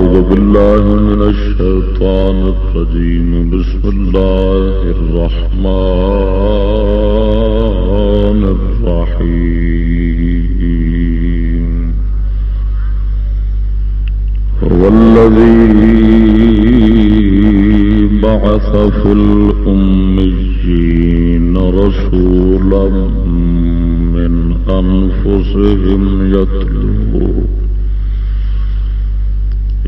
أعوذ بالله من الشيطان الرجيم. بسم الله الرحمن الرحيم. هو الذي بعث في الأميين رسولا من أنفسهم يتلو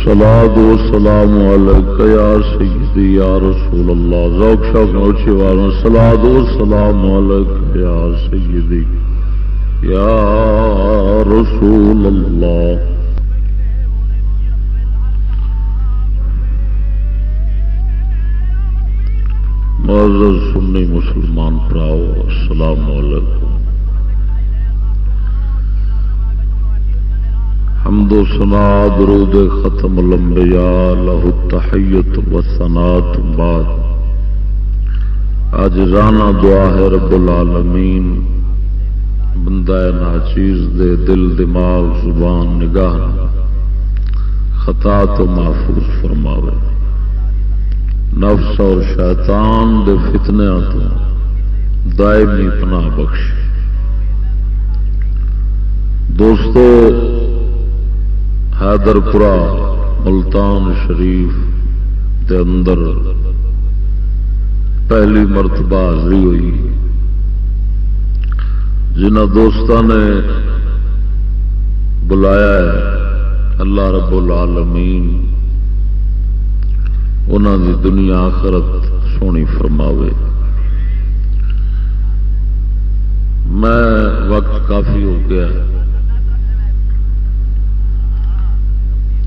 الصلاة والسلام عليك يا سيدي يا رسول الله. ذوق شوق نوچی والا. الصلاة والسلام عليك يا سيدي يا رسول الله. معزز سنی مسلمان پراؤ، السلام علیکم. حمد و سنا درود ختم الانبیاء لہو تحیت و سنات بعد۔ آج رانا دعا ہے رب العالمین۔ بندہ ناچیز دے دل، دماغ، زبان نگاہ خطا تو محفوظ فرماوے۔ نفس اور شیطان دے فتنیا تو دائمی پناہ بخش دوستو حیدر پورا ملتان شریف دے اندر پہلی مرتبہ حاضری ہوئی۔ جنہ دوستوں نے بلایا ہے، اللہ رب العالمین انہوں دی دنیا آخرت سونی فرماوے۔ میں وقت کافی ہو گیا۔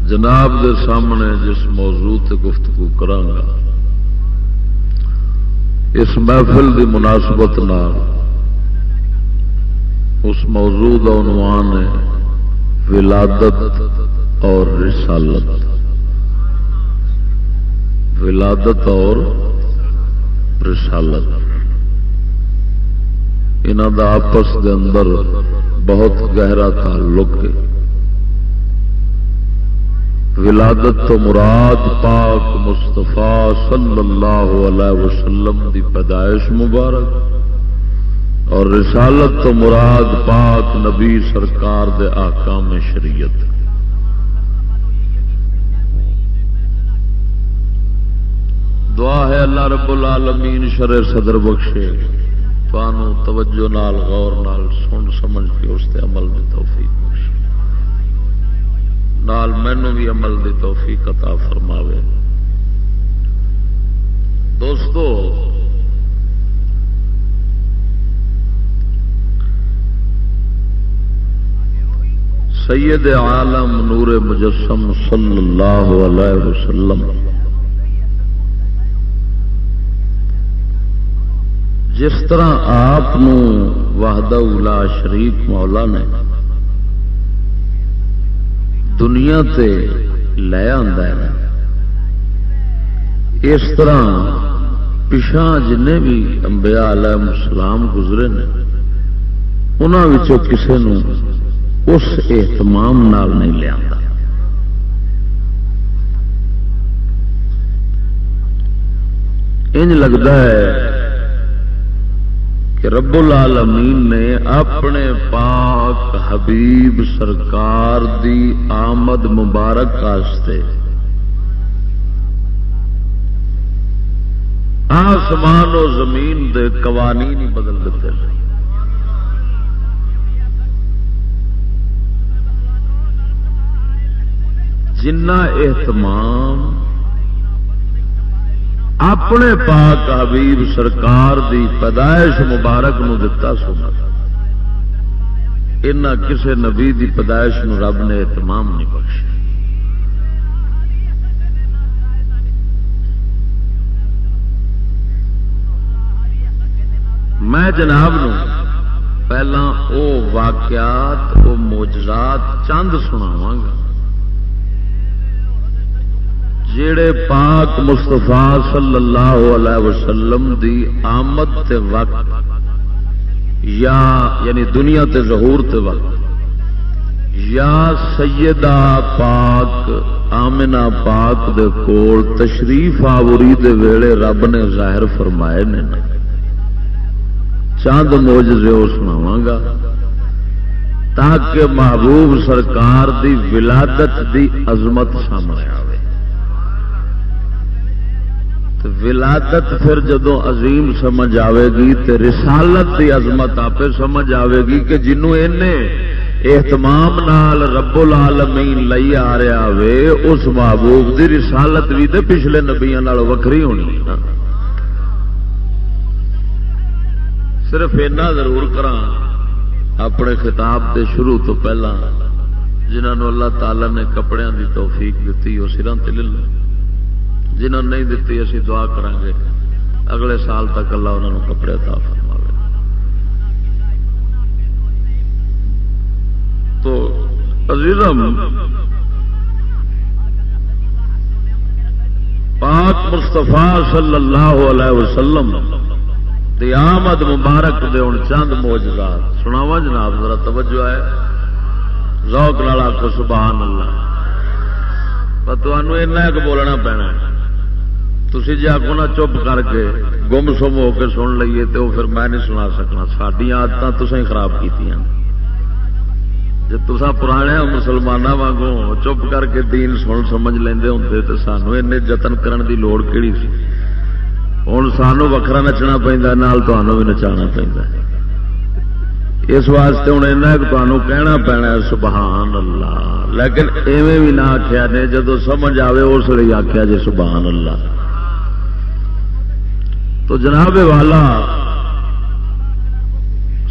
جناب دے سامنے جس موضوع تے گفتگو کرانگا، اس محفل دی مناسبت نال اس موضوع کا عنوان ہے ولادت اور رسالت۔ ولادت اور رسالت۔ انہوں دا آپس دے اندر بہت گہرا تعلق ہے۔ ولادت تو مراد پاک مستفا صلی اللہ علیہ وسلم دی پیدائش مبارک اور رسالت تو مراد پاک نبی سرکار دے آکام شریعت۔ دعا ہے اللہ رب العالمین شر صدر بخشے توجہ نال، غور نال، سن سمجھ کے اس تے عمل دی توفیق۔ نال مینو بھی عمل دی توفیق عطا فرماوے۔ دوستو، سید عالم نور مجسم صلی اللہ علیہ وسلم، جس طرح آپ وحدہ الا شریف مولا نے دنیا تے لے آندا ہے۔ اس طرح پچھا جن بھی انبیاء علیہ السلام گزرے نے انہوں کسے نو اس اہتمام نال نہیں لیا انج لگتا ہے کہ رب العالمین نے اپنے پاک حبیب سرکار دی آمد مبارک کاستے آسمان و زمین دے قوانین ہی بدل دیتے جنہ اہتمام اپنے پاک حبیب سرکار دی پیدائش مبارک نو دتا سنا۔ ان کسے نبی دی پیدائش نو رب نے اہتمام نہیں بخش میں جناب نو پہلا او واقعات، او موجزات چند سناواں گا۔ جڑے پاک مستفا صلی اللہ علیہ وسلم دی آمد تے وقت یا یعنی دنیا تے ظہور تے وقت یا سیدہ پاک آمنا پاک دے کول تشریف آوری دے ویلے رب نے ظاہر فرمائے نے چاند موجزے وہ سناواں گا۔ تاکہ محبوب سرکار دی ولادت دی عظمت سامنے آئے ولادت پھر جدو عظیم سمجھ آئے گی تو رسالت کی عظمت آپ سمجھ آئے گی کہ جنوں اہتمام نال رب العالمین لئی آ رہا وے اس محبوب دی رسالت بھی تو پچھلے نبیا وکری ہونی۔ نا صرف اینا ضرور کرا اپنے خطاب دے شروع تو پہلا جنہوں اللہ تعالی نے کپڑے دی توفیق دیتی وہ سران لے لو جنہوں نے نہیں دیتی اسی دعا کریں گے۔ اگلے سال تک اللہ انہوں نے کپڑے تا فرما تو عزیزم، پاک مستفا صلی اللہ علیہ وسلم دی آمد مبارک دے ان چند موجزات سناوا جناب، ذرا توجہ ہے۔ ذوق لالا کو سبحان اللہ۔ تمہیں ایک بولنا پینا ہے۔ تھی جی آگو نہ چپ کر کے گم سم ہو کے سن لیے تو پھر میں نہیں سنا سکنا۔ سڈیا آدت تصے خراب کی جی تسا پرانے مسلمانوں واگوں چپ کر کے دین سن سمجھ لے ہوں تو سانو این جتن کرن دی لوڑ کہڑی سی۔ ہوں سانو وکرا نچنا پہنتا نال بھی نچا پہنتا اس واسطے ہوں ایسا کہنا پینا سبحان اللہ لیکن ایویں بھی نہ آخیا نے جدو سمجھ آئے اس لیے آخیا جی سبحان اللہ تو جناب والا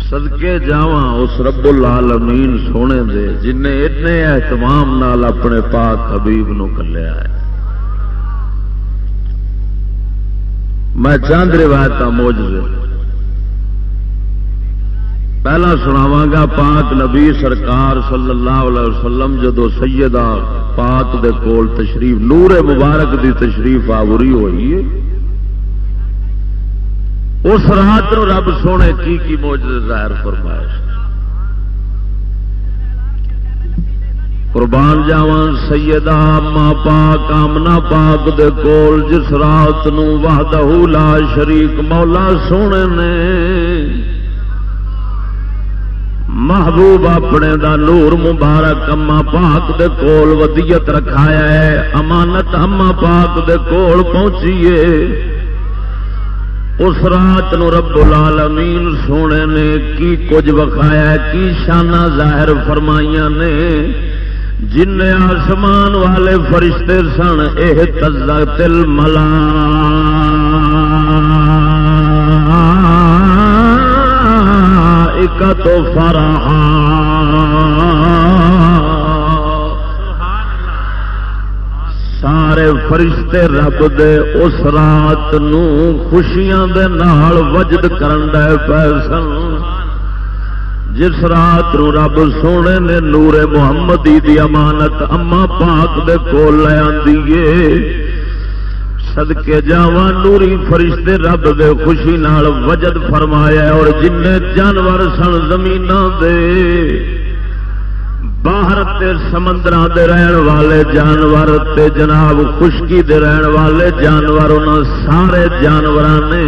سدکے جا اس رب العالمین سونے دے جن اہتمام نال اپنے پاک حبیب نو کلیا ہے۔ میں چاند روایت موج پہلا سناوا گا، پاک نبی سرکار صلی اللہ علیہ وسلم جدو سیدہ پاک دے کول تشریف، نور مبارک دی تشریف آوری ہوئی ہے۔ اس رات نو رب سونے کی کی موجود ظاہر فرمایا قربان جاوا سیدہ ماں پاک آمنا پاک دے کول، جس رات نو وحدہ لا شریک مولا سونے نے محبوب اپنے دا نور مبارک اما پاک دے کول ودیت رکھایا ہے، امانت اما پاک دے کول پہنچیے اس رات نو رب العالمین سونے نے کی کچھ وکھایا کی شانہ ظاہر فرمائیاں نے۔ جن آسمان والے فرشتے سن یہ تزا تل ملا ایک تو فرحان سارے فرشتے رب دے اس رات نو خوشیاں دے نال وجد کرن دے پیسن جس رات نو رب سونے نے نور محمدی دی امانت اما پاک دے کول لے آندیے سدکے جاوا نوری فرشتے رب دے خوشی نال وجد فرمایا اور جن جانور سن زمین دے باہر سمندر دے رہن والے جانور تے جناب خشکی دے رہن والے جانور ان سارے جانور نے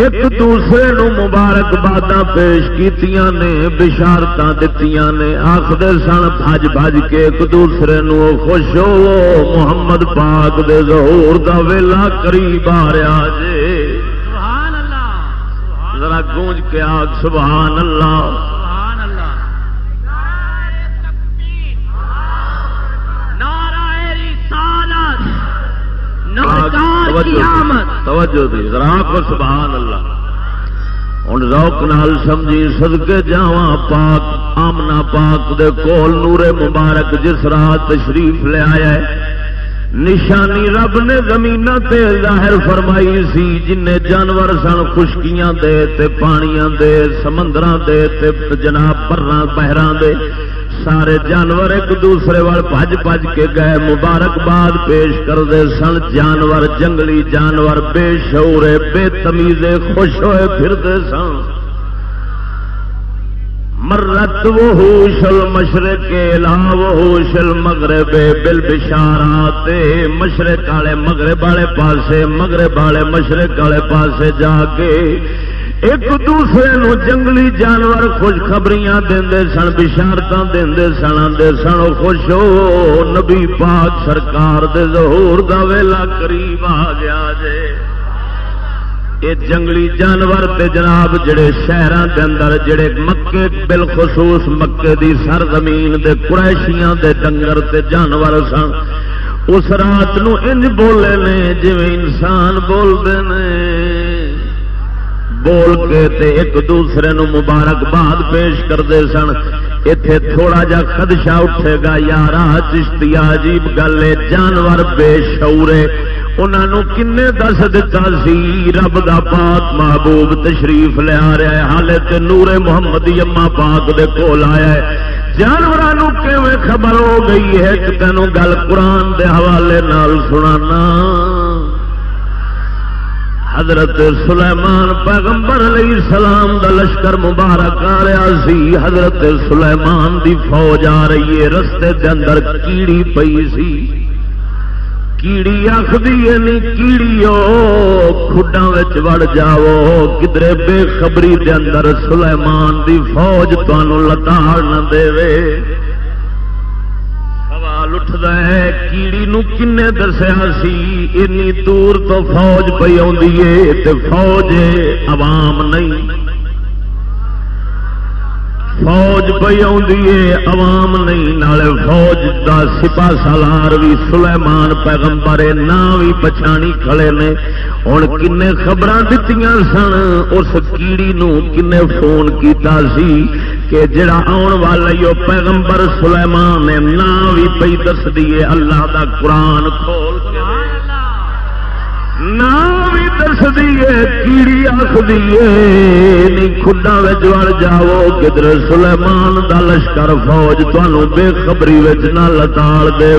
ایک دوسرے نو مبارکباد پیش کیتیاں نے بشارت دتیاں نے۔ آخر سن بج بج کے ایک دوسرے نو خوش ہو محمد پاک دے ظہور دا ویلا قریب آ رہا جے۔ ذرا گونج کے آگ سبحان اللہ۔ توجہ دی کو سبحان اللہ۔ ہوں روک نال سمجھی سدکے جا پاک آمنا پاک دے کول نورے مبارک جس رات تشریف لے آیا ہے۔ نشانی رب نے زمین تے ظاہر فرمائی سی جن جانور سن خشکیاں دے تے پانیاں دے سمندر دے تے جناب پرا بہران دے۔ سارے جانور ایک دوسرے وال بج بج کے گئے مبارکباد پیش کرتے سن۔ جانور جنگلی جانور بے شورے بے تمیزے خوش ہوئے پھرتے سن۔ مرت وہ شل مشرق لا وہ شل مغرب بل بشارات مشرق والے، مغرب والے پاسے، مغرب والے مشرق والے پاسے جا کے ایک دوسرے نو جنگلی جانور خوشخبریاں دے سن بشارت دے سن آدھے سن خوش ہو۔ نبی پاک سرکار دے ظہور دا ویلا قریب آ گیا جے۔ یہ جنگلی جانور تے جناب جڑے شہروں دے اندر، جڑے مکے بالخصوص مکے دی سرزمین دے قریشیاں دے ڈنگر تے جانور سن۔ اس رات نو انج بولے نے جی انسان بولتے ہیں بول کے تے ایک دوسرے نو مبارکباد پیش کرتے سن۔ اتے تھوڑا جا خدشہ اٹھے گا۔ یار چشتی عجیب گل ہے۔ جانور بے شعورے انہوں دس دتا سی۔ رب دا پاک محبوب تشریف لیا رہا ہے۔ حالے تے نور محمد اما پاک دے کول آیا ہے۔ جانوروں کیویں خبر ہو گئی ہے؟ کہ تینوں گل قرآن دے حوالے نال سنانا۔ حضرت سلیمان پیغمبر علیہ السلام دا لشکر مبارک آ رہا سی۔ حضرت سلیمان دی فوج آ رہی ہے۔ رستے دے اندر کیڑی پئی سی۔ کیڑی آخری نہیں کیڑی کھڈا وڑ جاؤ۔ کدرے بے خبری دے اندر سلیمان دی فوج تمہوں لتاڑ نہ دے سوال ہے، کیڑی نو کن دسیا سی؟ اینی دور تو فوج پی آ فوج عوام نہیں۔ فوج پی عوام نہیں نالے فوج دا سپا سالار بھی سلیمان پیغمبر نہ بھی پچھانی کھڑے نے۔ ہوں کن خبر دیتی سن اس کیڑی نو کن فون کیتا سی کہ جڑا آن والا پیغمبر سلیمان نے نہ بھی پی دس دیے اللہ دا قرآن کھول کے بھی کیڑی آخ دیے خڈا وڑ جاؤ، کدھر سلیمان دا لشکر فوج تمہوں بے خبری نہ لتاڑ دے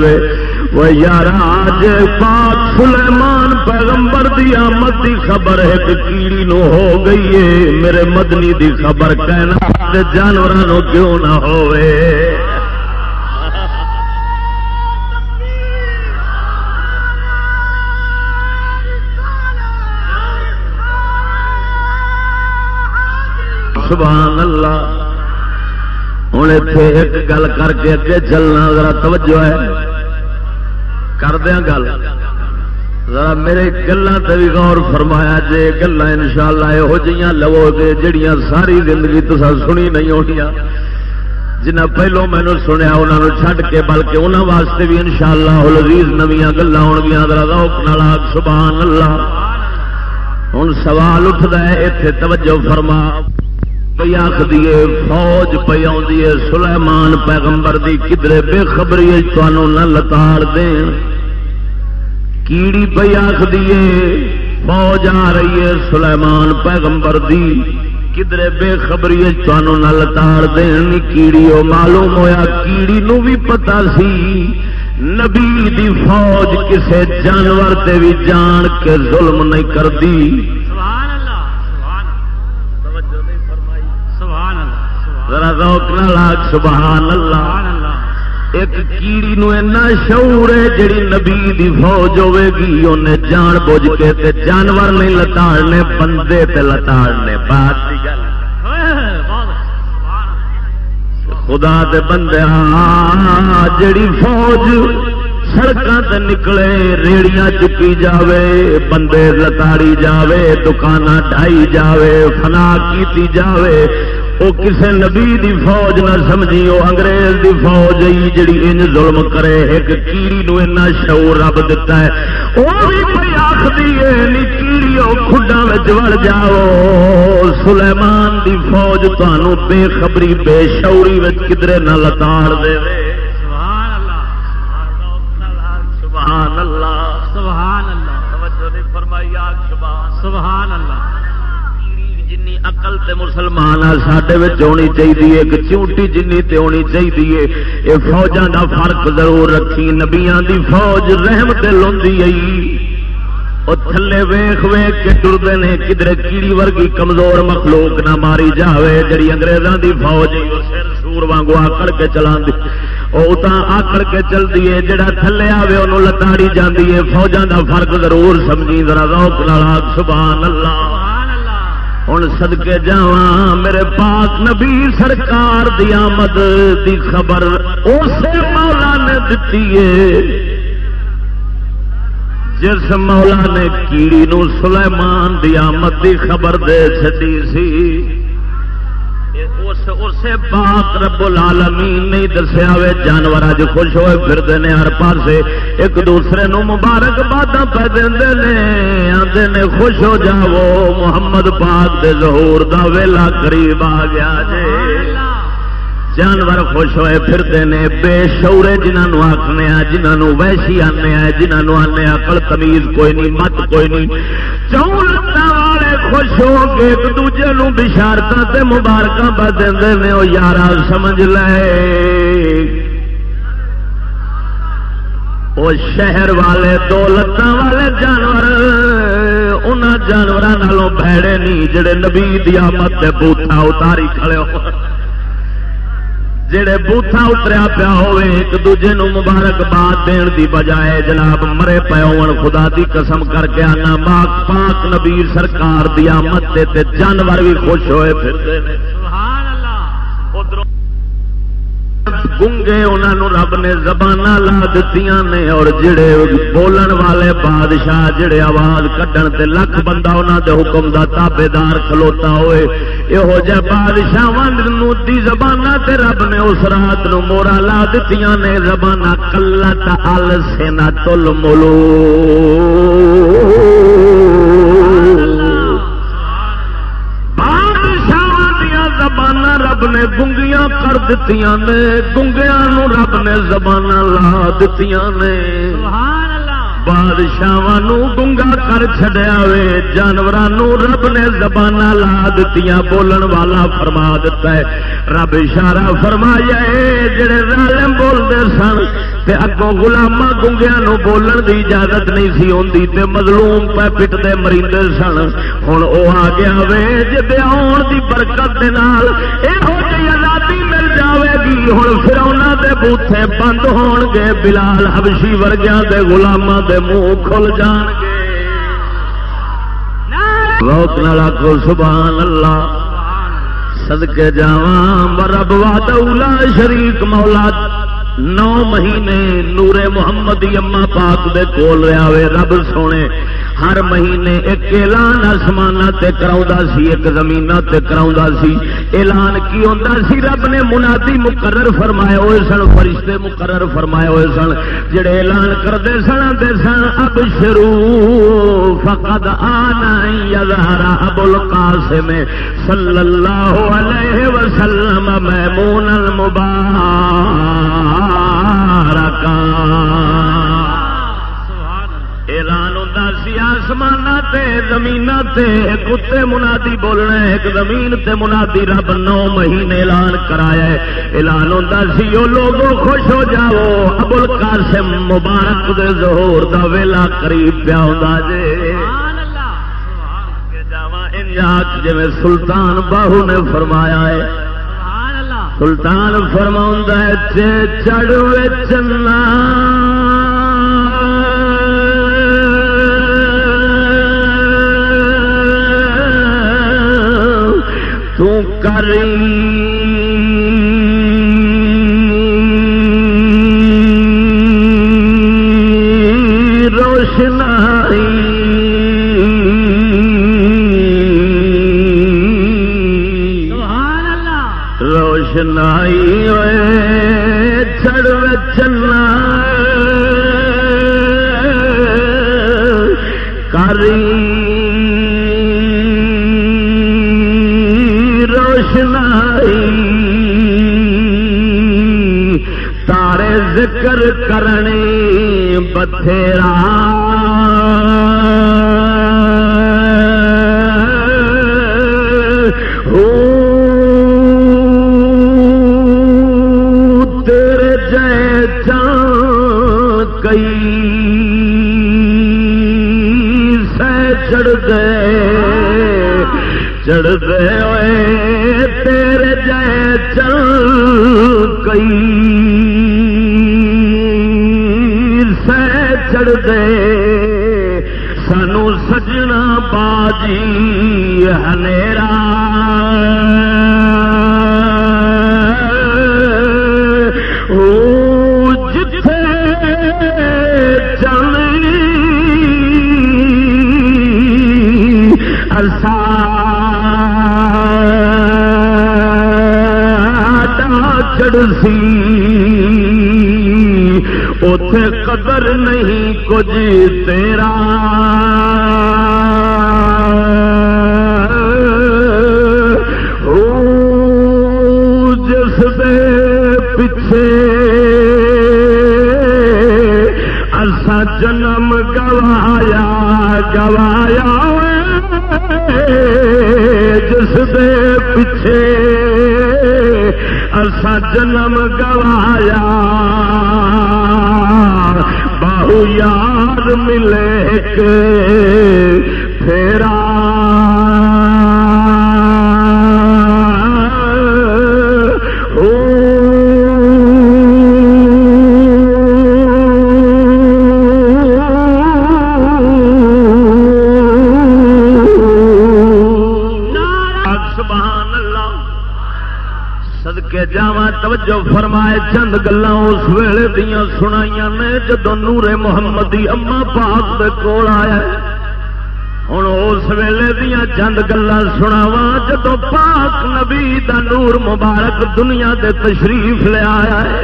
وہ یار، آج پاک سلیمان پیغمبر دی آمد دی خبر ایک کیڑی نو ہو گئی ہے۔ میرے مدنی دی خبر کہنا جانوروں کیوں نہ ہوئے سبحان اللہ۔ ہوں اتے ایک گل کر کے اگے چلنا، ذرا توجہ ہے۔ کردیا گل۔ ذرا میرے گلوں سے بھی غور فرمایا جے گلا ان شاء اللہ یہو جہاں لو گے جہیا ساری زندگی تو سنی نہیں ہونی جنہ پہلو مینو سنیا انہوں چھڈ کے، بلکہ انہوں واسطے بھی ان شاء اللہ لذیذ نمیا گلا ہو گیا ذرا روک نالا سبحان اللہ۔ ہوں سوال اٹھتا ہے اتنے توجہ فرما۔ پی آخدیے فوج پی آدھی سلیمان پیغمبر دی کدرے بے خبری تمہوں نہ لتاڑ دین کیڑی پی آخدیے فوج آ رہی ہے، سلیمان پیغمبر دی کدرے بے خبری تمہوں نہ لتاڑ دین کیڑی وہ معلوم ہویا، کیڑی نو بھی پتا سی۔ نبی دی فوج کسے جانور تے بھی جان کے ظلم نہیں کرتی ذرا روک نہ لاگ، سبحان اللہ۔ ایک کیڑی نو اینا شعور ہے جڑی نبی دی فوج ہوے گی انہیں جان بوجھ کے تے جانور نہیں لتاڑنے، بندے تے لتاڑنے۔ بات دی گل۔ خدا دے بندے ہاں جڑی فوج سڑکاں تے نکلے، ریڑیاں چکی جاوے، بندے لتاڑی جاوے، دکاناں ڈھائی جاوے، فنا کیتی جاوے۔ وہ کسے نبی دی فوج نہ سمجھی وہ انگریز دی فوج ہی جڑی ان ظلم کرے، ایک کیڑی نو اینا شعور رب دیتا ہے۔ وہ بھی کوئی آخری ہے نی کیڑی کھڈا وڑ جاؤ۔ سلیمان دی فوج تمہوں بے خبری، بے شعوری کدرے نہ لتاڑ دے۔ سبحان اللہ سبحان اللہ سبحان اللہ توجہ نہیں فرمائی، آگ سبحان اللہ اقل تے مسلمان ساڈے ہونی چاہیے ایک چونٹی جنی تے ہونی چاہیے اے فوجاں دا فرق ضرور رکھی، نبیاں دی فوج رحم لوندی آئی۔ او تھلے ویخ ویخ کے ٹرتے نے، کدھر کیڑی ورگی کمزور مخلوق نہ ماری جاوے، جڑی انگریزاں دی فوج سر سور وانگو آکڑ کے چلاندی۔ او تا آکڑ کے چلدی ہے، جڑا تھلے آوے، اونوں لتاڑی جاندی ہے۔ فوجاں دا فرق ضرور سمجھی، ذرا ذوق نال سبحان اللہ۔ ہوں سدکے جا میرے پاک نبی سرکار دی آمد دی خبر اسے مولا نے دتی ہے۔ جس مولا نے کیڑی نو سلیمان دی آمد دی خبر دے چی سی اس اسے پاک رب العالمین نہیں دسیا وے، جانور اج خوش ہوئے، پھرتے ہیں ہر پاسے۔ ایک دوسرے نو مبارک باد پہ دے آتے نے خوش ہو جاؤ، محمد پاک دے ظہور دا ویلا قریب آ گیا جے۔ جانور خوش ہوئے، پھرتے نے بے شورے جنہوں آخنے جنہوں ویشی آنے جنہوں آنے اکل تمیز کوئی نہیں، مت کوئی نہیں۔ چون والے خوش ہو کے ایک دوجے بشارت مبارک پہ وہ یار سمجھ لے۔ وہ شہر والے دو والے جانور ان جانوروں بھڑے نہیں، جڑے نبی دیا مت بوٹا اتاری کھڑے ہو۔ جڑے بوتھا اتریا پیا ہوئے ایک دوجے نو مبارکباد دین دی بجائے جناب مرے پے خدا دی قسم کر کے آنا، پاک پاک نبی سرکار دی آمد تے جانور بھی خوش ہوئے پھرتے سبحان گنگے انہوں رب نے زبان لا دیتی نے، اور جڑے بولن والے بادشاہ جڑے آواز کڈن تے لکھ بندہ انہوں دے حکم دا تابے دار کھلوتا ہوئے، یہو جہ بادشاہ دی زبان تے رب نے اس رات نو مورا لا دیتی نے زبان کلت ال سینا تل ملو۔ رب نے گنگیاں کر دیتی نے گنگیاں رب نے زبان لا دیتی نے۔ سبحان بادشاہ گنگا کر چڈیا وے۔ جانوروں رب نے زبان لا دیتی بولن والا فرما دیتا ہے۔ رب اشارہ فرمایا جڑے ظالم بولتے سن، تے اگوں گلاما گنگیا بولن دی اجازت نہیں سی ہوندی، تے مظلوم پہ پٹتے مریندے سن۔ ہوں وہ آ گیا وے جی آن دی برکت دے نال یہو جی آزادی مل ہوں پھر دے بوتھے بند ہون گے بلال حبشی ورگیا دے گلاما دے منہ کھل جان گے روک نالا کو سبحان اللہ صدقے جاواں رب واد شریک مولا نو مہینے نورے محمد اما پاک دے کول رہا رب سونے ہر مہینے ایک اعلان آسمان تے کرا سی، ایک زمین تے کرا سی۔ اعلان کی ہوتا سی، رب نے منادی مقرر فرمائے ہوئے سن، فرشتے مقرر فرمائے ہوئے سن۔ جڑے اعلان کرتے سن آتے سن، اب شروع۔ فقد آنا یزارا ابو القاسم صلی اللہ علیہ وسلم میمون المبارکان آسمان تے زمین تے ایک اتنے منادی بولنا ایک زمین تے منادی رب نو مہینے اعلان کرایا ہے۔ اعلان ہوتا سی وہ لوگوں خوش ہو جاؤ۔ ابل قاسم مبارک دے ظہور دا ویلا قریب پیا ہوتا جے۔ جی سلطان باہو نے فرمایا ہے۔ سلطان فرما چڑھ چنا روشنائی سبحان اللہ روشنائی چڑھ چلنا۔ کری سارے ذکر کرنے اتے قدر نہیں کچھ تیرا۔ او جس دے پیچھے اسا جنم گوایا گوایا جس دے پیچھے اسا جنم گوایا بہو یاد ملے پھیرا۔ توجہ چند گلا اس ویلے دیا سنائی نے جدو نورے محمدی اما پاک دے کول آیا ہوں اس ویلے دیا چند گلا سناوا جدو پاک نبی دا نور مبارک دنیا دے تشریف لے آیا ہے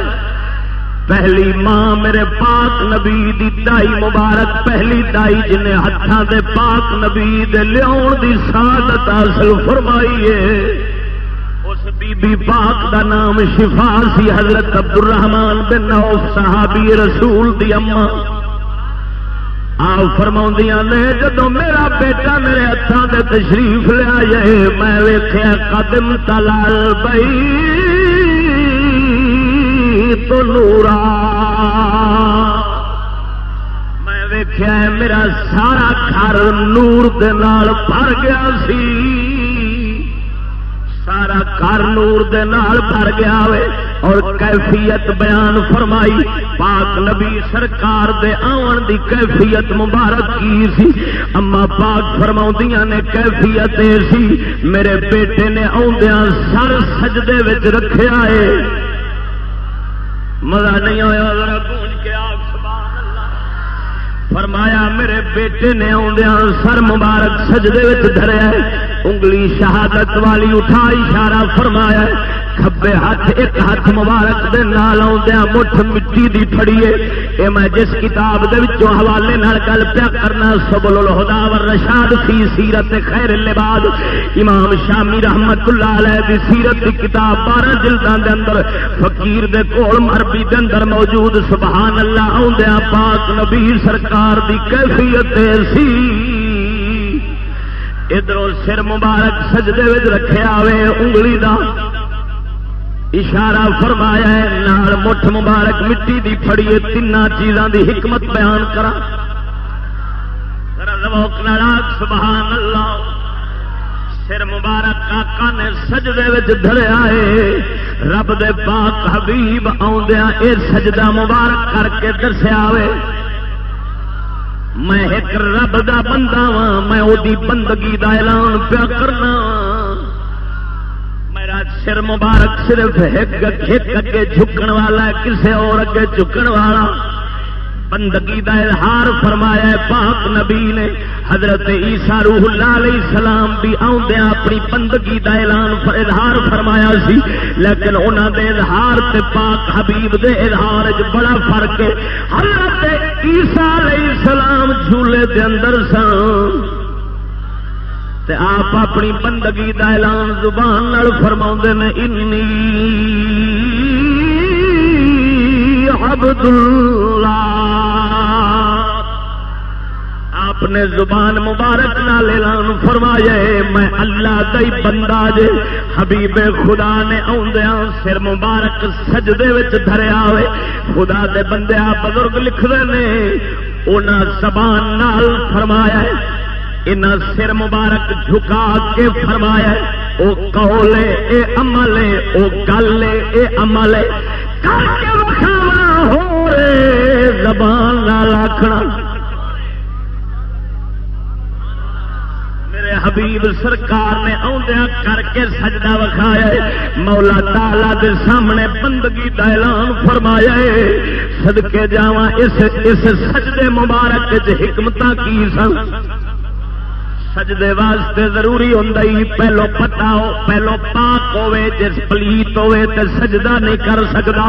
پہلی ماں میرے پاک نبی دی دائی مبارک پہلی دائی جنہیں ہاتھوں دے پاک نبی دے لیاؤن دی سعادت حاصل فرمائی ہے بی پاک دا نام شفا سی حضرت عبد الرحمان بن نوف صحابی رسول دی اما۔ آپ فرما نے جدو میرا بیٹا میرے ہاتھوں دے تشریف لیا جائے میں ویخیا قدم تلال بئی تو نورا۔ میں ویخیا میرا سارا گھر نور دے نال بھر گیا سی۔ سارا گھر نور دے نال بھر گیا وے اور کیفیت بیان فرمائی۔ پاک نبی سرکار دے آن دی کیفیت مبارک کی سی۔ اما پاک فرماؤں نے کیفیت سی۔ میرے بیٹے نے آدھا سر سجدے وچ رکھیا ہے مزہ نہیں ہوا ذرا گونج کے آگ سبحان اللہ۔ فرمایا میرے بیٹے نے آدھا سر مبارک سجدے وچ دھریا انگلی شہادت والی اٹھا اشارہ فرمایا کھبے ہاتھ، ایک ہاتھ مبارک دے نال آدھا مٹھ مٹی دی پھڑیے اے میں جس کتاب دے وچوں حوالے نال گل پیا کرنا، سبل الہدا والرشاد فی سیرت خیر العباد امام شامی رحمت اللہ علیہ دی سیرت دی کتاب 12 جلداں دے اندر فقیر دے کول مربی دے اندر موجود، سبحان اللہ آدھا پاک نبی سرکار دی کیفیت سی۔ ادھر سر مبارک سجدے وچ رکھے آوے، انگلی دا اشارہ فرمایا ہے، نال مٹھ مبارک، مٹی دی پھڑیے تین چیزاں دی حکمت بیان کرا سبحان اللہ سر مبارک آقا نے سجدے وچ دھریا ہے۔ رب دے پاک حبیب آدھا اے سجدہ مبارک کر کے دسیا وے۔ میں رب دا بندہ وا میں وہی بندگی دا اعلان پیا کرنا میرا سر مبارک صرف ایک ایک اگے جھکن والا ہے، کسے اور اگے جھکن والا۔ بندگی دا اظہار فرمایا ہے، پاک نبی نے حضرت عیسیٰ روح اللہ علیہ السلام بھی آدھا اپنی بندگی دا اعلان اظہار فرمایا سی، لیکن انہوں دے اظہار تے پاک حبیب دے اظہار وچ بڑا فرق ہے۔ حضرت عیسیٰ علیہ السلام جھولے دے اندر سن تے آپ اپنی بندگی دا اعلان زبان نال فرما نے انی عبد اللہ آپ نے زبان مبارک نال اعلان فرمایا میں اللہ دئی بندہ جے، حبیب خدا نے آدھا سر مبارک سجدے وچ دھریا ہوئے۔ خدا دے بندے بزرگ لکھتے ہیں انہاں زبان نال فرمایا ہے۔ ان سر مبارک جھکا کے فرمایا او قول اے عمل او گل اے عمل کر کے وکھاوا ہو رے، زبان نال آکھنا میرے حبیب سرکار نے آدھا کر کے سجدہ وکھایا مولا تالا دے سامنے بندگی دا اعلان فرمایا سدکے جاوا اس اس سجدے مبارک چ حکمت کی سن؟ سجدے واسطے ضروری ہوں پہلو پتا ہو، پہلو پاک ہوے جس پلیت ہوے تے سجدہ نہیں کر سکتا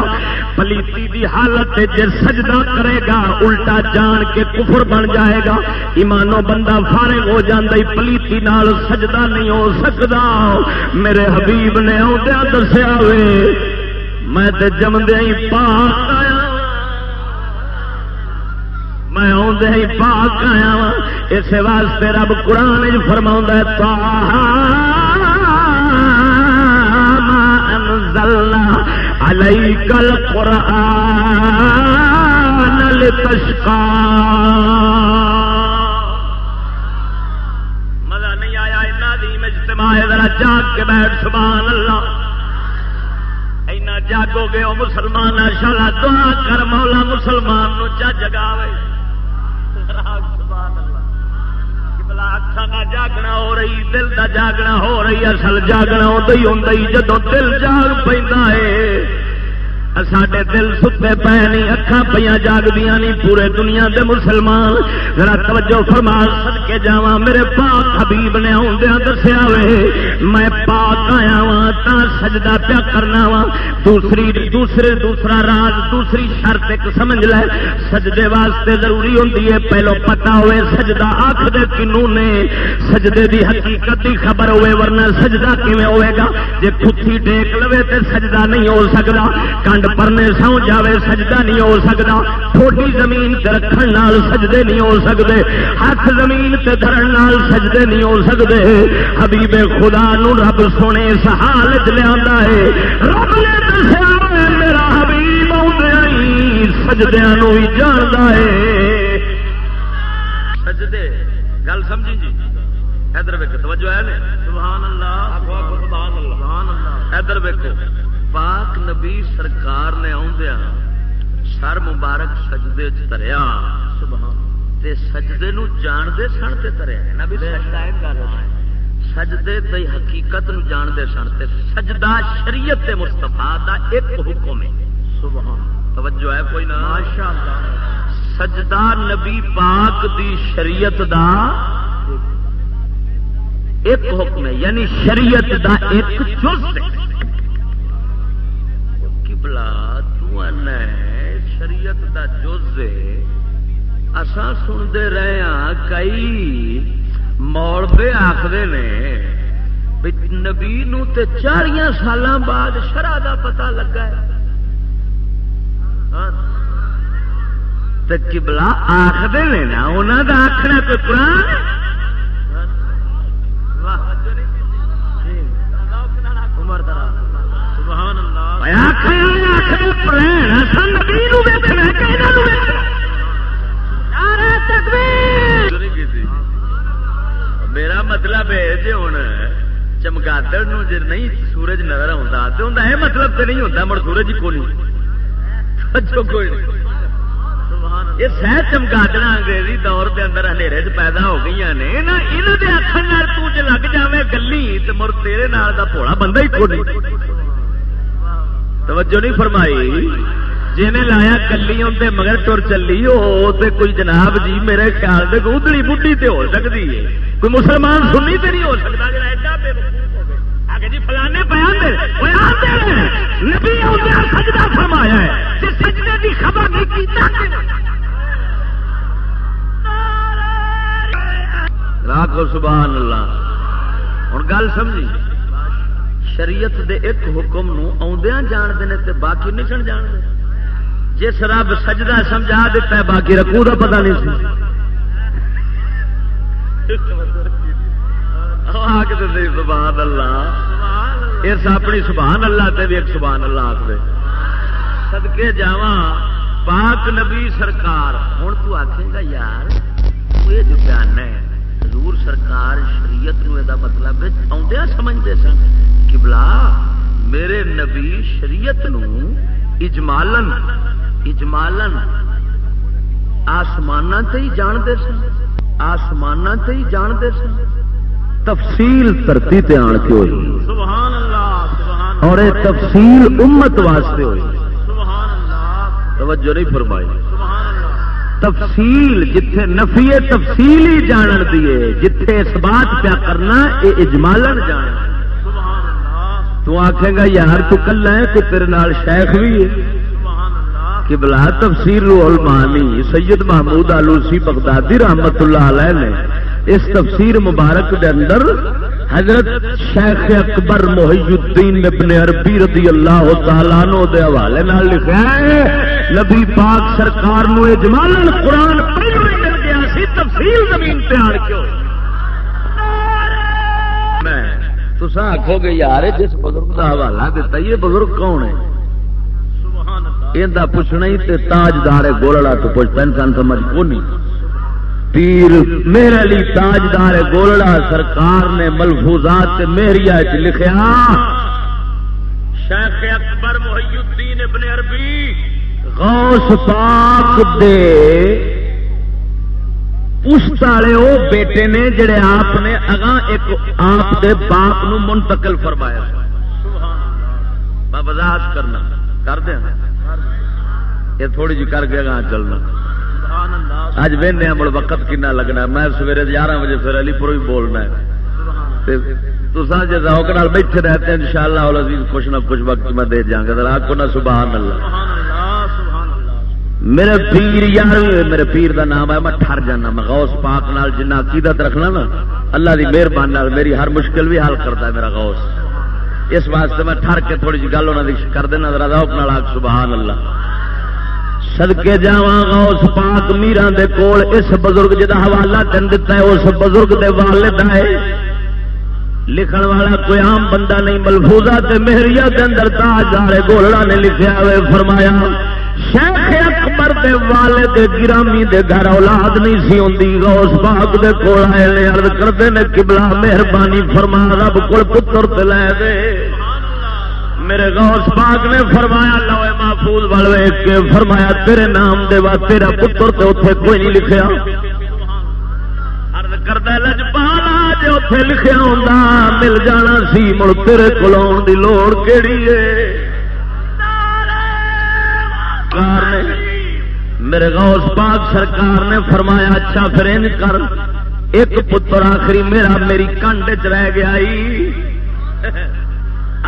پلیتی دی حالت جس سجدہ کرے گا، الٹا جان کے کفر بن جائے گا۔ ایمانو بندہ فارغ ہو جاندی پلیتی نال سجدہ نہیں ہو سکتا میرے حبیب نے آدھا دسیا وے۔ میں تے جمدے ہی پاک آیا۔ میں آدھے ہی پاک آیا وا اس واسطے رب قرآن فرما علی کل قرآن مزہ نہیں آیا اتنا دیم اجتماع، ذرا جاگ کے بیٹھ، سبحان اللہ۔ اینا جاگو گے وہ مسلمان شالا دعا کر، مولا مسلمان نو چا جگاوے۔ جاگنا ہو رہی، دل کا جاگنا ہو رہی، اصل جاگنا ادو ہی ہوں جدو دل جاگ پہ سڈے دل ستے پے نہیں اکھان پہ جاگدیا نہیں پورے دنیا دے مسلمان۔ ذرا توجہ فرما سد کے جا میرے پاک حبیب نے آدھا دسیا وے۔ میں پاک آیا وا تا سجدہ پیا کرنا وا دوسری، دوسرے، دوسرا راز، دوسری شرط ایک سمجھ لے۔ سجدے واسطے ضروری ہوتی ہے، پہلو پتا ہوئے سجدہ آخ دے کنو نے۔ سجدے دی حقیقت دی خبر ہوئے، ورنہ سجدہ کیویں ہوئے گا؟ جے کھتی ٹیک لوے تے سجدہ نہیں ہو سکتا کنڈ پرنے سو جاوے سجدہ نہیں ہو سکتا چھوٹی زمین تے رکھن نال سجدے نہیں ہو سکتے ہاتھ زمین تے دھرن نال سجدے نہیں ہو سکتے حبیب خدا نو رب سونے اس حالت لیا ہے۔ رب نے دسیا میرا حبیب سجدیا بھی جانتا ہے۔ سجدے گل سمجھی جی؟ ادھر ویک توجہ ہے نا؟ سبحان اللہ۔ سبحان اللہ۔ سبحان اللہ۔ ادھر ویکو پاک نبی سرکار نے آدھا سر مبارک سجدے چریا تے سجدے نو جانتے سن تے تریا۔ سجدے دی حقیقت نو جانتے سن تے سجدہ شریعت تے مستفا دا ایک حکم ہے۔ سبحان توجہ ہے کوئی نہ؟ سجدہ نبی پاک دی شریعت دا ایک حکم ہے یعنی شریعت دا ایک جز ہے۔ بلا شریعت دا جز اسان سنتے رہے ہاں کئی مولبے آخر نے نبی نو تے چاریاں سال بعد شرح دا پتا لگا ہے۔ کبلا آخر نے نا انہوں کا آخنا کوئی قرآن عمر درا سبحان میرا مطلب ہے جی ہوں چمگادڑ جی نہیں سورج نظر آتا تو انہیں یہ مطلب تو نہیں ہوتا مڑ سورج ہی کون کوئی یہ سہ چمگادڑ انگریزی دور کے اندر اندھیرے چ پیدا ہو گئی نے یہاں آخر تج لگ جائے گلی تو مر تیرے نال کا پوڑا بندہ ہی کون توجہ نہیں فرمائی۔ جن لایا کلی اندر مگر تر چلی وہ کوئی جناب جی میرے خیال سے ادڑی بڈی تے ہو سکتی ہے۔ کوئی مسلمان سنی تے نہیں ہو سکتا جا جی فلانے سجدہ فرمایا سجدے کی خبر نہیں راکو سبحان اللہ۔ ہوں گل سمجھی؟ شریعت دے ایک حکم نو آدھا جانتے ہیں تے باقی نہیں سن جانتے۔ جس رب سجدہ سمجھا دیتا ہے، باقی رکھو کا پتا نہیں سی۔ سبحان اللہ۔ اس اپنی سبحان اللہ تے بھی ایک سبحان اللہ آخر سدکے جا پاک نبی سرکار۔ ہوں تو آخے گا، یار یہ جو بیان ہے، حضور سرکار شریعت نو یہ مطلب آدھا سمجھتے سن۔ کہ میرے نبی شریعت نو اجمالن اجمالن آسمان ہی جانتے سن آسمان ہی جانتے سن۔ تفصیل ترتی تے آن کے ہوئی۔ سبحان اللہ اور یہ تفصیل امت واسطے ہوئی۔ سبحان اللہ توجہ نہیں فرمائی۔ تفصیل جتھے نفی تفصیل ہی جان دیے جتھے اس بات پیا کرنا، یہ اجمالن جان تو آخے گا یار تو کلا ہے کہ تیرے نال شیخ بھی ہے۔ کہ بلا تفسیر المانی سید محمود آلوسی بغدادی رحمت اللہ علیہ نے اس تفسیر مبارک کے اندر حضرت شیخ اکبر محی الدین ابن عربی رضی اللہ تعالیٰ دے حوالے نال لکھا ہے نبی پاک سرکار نو اجمال قرآن پہلو ہی مل گیا سی تفصیل زمین پہ آڑ تو آخو گے یار جس بزرگ کا حوالہ دیتا یہ بزرگ کون ہے؟ یہ پوچھنا ہی تے تاجدار گولڑا تو پوچھتا انسان سمجھ کو نہیں پیر میرے علی تاجدار گولڑا سرکار نے ملفوظات میریا لکھیا۔ شیخ اکبر محی الدین ابن عربی۔ غوث پاک دے پشت والے وہ بیٹے نے جڑے آپ نے اگاں ایک آپ دے باپ نو منتقل فرمایا میں وضاحت کرنا۔ کر دیا یہ تھوڑی جی کر کے گاہ چلنا۔ اج وہنے مڑ وقت کنا لگنا میں سویرے گیارہ بجے پھر علی پور بھی بولنا ہے۔ جی روک نال بیٹھے رہتے ہیں۔ ان شاء اللہ کچھ نہ کچھ وقت میں دے جاؤں گا۔ آپ کو نہ سبحان اللہ۔ میرے پیر یار، میرے پیر دا نام ہے، میں ٹر جانا، میں غوث پاک نال جنہ عقیدت رکھنا نا، اللہ دی مہربانی میری ہر مشکل بھی حل کرتا ہے میرا غوث۔ اس واسطے میں ٹر کے تھوڑی جی گل انہوں کر دینا، ذرا روک نال سبحان اللہ سدکے جا اس پاک میران دے کول، اس بزرگ جی جا حوالہ دن دتا ہے، اس بزرگ دے والد ہے۔ لکھن والا کوئی عام بندہ نہیں ملفوزا تے مہریا دے اندر تاج والے گولڑا نے لکھیا ہوئے، فرمایا شیخ اکبر دے والد گرامی دے گھر اولاد نہیں سی ہوندی، غوث پاک دے کول آئے نے، عرض کردے نے، قبلہ مہربانی فرما، رب کول پتر تے لے دے۔ میرے غوث پاک نے فرمایا لوے محفوظ والے کے فرمایا، تیرے نام دے وا تیرا پتر تو اتے کوئی نہیں لکھیا۔ عرض کرتا لجپالا جی اتے لکھیا ہوں مل جانا سی، مڑ تیرے کول کو دی لوڑ کیڑی اے ہے میرے غوث پاک سرکار نے فرمایا اچھا پھر ان کر۔ ایک پتر آخری میرا، میری کنڈ چ رہ گیا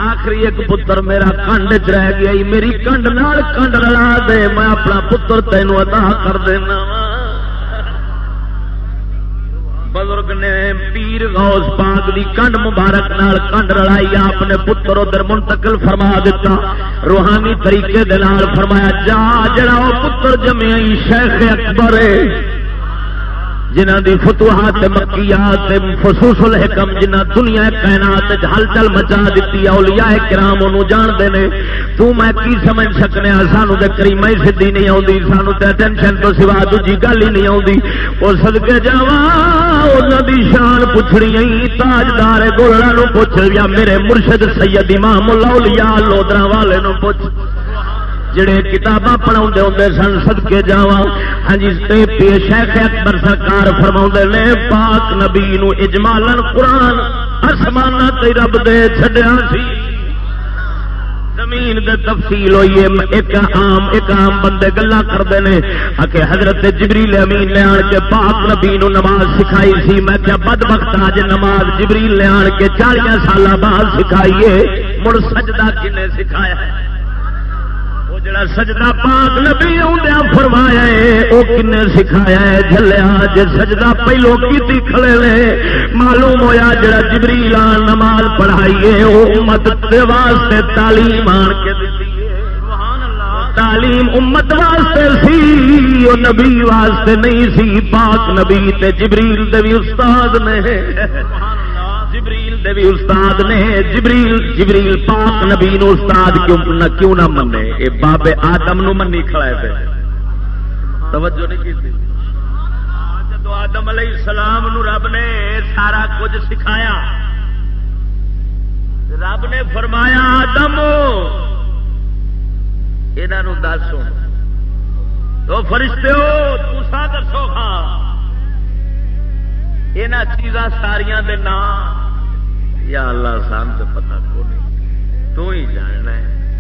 آخری ایک پتر میرا کنڈ چ رہ گیا میری کنڈ نال کنڈ رلا دے، میں اپنا پتر تینوں ادا کر دینا بزرگ نے پیر غوث پاک دی کنڈ مبارک نال کنڈ رلائی، آپ نے پتر ادھر منتقل فرما دیتا۔ روحانی طریقے دے نال فرمایا، جا، جڑا وہ پتر جمیا شیخ اکبر جنہ دی فتوحات مکیات فصوص الحکم جنہ دنیا کائنات ہلچل مچا دیتی اولیاء کرام انہوں جانتے ہیں تو میں کی سمجھ سکنے ہاں سانو تے کریم ہی سدھی نہیں آتی سانو تے ٹینشن تو سوا دوجی گل ہی نہیں آتی وہ سدکے جا دی شان پوچھنی تاجدار گولڑا پوچھ، یا میرے مرشد سید امام الاولیاء لودرا والے نو پوچھ۔ جڑے کتاباں پڑھا ہوں سن سد کے جا ہاں جی شیخ اکبر سرکار فرما نے، پاک نبی نو اجمالن قرآن آسمان رب دے چڈیا سی۔ زمین دے تفصیل ہوئی ایک عام ایک عام بندے گلا کرتے ہیں کہ حضرت جبریل امین لے آن کے پاک نبی نو نماز سکھائی سی۔ میں کیا بد وقت آج نماز جبریل لے آن کے چالیاں سال بعد سکھائیے مڑ سجدہ کنے سکھایا ہے؟ جڑا سجدہ پاک نبی آدھا فرمایا ہے وہ کن سکھایا ہے جلیا جی سجدہ پہلو کی کھڑے لے۔ معلوم ہویا جڑا جبریل نماز پڑھائیے وہ امت واسطے تعلیم آن کے تعلیم امت واسطے سی وہ نبی واسطے نہیں سی۔ پاک نبی تے جبریل دے بھی استاد نے۔ جبریل دے بھی استاد نے، جبریل جبریل پاک نبی نو استاد کیوں نہ کیوں نہ منے اے بابے آدم نو منی کھڑا ہے توجہ نہیں کی جدو آدم علیہ السلام نو رب نے سارا کچھ سکھایا، رب نے فرمایا، آدم یہ دسو تو فرشتے ہو تسا دسو ہاں یہاں چیزاں ساریا دے نام یا اللہ سان تو پتا کو نہیں۔ تو ہی جاننا ہے۔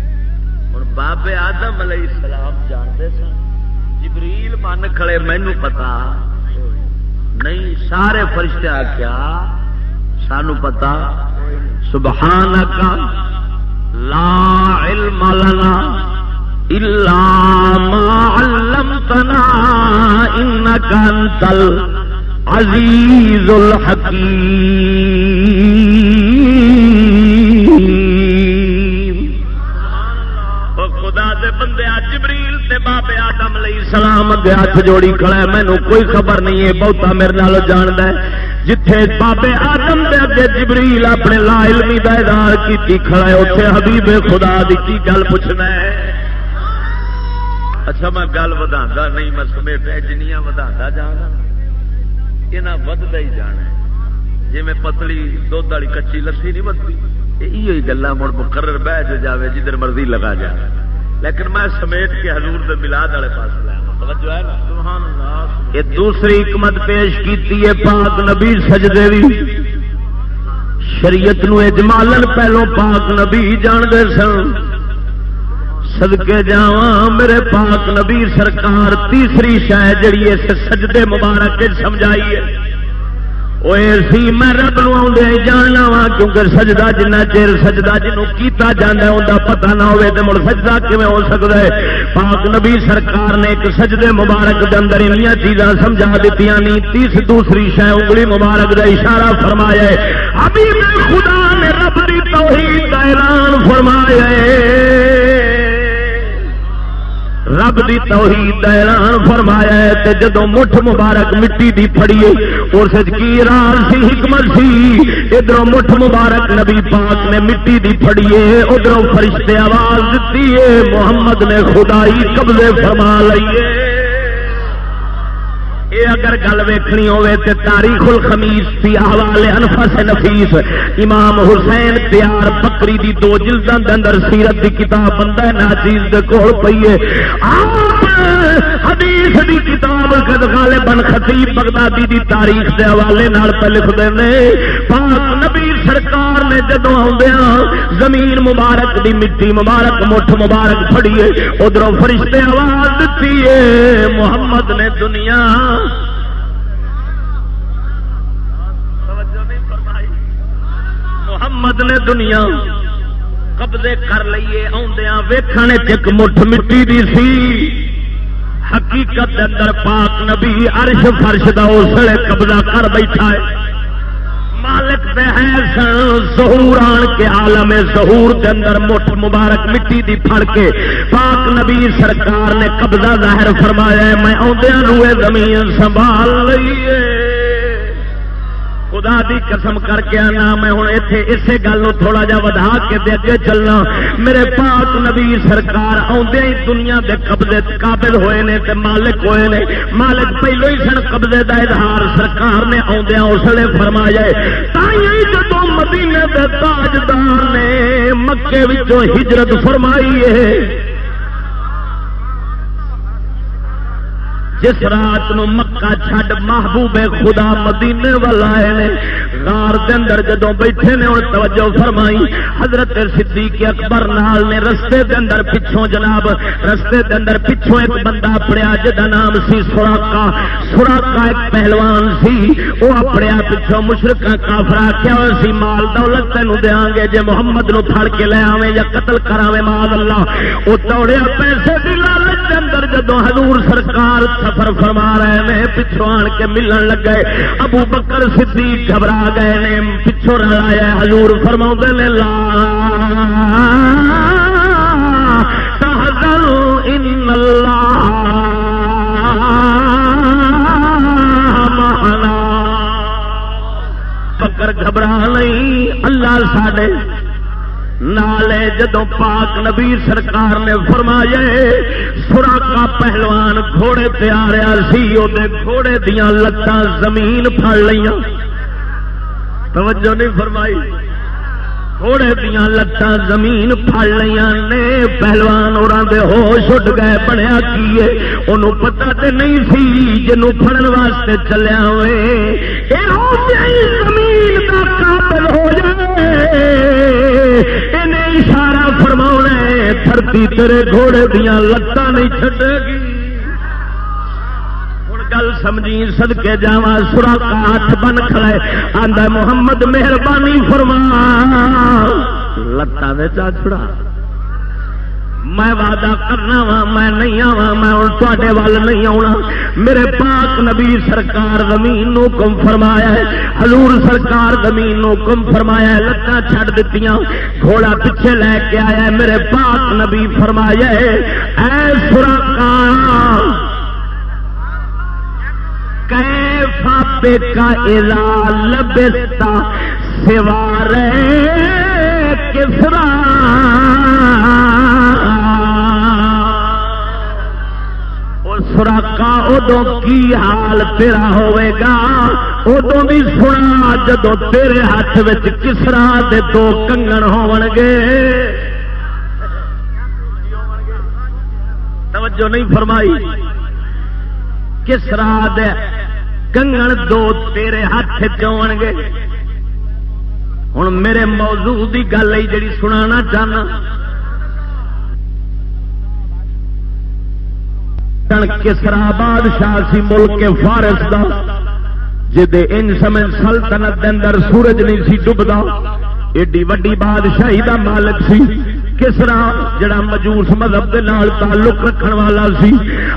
ہوں بابے آدم علیہ السلام جانتے سن۔ جبریل من کھڑے مینو پتا نہیں، سارے فرشتے آخیا سانو پتا سبحان کا لا علم لنا الا ما علمتنا انك انت العزيز الحكيم السلام اگے ہاتھ جوڑی کھڑا ہے مینو کوئی خبر نہیں ہے، بہتا میرے نال جاند ہے۔ جتھے بابے آدم دے اگے جبریل اپنے لا علمی کا ادار کی کھڑا ہے اتنے حبیب خدا دی کی گل پوچھنا ہے؟ اچھا میں گل ودا نہیں، میں سمیٹ جنیاں ودا جانا۔ یہاں ودتا ہی جانا جی میں پتلی دھد والی کچی لسی نہیں بدتی یہ گلا مڑ مقرر بہ جائے جدھر مرضی لگا جائے۔ لیکن میں سمیٹ کے حضور دے ملاد والے پاس یہ دوسری حکمت پیش کی پاک نبی سجدے بھی شریعت نو اجمالن پہلو پاک نبی جان دے سن۔ سدکے جا میرے پاک نبی سرکار تیسری شہ جڑی اس سجدے مبارک سمجھائی ہے۔ سی میں رب نو آدھے جاننا وا کیونکہ سجدہ جنہ چیر سجدہ جنوں کیتا جانا انہیں پتا نہ ہوئے تو مڑ سجدہ کیون ہو سکتا ہے۔ پاک نبی سرکار نے ایک سجدے مبارک کے اندر ان چیزاں سمجھا دیتی نہیں تیس دوسری شہ انگلی مبارک کا اشارہ فرمایا ہے۔ ابھی میں خدا نے رب کی توحید کا اعلان فرمایا ہے۔ رب دی توحید دا اعلان فرمایا ہے تے جدو مٹھ مبارک مٹی دی پھڑیے اس کی راز سی، حکمت سی؟ ادھر مٹھ مبارک نبی پاک نے مٹی دی پھڑیے ادھر فرشتے آواز دیتی ہے، محمد نے خدائی قبضے فرما لئیے اے اگر گل ویکنی ہوے تے تاریخ الخمیس فی حوالے انفس نفیس، امام حسین تیار بکری دی دو جلداں دے اندر سیرت دی کتاب بندہ ناچیز دے کول پئی ہے۔ حدیث دی کتاب قد غالبن خطیب بغدادی دی تاریخ دے حوالے نال پہ لکھ دے نے پاک نبی سرکار نے جدوں آوندیاں، زمین مبارک دی مٹی مبارک، مٹھ مبارک پھڑیے ادھروں فرشتے آواز دتی ہے، محمد نے دنیا محمد نے دنیا قبضے کر لیے آدھا ویخن ایک مٹھ مٹی دی سی۔ حقیقت اندر پاک نبی عرش فرش دا اسلے قبضہ کر بیٹھا ہے۔ مالک لکھتے ہے سن ظہور آن کے عالم ظہور کے اندر مٹھ مبارک مٹی دی پھڑ کے پاک نبی سرکار نے قبضہ ظاہر فرمایا میں آدھے زمین سنبھال لیے خدا دی قسم کر کے آنا، میں ہوں اتنے اسی گل تھوڑا جا ودا کے دے اگے چلنا۔ میرے پاک نبی سرکار آدھے ہی دنیا دے قبضے قابل ہوئے نے تے مالک ہوئے نے۔ مالک پہلو ہی سن قبضے دا اظہار سرکار نے آدھے ہاں، اسلے فرمایا جب مدینے دے تاجدار نے مکے ہجرت فرمائی ہے۔ جس رات نو مکہ چھڈ محبوب خدا مدینے والا آئے نے، غار دے اندر جدو بیٹھے نے ہوں توجہ فرمائی۔ حضرت صدیق اکبر نال نے رستے دے اندر پچھوں جناب، رستے دے اندر پچھوں ایک بندہ پڑیا جدا نام سی سوراکا سوراکا ایک پہلوان سی، وہ اپڑیا پچھوں مشرقہ کافرا کیا سی، مال دولت تینوں دیا گے، جے محمد نو پھڑ کے لے آویں یا قتل کراویں، مال اللہ۔ وہ دوڑیا پیسے دی لالچ دے اندر جدو حضور سرکار سفر فرما رہے ہیں۔ پچھوں آن کے ملن لگ گئے ابو بکر صدیق گھبرا گئے نے۔ پچھوں رلایا حضور فرما نے، لا ان اللہ بکر گھبرا نہیں۔ اللہ ساڈے نالے جدو پاک نبی سرکار نے فرمایا سورا کا پہلوان گھوڑے تیار سی وہ گھوڑے دیا لتان زمین پڑ لیا توجہ نہیں فرمائی۔ گھوڑے دیا لتان زمین پڑ لیا نے، پہلوان اور ہوش اٹھ گئے بنیا کی انہوں پتا تو نہیں سی جنوں پڑن واسطے چلیا ہوئے۔ زمین انہیں اشارہ فرما دھرتی تیرے گھوڑے دیا لتان نہیں چڈے گی۔ گل سمجھی سد کے جا سورا کا ہاتھ بن کھڑے آدھا محمد مہربانی فرما۔ لتان چڑا چھڑا۔ میں وعدہ کرنا وا، میں نہیں آوا میں ہوں تے وال نہیں آنا میرے پاک نبی سرکار زمین نو کم فرمایا حضور سرکار زمین نو کم فرمایا لتاں چھڑ دیتی گھوڑا پیچھے لے کے آیا میرے پاک نبی فرمایا اے سرکار کیفا پہ کا لبتا سوار کسرا۔ سوراخا ادو کی حال تیرا ہوئے گا؟ ادو بھی سنا جدو تیرے ہاتھ کسرا دے دو کنگن ہو گے۔ توجہ نہیں فرمائی۔ کس راہ کنگن دو تیرے ہاتھ چون گے۔ ہوں میرے موضوع کی گل ہے جی سنا چاہنا۔ کسرا بادشاہ سی ملک کے فارس کا جدے ان سمے سلطنت اندر سورج نہیں سی ڈبدا، ایڈی وڈی بادشاہی دا مالک سی۔ کسرا جڑا مجوس مذہب کے نال تعلق رکھن والا سی،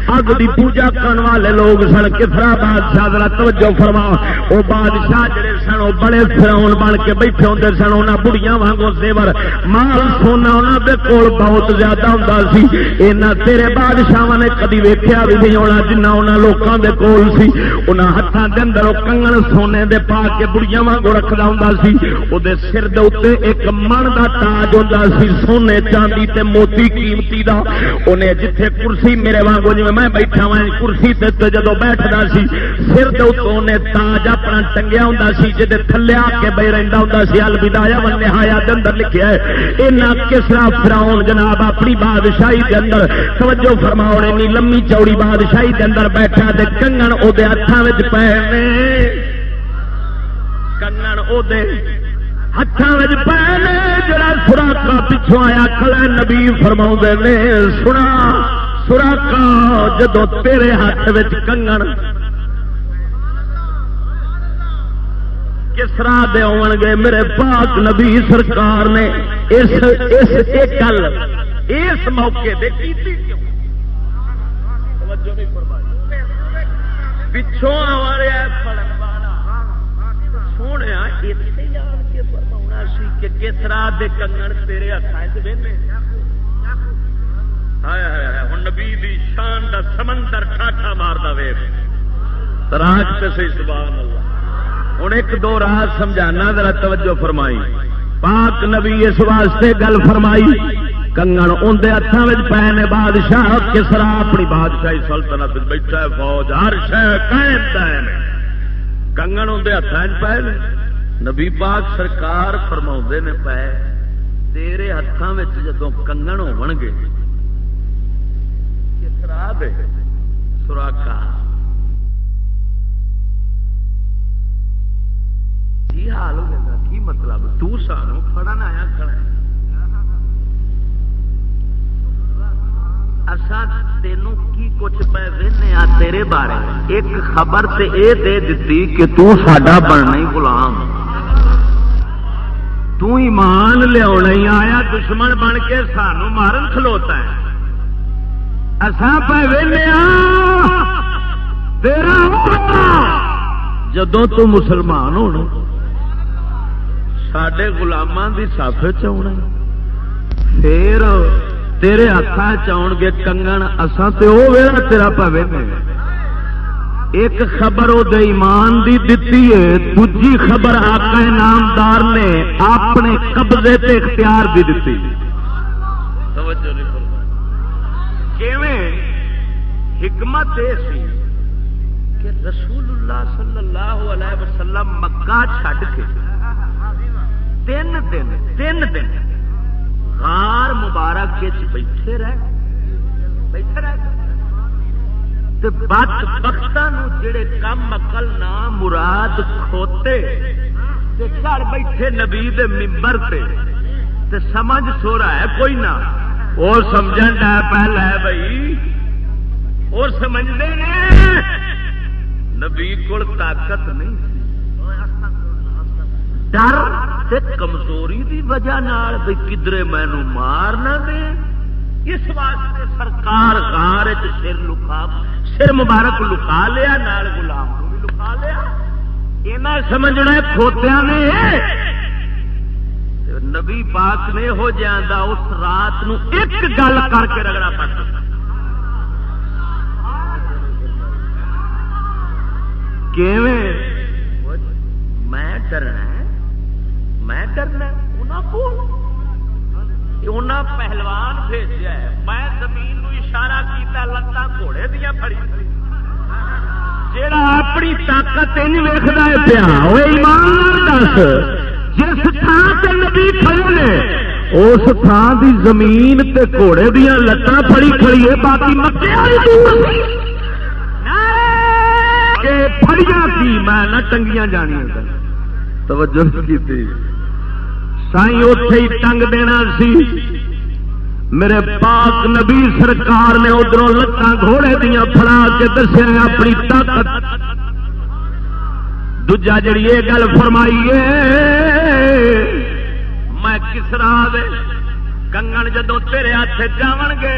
اگ دی پوجا کرن والے لوگ سن کسرا بادشاہ ذرا توجہ فرما۔ او بادشاہ جڑے سن، او بڑے فراؤن بن کے بیٹھے ہوندے سن انہاں بڑیاں وانگو زیور۔ مال سونا انہاں دے کول بہت زیادہ ہوندا سی۔ اینا تیرے بادشاہاں نے کدی ویکھیا بھی نہیں ہونا جنہ انہاں لوکاں دے کول سی۔ انہاں ہتھاں دے اندر او کنگن سونے دے پا کے بڑیاں وانگو رکھدا ہوندا سی۔ او دے سر دے اوتے ایک من دا تاج ہوندا سی سونے سونے چاندی تے موتی قیمتی دا انہیں جتھے کرسی میرے وانگو جی میں بیٹھا وا کرسی تے تے جدو بیٹھدا سی، سر دے اوتوں نے تاج اپنا ٹنگیا ہوندا سی جے تھلے آ کے بے رہندا ہوندا سی الوداع و نہایا دے اندر لکھیا ہے، اینا کسرا فرعون جناب اپنی بادشاہی دے اندر توجہ فرماؤ نے لمبی چوڑی بادشاہی دے اندر بیٹھا تے کنگن او دے ہتھاں وچ پے۔ نے کنگن او دے۔ ہاتھوں پہلے جڑا سوراخا پچھوں آیا کلا نبی فرما نے سنا سوراخا جدو تیرے ہاتھ کنگن۔ کس طرح دے آن گے؟ میرے پاک نبی سرکار نے۔ اس اس گل، اس موقع پچھوں آ رہا سونے فرما سی کہ کسرا دے کنگن تیرے ہاتھ ہوں نبی دی شان دا سمندر ٹھاٹا مار دے راج پہ سبحان اللہ ہوں ایک دو راج سمجھانا، ذرا توجہ فرمائی۔ پاک نبی اس واسطے گل فرمائی، کنگن اندر ہاتھوں پے نے بادشاہ کسرا اپنی بادشاہی سلطنت بیٹھا ہے، فوج، ہر شہ قائم کنگن اندر ہاتھ پے نے۔ نبی پاک سرکار فرما نے پے، تیرے ہاتھوں جدو کنگن ہو گے کسرا دے سوراخا کی حال ہوگا کی مطلب؟ تو سانو فڑن آیا کھڑا ہے۔ اصا تینوں کی کچھ پہ وہنے تیرے بارے؟ ایک خبر تے اے دے دیتی کہ تو ساڈا بننا ہی غلام۔ تو ایمان لیا آیا، دشمن بن کے سانو مارن کھلوتا ہے۔ اصا پہ وہنے تیرا جدو تو مسلمان ہونا سڈے گلاما کی سف چنا پھر تیرے ہاتھ چاؤ گے کنگن اسان تے وہ ویلا تیرا پوے ایک خبر وہ ایمان دی دتی ہے دوجی خبر آقا نامدار نے اپنے قبضے تے اختیار دی دتی۔ حکمت یہ سی کہ رسول اللہ صلی اللہ علیہ وسلم مکہ چھڈ کے تین دن تین دن غار مبارک بیٹھے رہ بیٹھے رہ بت بختوں جڑے کم اکل نہ مراد کھوتے گھر بیٹھے نبی دے ممبر تے تے سمجھ سو رہا ہے کوئی نہ۔ اور سمجھ پہلا ہے بھائی۔ اور سمجھتے نبی کو طاقت نہیں ڈر کمزوری دی وجہ کدرے مینو مار نہ دے۔ اس واسطے سرکار گار سر لکا سر مبارک لکا لیا، نال گلام بھی لکا لیا۔ یہ سمجھنا کھوتیا نے۔ نبی پاک نے ہو جانا اس رات نو ایک گل کر کے رگڑا پڑتا میں ڈرنا میں ڈرنا انہوں کو پہلوان بھیجا میں زمین اشارہ کیا لتان گھوڑے دیا فری جا اپنی طاقت ویختا ہے پیا وہ دس جس تھان سے نبی کھڑے اس تھان زمین تے گھوڑے دیا لتان فری کھڑی ہے باقی فڑیاں کی میں نہ ٹنگیاں جانی توجہ کی سائی اتے ہی ٹنگ دینا سی۔ میرے پاک نبی سرکار نے ادھر لتان گھوڑے دیا فڑا کے دسیا اپنی طاقت۔ دجا جڑی یہ گل فرمائیے، میں کس راہ دے؟ کنگن جدو تیرے ہاتھ جا گے،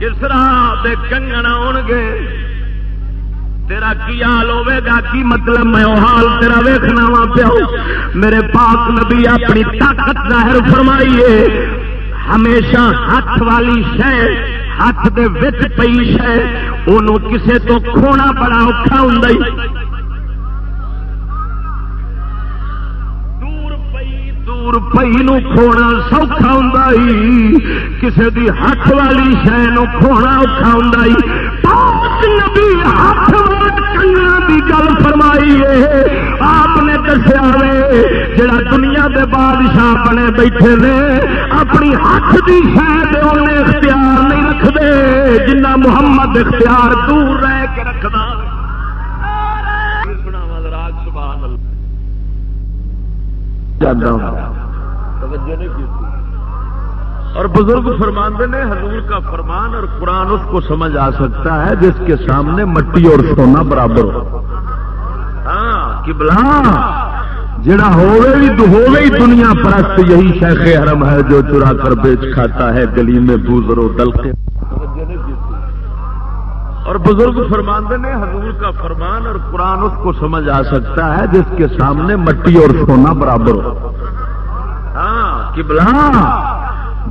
کس راہ دے کنگن آن گے؟ تیرا کی حال ہوے گا کی مطلب میں وہ حال تیرا ویخنا وا پیو؟ میرے پاک نبی اپنی طاقت ظاہر فرمائیے، ہمیشہ ہاتھ والی شہ ہاتھ دے وچ پئی شہ انہوں کسے تو کھونا بڑا اوکھا ہوں دور پئی نو کھونا سوکھا ہوں کسے دی ہاتھ والی شہ نو کھونا اوکھا ہوں نبی ہاتھ کنگا کی گل فرمائی ہے۔ آپ نے دسیا جڑا دنیا دے بادشاہ بنے بیٹھے نے اپنی ہاتھ کی شاید انہیں اختیار نہیں رکھتے جنہ محمد اختیار دور رہ کے رکھنا کی اور بزرگ فرماندے نے حضور کا فرمان اور قرآن اس کو سمجھ آ سکتا ہے جس کے سامنے مٹی اور سونا برابر ہو۔ ہاں کبلا جڑا ہوئے ہی دنیا پرست یہی شیخ حرم ہے جو چرا کر بیچ کھاتا ہے گلی میں بوزرو دل کے اور بزرگ فرماندے نے، حضور کا فرمان اور قرآن اس کو سمجھ آ سکتا ہے جس کے سامنے مٹی اور سونا برابر ہو۔ ہاں کبلا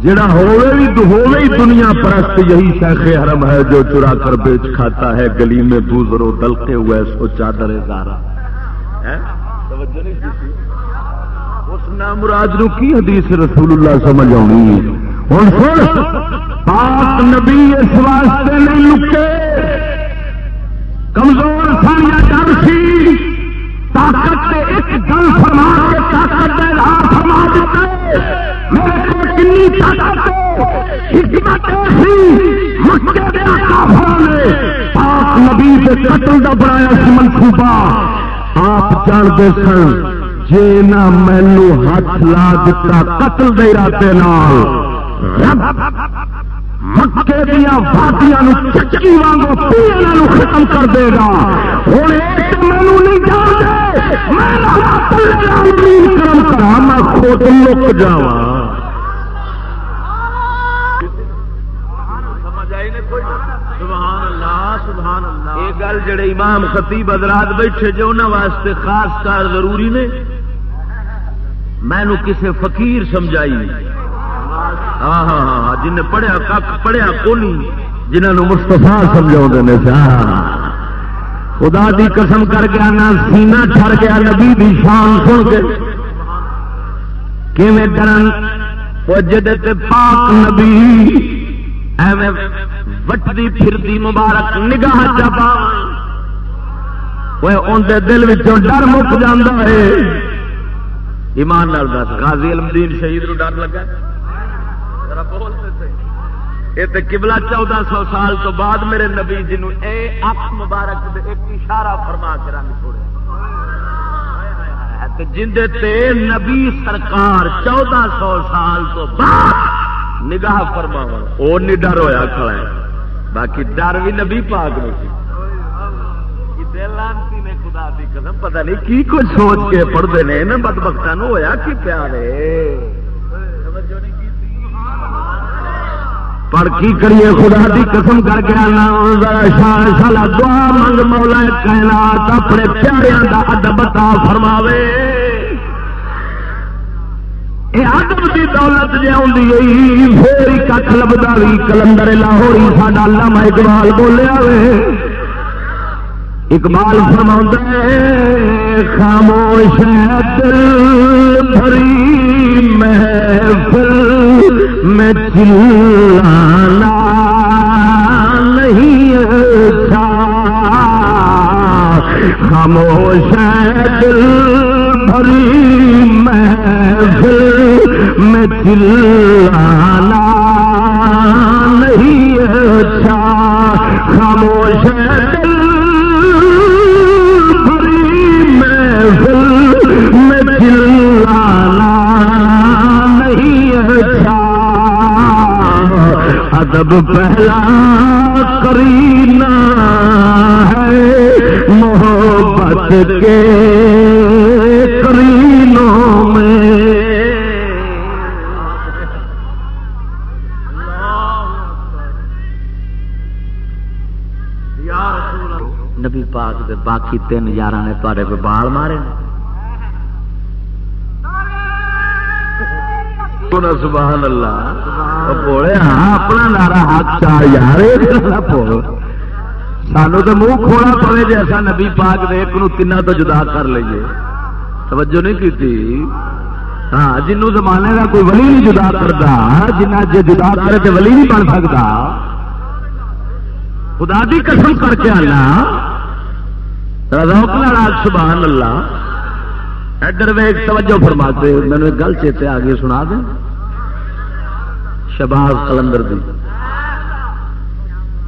جڑا ہوئے دنیا پرست، یہی شیخ حرم ہے جو چرا کر بیچ کھاتا ہے، گلی میں بوزرو دلتے ہوئے سو چادر دارا اس نام مراد کی حدیث رسول اللہ سمجھ آنی ہوں پاک نبی اس واسطے نہیں لکے۔ کمزور سانیا ڈر سی، طاقت ایک گل فرما کے طاقت فرما دیتا میرے کو کنی طاقت حکمت پاک نبی کے قتل کا بنایا سی منصوبہ۔ آپ جانتے سن جی نہ مینو ہاتھ لا دتا قتل دے ارادے مکے دیا چکی پیڑوں ختم کر دے گا۔ ہوں مینو نہیں جانتے کرم کرا میں خود لک جا یہ گل جڑے امام خطیب حضرات بیٹھے جو انہوں واسطے خاص کار ضروری نے مینو کسے فقیر سمجھائی ہاں ہاں ہاں, ہاں، جن پڑھیا کھ پڑھیا کونی جنہوں مستفا سمجھا خدا دی قسم کر گیا نہ سینا ٹر گیا نبی دی شان سن کے۔ کیویں ڈرن جدے پاک نبی، ایویں وٹتی پھرتی مبارک نگاہ چپا وہ اندر دل ڈر مک جانا ہے۔ ایمان لال دس، غازی علمدین شہید نو ڈر لگا۔ یہ تو کبلا چودہ سو سال تو بعد میرے نبی جی اک مبارک دے ایک اشارہ فرما کے رنگ چھوڑے۔ جندے تے نبی سرکار چودہ سو سال تو بعد نگاہ فرما وہ نہیں ڈر ہوا کھڑا ہے۔ باقی ڈر بھی نبی پاک نہیں نے خدا دی قدم پتہ نہیں کی کچھ سوچ کے پڑھتے ہیں بد بختوں ہوا کی پیارے پر کی کریے خدا دی قسم کر کے آنا شان سالا دعا منگ مولا کائنات اپنے پیاروں کا ادب بتا فرماوے۔ ادب کی دولت جی آئی پھر کھ لبدا بھی کلندر لاہوری ساڈا لما اقبال بولیا وے۔ اقبال فرما خاموش دل بھری محفل۔ میں چلانا نہیں اچھا۔ خاموش دل بھری محفل۔ میں چلانا نہیں اچھا۔ خاموش دل ادب پہلا کرینا ہے محبت کے کرینوں میں۔ نبی پاک دے باقی تین یار نے تے پہ بال مارے سبحان اللہ۔ بولے ہاں اپنا نارا ہاتھ چار یار سانو تو منہ کھوڑا پڑے جیسا نبی پاک دے، ایک تین تو جدا کر لیے توجہ نہیں کی ہاں جنوں زمانے کا کوئی ولی نہیں جدا کرتا جنہ جی جدا کرے تو ولی نہیں بن سکتا خدا دی قسم کر کے آنا۔ روک سبحان اللہ۔ ادھر ویگ توجہ فرماتے مینو ایک گل چیتے آ گئی، سنا دیں۔ شباز کلندر دی۔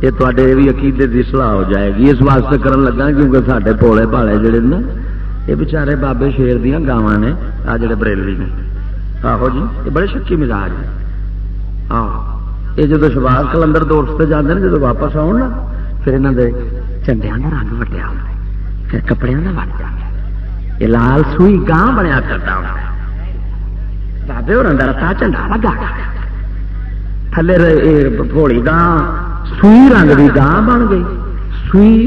یہ تے بھی عقیدے کی سلاح ہو جائے گی۔ اس واسطے کرن لگا کیونکہ سارے پوڑے پالے جڑے نا یہ بچارے بابے شیر دیا گاواں نے، آ جڑے بریلوی نے۔ آہو جی یہ بڑے شکی مزاج ہیں۔ ہاں یہ جب شباز کلندر دوست سے جاتے ہیں جب واپس آؤ نا، پھر یہاں کے چنڈیا کا رنگ وٹیا پھر کپڑے کا وٹ جانا یہ لال سوئی گاں بنیا کرتا ہوں۔ بابے اور رتا چنڈا لگا۔ تھلے پھوڑی گاں، سوئی رنگ کی گاں بن گئی۔ سوئی،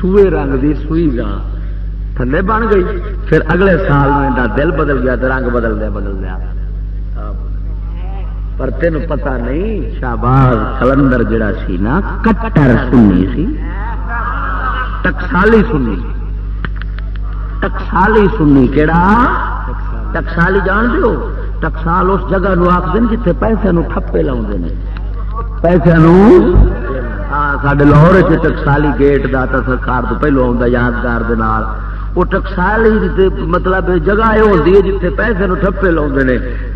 سوئے رنگ دی سوئی گا تھلے بن گئی۔ پھر اگلے سال میں دل بدل گیا تو رنگ بدل دیا بدل دیا۔ پر تین پتا نہیں شہباز کلندر جڑا سی نا، کٹر سنی سی، ٹکسالی سنی۔ ٹکسالی سنی کہڑا ٹکسالی جان دو ٹکسال اس جگہ نو آخر جیتے پیسے نو ٹھپے لاؤ پیسے سڈے لاہور ٹکسالی گیٹ کا تو سرکار تو پہلو آتا یادگار وہ ٹکسالی مطلب جگہ یہ ہوتی ہے جیتے پیسے نو ٹھپے لاؤ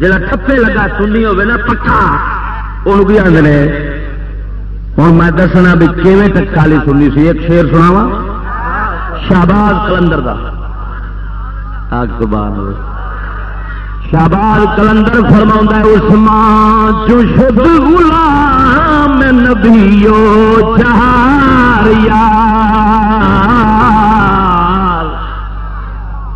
جا ٹھپے لگا سنی ہوگی نا، پٹھا وہ بھی آدھے ہوں میں دسنا بھی کیون ٹکسالی سنی سی؟ ایک شیر سنا شہباز کلندر کا اخبار شہباز کلندر فرما عثمان جو شد غلام نبیو چہار یار۔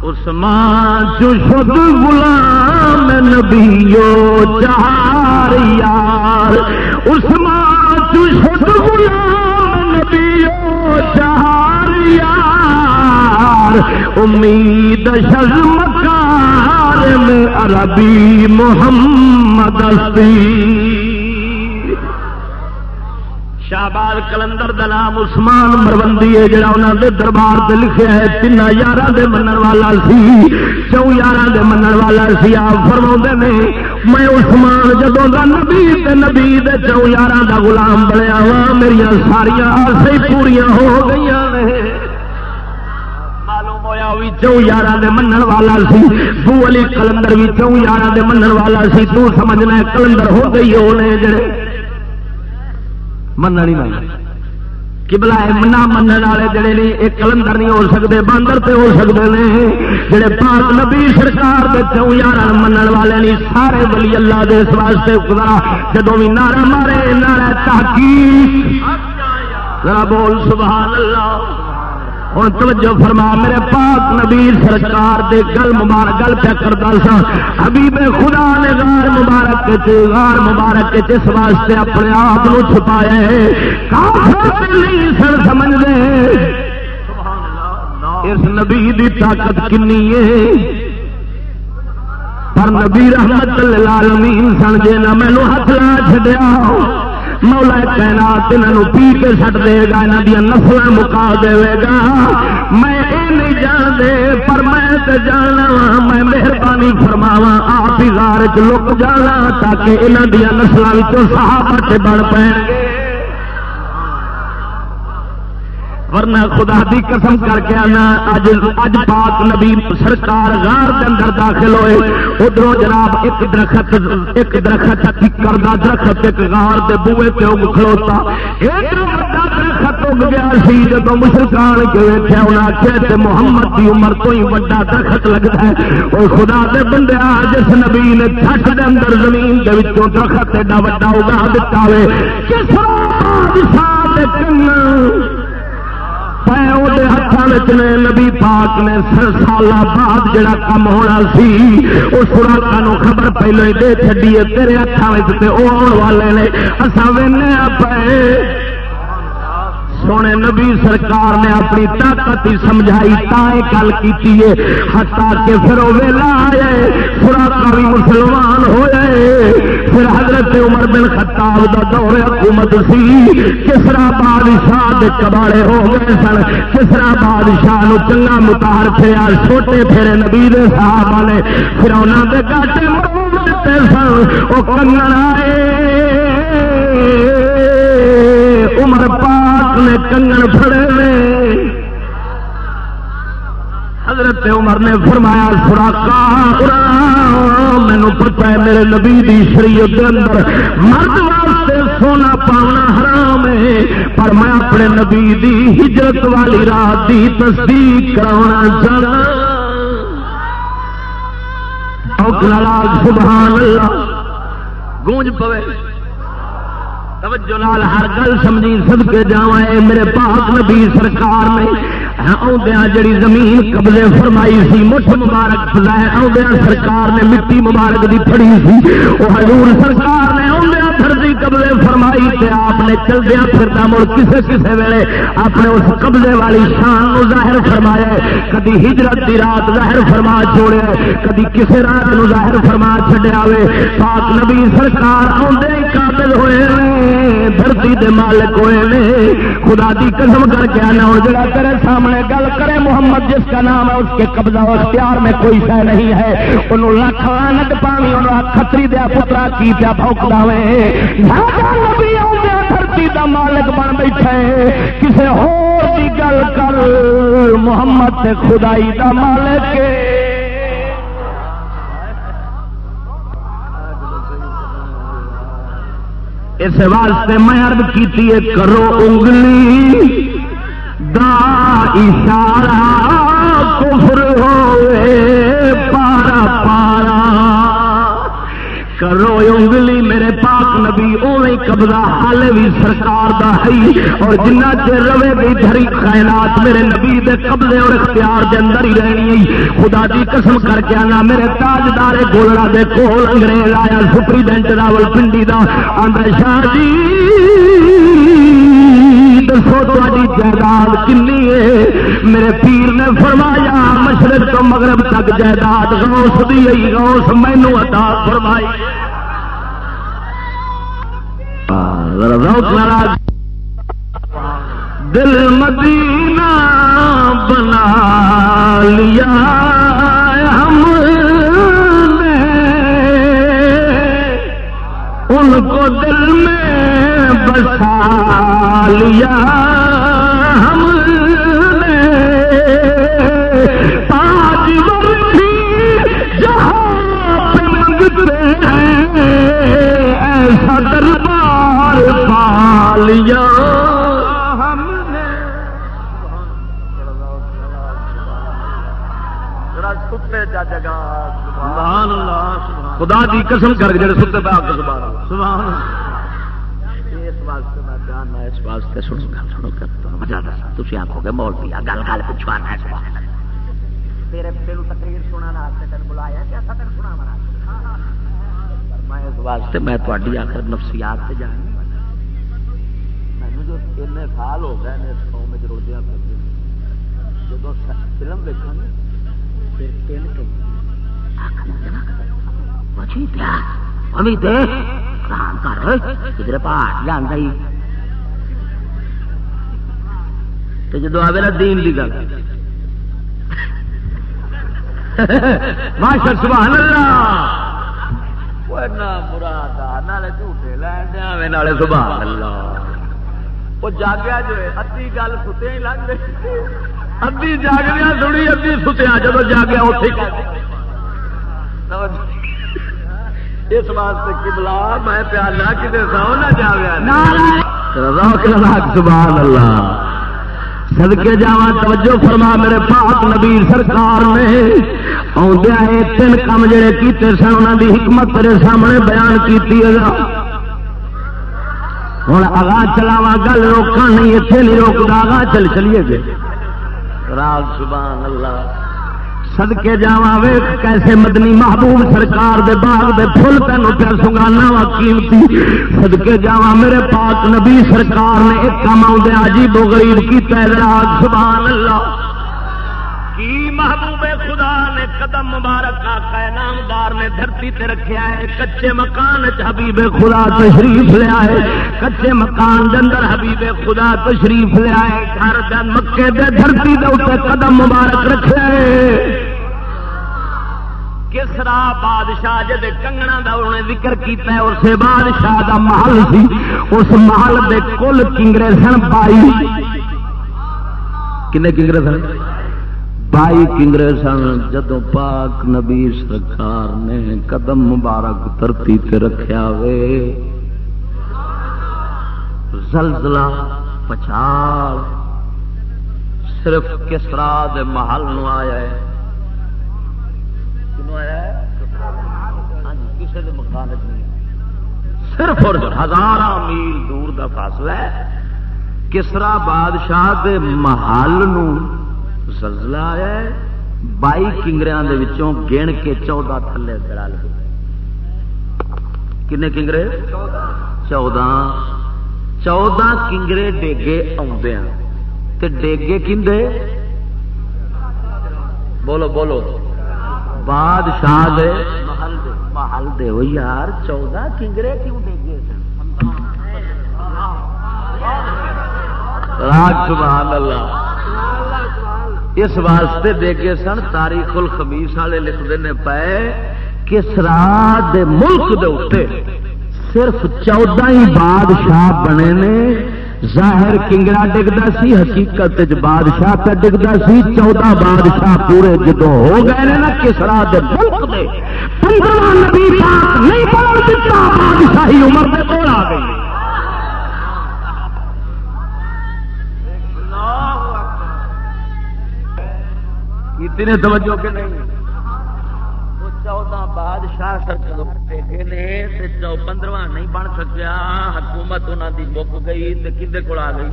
عثمان جو شد غلام نبیو چہار یار۔ عثمان جو شد غلام نبیو چہار یار۔ امید شرمکار میں عربی محمد استی شہباد کلندر دلام عثمان مربندی ہے، جڑا انہوں دے دربار سے لکھے ہے تین یار دے من والا سی چون یار دے من والا سی، آپ فرما نے، میں عثمان جدوں کا نبی تے نبی دے چون یار دا غلام بنیا وا میری ساریا آسے پوریا ہو گئی نے۔ ہویا چون یار من والا سی بو علی کلندر بھی چون یار من والا سی تو سمجھنا کلندر ہو گئی ہونے جڑے من نہیں من کبلا منا من والے جڑے نہیں ایک کلندر نہیں ہو سکتے باندر تے ہو سکتے ہیں جڑے پاک نبی سرکار کے چون یار من والے نہیں سارے بلی اللہ دے اس واسطے خدا جدو بھی نعرہ مارے نعرہ تحقیق بول سبحان اللہ ہوں توجہ فرما، میرے پاک نبی سرکار دے گل مبارک گل پہ کرتا سا حبیب خدا نے غار مبارک غار مبارک اس واسطے اپنے آپ کو چھپایا نہیں سر سمجھ دے اس نبی دی طاقت کنی ہے۔ پر نبی رحمت للعالمین سن، جے نہ مینو ہاتھ لا چڈیا مولا کائنات انہوں پی کے سٹ دے گا یہاں دیا نسل مکا دے گا۔ میں یہ نہیں جان دے، پر میں تو جانا میں مہربانی فرماوا آپ ہی گار چ لک جانا تاکہ یہاں دیا نسلوں صحابہ بن پے ورنہ خدا دی قسم کر کے آنا، اج اج پاک نبی سرکار غار کے اندر داخل ہوئے۔ ادھر جناب ایک درخت ایک درخت کر درخت، ایک غار دے بوئے تے اگ کھلوتا۔ ایک درخت اگ گیا سی جب مشرکان کے ویٹیا انہیں آخیا محمد کی عمر تو ہی وا درخت لگتا ہے۔ اور خدا دے بندے جس نبی نے چھٹ دے اندر زمین دے وچوں درخت ایڈا وا اگا دتا ہوئے۔ کس ہاتھوں نے نبی پاک نے سرسالہ بعد جڑا کم ہونا سی، اس خوراک خبر پہلے دے چڈیے تیرے ہاتھوں سے وہ آن والے نے۔ اصا وے پے سونے نبی سرکار نے اپنی طاقت ہی سمجھائی تائیں گل کی ہٹا کے پھر وہ ویلا آئے خوراک بھی مسلمان ہوئے۔ پھر حضرت عمر بن خطاب دا دور حکومت سی، کسرا بادشاہ دے کباڑے ہو گئے سن۔ کسرا بادشاہ نو چنگا متار پھریا، چھوٹے پھیرے نبی دے صاحب نے پھر انہوں دے گاٹے مرو دیتے سن۔ وہ کنگن آئے۔ عمر پاک نے کنگن پڑے حضرت عمر نے فرمایا سوراخا مینو پتا ہے میرے نبی دی شریعت اندر مرد واسطے سونا پاؤنا حرام ہے، پر میں اپنے نبی دی ہجرت والی رات دی تصدیق کرا چاہنا۔ سبحان اللہ۔ گونج پوے۔ توجہ لال ہر گل سمجھی سد کے جا میرے پاک نبی سرکار نے۔ ہاں، آدھا جڑی زمین قبضے فرمائی سی، مٹھ مبارک فضا آدھا سرکار نے مٹی مبارک دی پڑی سی۔ وہ حضور سرکار نے آدھا دھرتی قبضے فرمائی تے آپ نے چلدیا پھرتا مڑ کسے کسے ویلے اپنے اس قبضے والی شان نو ظاہر فرمایا کدی ہجرت کی رات ظاہر فرما چھوڑے کدی کسے رات نو ظاہر فرما چڈیا پاک نبی سرکار آدھے قابل ہوئے دھرتی دے مالک ہوئے نے۔ خدا دی قسم کر کے آنا ہوں جڑا تیرے سامنے گل کرے محمد، جس کا نام ہے اس کے قبضہ اختیار میں کوئی شہ نہیں ہے۔ انہوں لکھ لانت پانی انہوں کتری دیا پترا، کی پیا بھوکتا ہوئے دھرتی دا مالک بن بیٹھے کسے ہور دی گل کر، محمد خدائی دا مالک اس واسطے میں ارد کی کرو انگلی۔ دا اشارہ کفر ہوئے پارا پارا کرو انگلی میرے پاک نبی اوے قبضہ حال بھی سرکار دا ہے اور جنہ چر روے بھی دھری کائنات میرے نبی دے قبضے اور اختیار دے اندر ہی رہنی ہے۔ خدا دی قسم کر کے آنا، میرے تاجدار گولڑا دے کول انگریز آیا سپریڈینٹ راول پنڈی دا آندر شاہ جی۔ دسو تاری جائیداد کنی ہے؟ میرے پیر نے فرمایا، مشرق تو مغرب تک جائیداد غوث دی غوث مینو عطا فرمائی۔ دل مدینہ بنا لیا ہم نے۔ ان کو دل بسا لیا ہم نے آج جہاں پہ منگتے ہیں ایسا دربار پا لیا ہم نے۔ جگہ۔ خدا دی قسم کر کے جڑے ستے پہ آ سبحان اس واسطے میں جاننا اس واسطے سنو گل سنو کر مزہ دسا تھی آخو گے مول پیا گل گل پچھوانا تیرے تیرو تقریر سنا تین بلایا کیا تین سنا میں اس واسطے میں تھوڑی آخر نفسیات سے جان جو سال ہو گئے اس قوم میں رڑدیا پھر جب فلم دیکھا نا پھر تین آرام کر کدھر پہاڑ جانا ہی تو جدو آئے نا دین کی گل ماشا سبحان اللہ جھوٹے لین سبحان اللہ وہ جاگیا جو ادی گل ستے ہی لگ ادی جاگیا تھوڑی ادی ستیا جب جاگیا اتنے اس واسطے کبلا میں پیالا کتنے سو نہ جاگیا سبحان اللہ سدکے جا توجہ فرما میرے پاک نبی سرکار نے۔ آدھا یہ تین کام جڑے کیتے سن انہوں کی حکمت تیرے سامنے بیان کی ہوں اگا چلاوا گل روکا نہیں اتنے نہیں روکتا اگا چل چلیے گے۔ راگ سبحان اللہ سدکے جا ویخ کیسے مدنی محبوب سرکار دے باغ دے فل تین پیا سنگانا وا قیمتی۔ سدکے جا میرے پاک نبی سرکار نے ایک کام آدھے عجیب و غریب کی راگ سبحان اللہ۔ نے قدم مبارک آقا نامدار نے دھرتی تے رکھیا ہے، کچے مکان حبیب خدا تشریف لیا ہے، کچے مکان دے اندر حبیب خدا تشریف لیا ہے، گھر دن مکے دے دھرتی دے اوپر قدم مبارک رکھیا ہے۔ کسرا بادشاہ جدے کنگنا دا انہیں ذکر کیتا ہے، اسے بادشاہ دا محل سی، اس محل دے کل کنگرے سن بائی کنے کنگرے سن؟ بائی کنگرے سن جدو پاک نبی سرکار نے قدم مبارک ترتی تے رکھیا وے، زلزلہ پچھال صرف کسرا دے محل نو آیا ہے۔ ہاں جی، کسی مکان صرف اور ہزار میل دور دا فاصلہ ہے، کسرا بادشاہ دے محل نو زلزلہ آیا ہے بائی کنگریاں دے وچوں گن کے چودہ تھلے دلال کنے کنگرے؟ چودہ۔ چودہ کنگرے ڈیگے آدھے ڈیگے کھے بولو بولو۔ بادشاہ دے محل دے محل دے۔ وہ یار، چودہ کنگرے کیوں ڈیگے؟ سبحان اللہ۔ اس واسطے دے دیکھے سن تاریخ الخمیس والے لکھتے ہیں پے کہ سراد ملک دے اٹھے صرف چودہ ہی بادشاہ بنے نے۔ ظاہر کنگرا ڈگتا سی، حقیقت بادشاہ کا ڈگتا سی۔ چودہ بادشاہ پورے جدو ہو گئے نا کسرا ملک دے پندرہ نبی پاک نہیں بول بادشاہی عمر کے کول آ گئی۔ نے توجہ نہیں؟ چودہ بادشاہ نہیں بن سکیا۔ حکومت انہوں مک گئی کھے کو آ گئی؟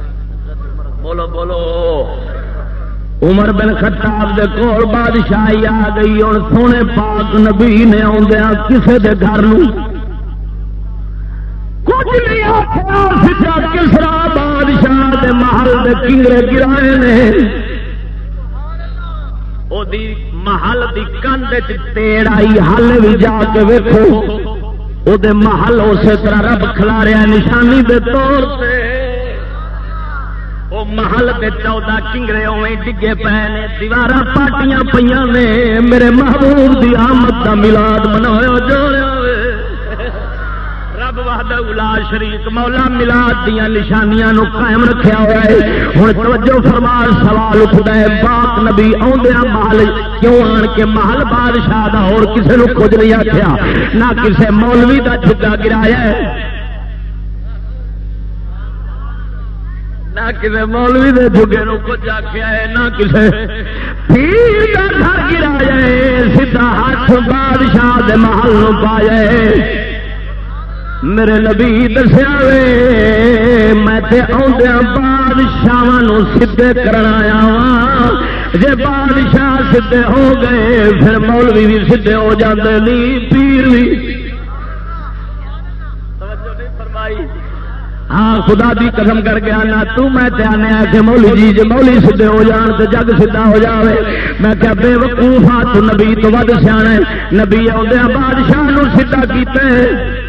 بولو بولو۔ عمر بن خطاب دے کول بادشاہی آ گئی اور سونے پاک نبی نے آدھا کسی کے گھر کچھ نہیں آخر کسرا بادشاہ محل کے کنگرے گرائے نے۔ محل کی کندھ تیڑ آئی ہل بھی جا کے ویکو وہ محل اسی طرح رب کھلا نشانی دے طور سے وہ محل کے چودہ کنگرے اوے ڈگے پے نے دیوار پاٹیاں پہ نے میرے محبوب کی آمد کا ملاد منایا جا رہا وحدہ الا شریک، مولا ملاد دیا نشانیاں نو قائم رکھیا ہوا ہے۔ ہن توجہ فرما، سوال اٹھدا ہے پاک نبی اوندیا محل کیوں آن کے محل بادشاہ دا؟ اور کسے نو کچھ نہیں آکھیا۔ نہ کسے مولوی دا جھگا گرایا ہے۔ نہ کسی مولوی دے جھگے نو کچھ آخیا ہے، نہ کسی پیر کا گھر گرایا ہے۔ سیدھا ہاتھ بادشاہ دے محل نو پایا ہے۔ میرے نبی دسیا وے، میں آدھا بادشاہ سدھے کرنا آیا وا جی بادشاہ سدھے ہو گئے، پھر مولوی بھی سدھے ہو جاتے نہیں پیر بھی۔ ہاں خدا بھی قدم کر گیا نہ تو میں آنے کہ مولی جی جی مولی سیدے ہو جان تو جگ سیدا ہو جاوے۔ میں کیا بے وقوف ہاں تو نبی تو ود سیا نبی آدھا بادشاہ سیدا کیتے۔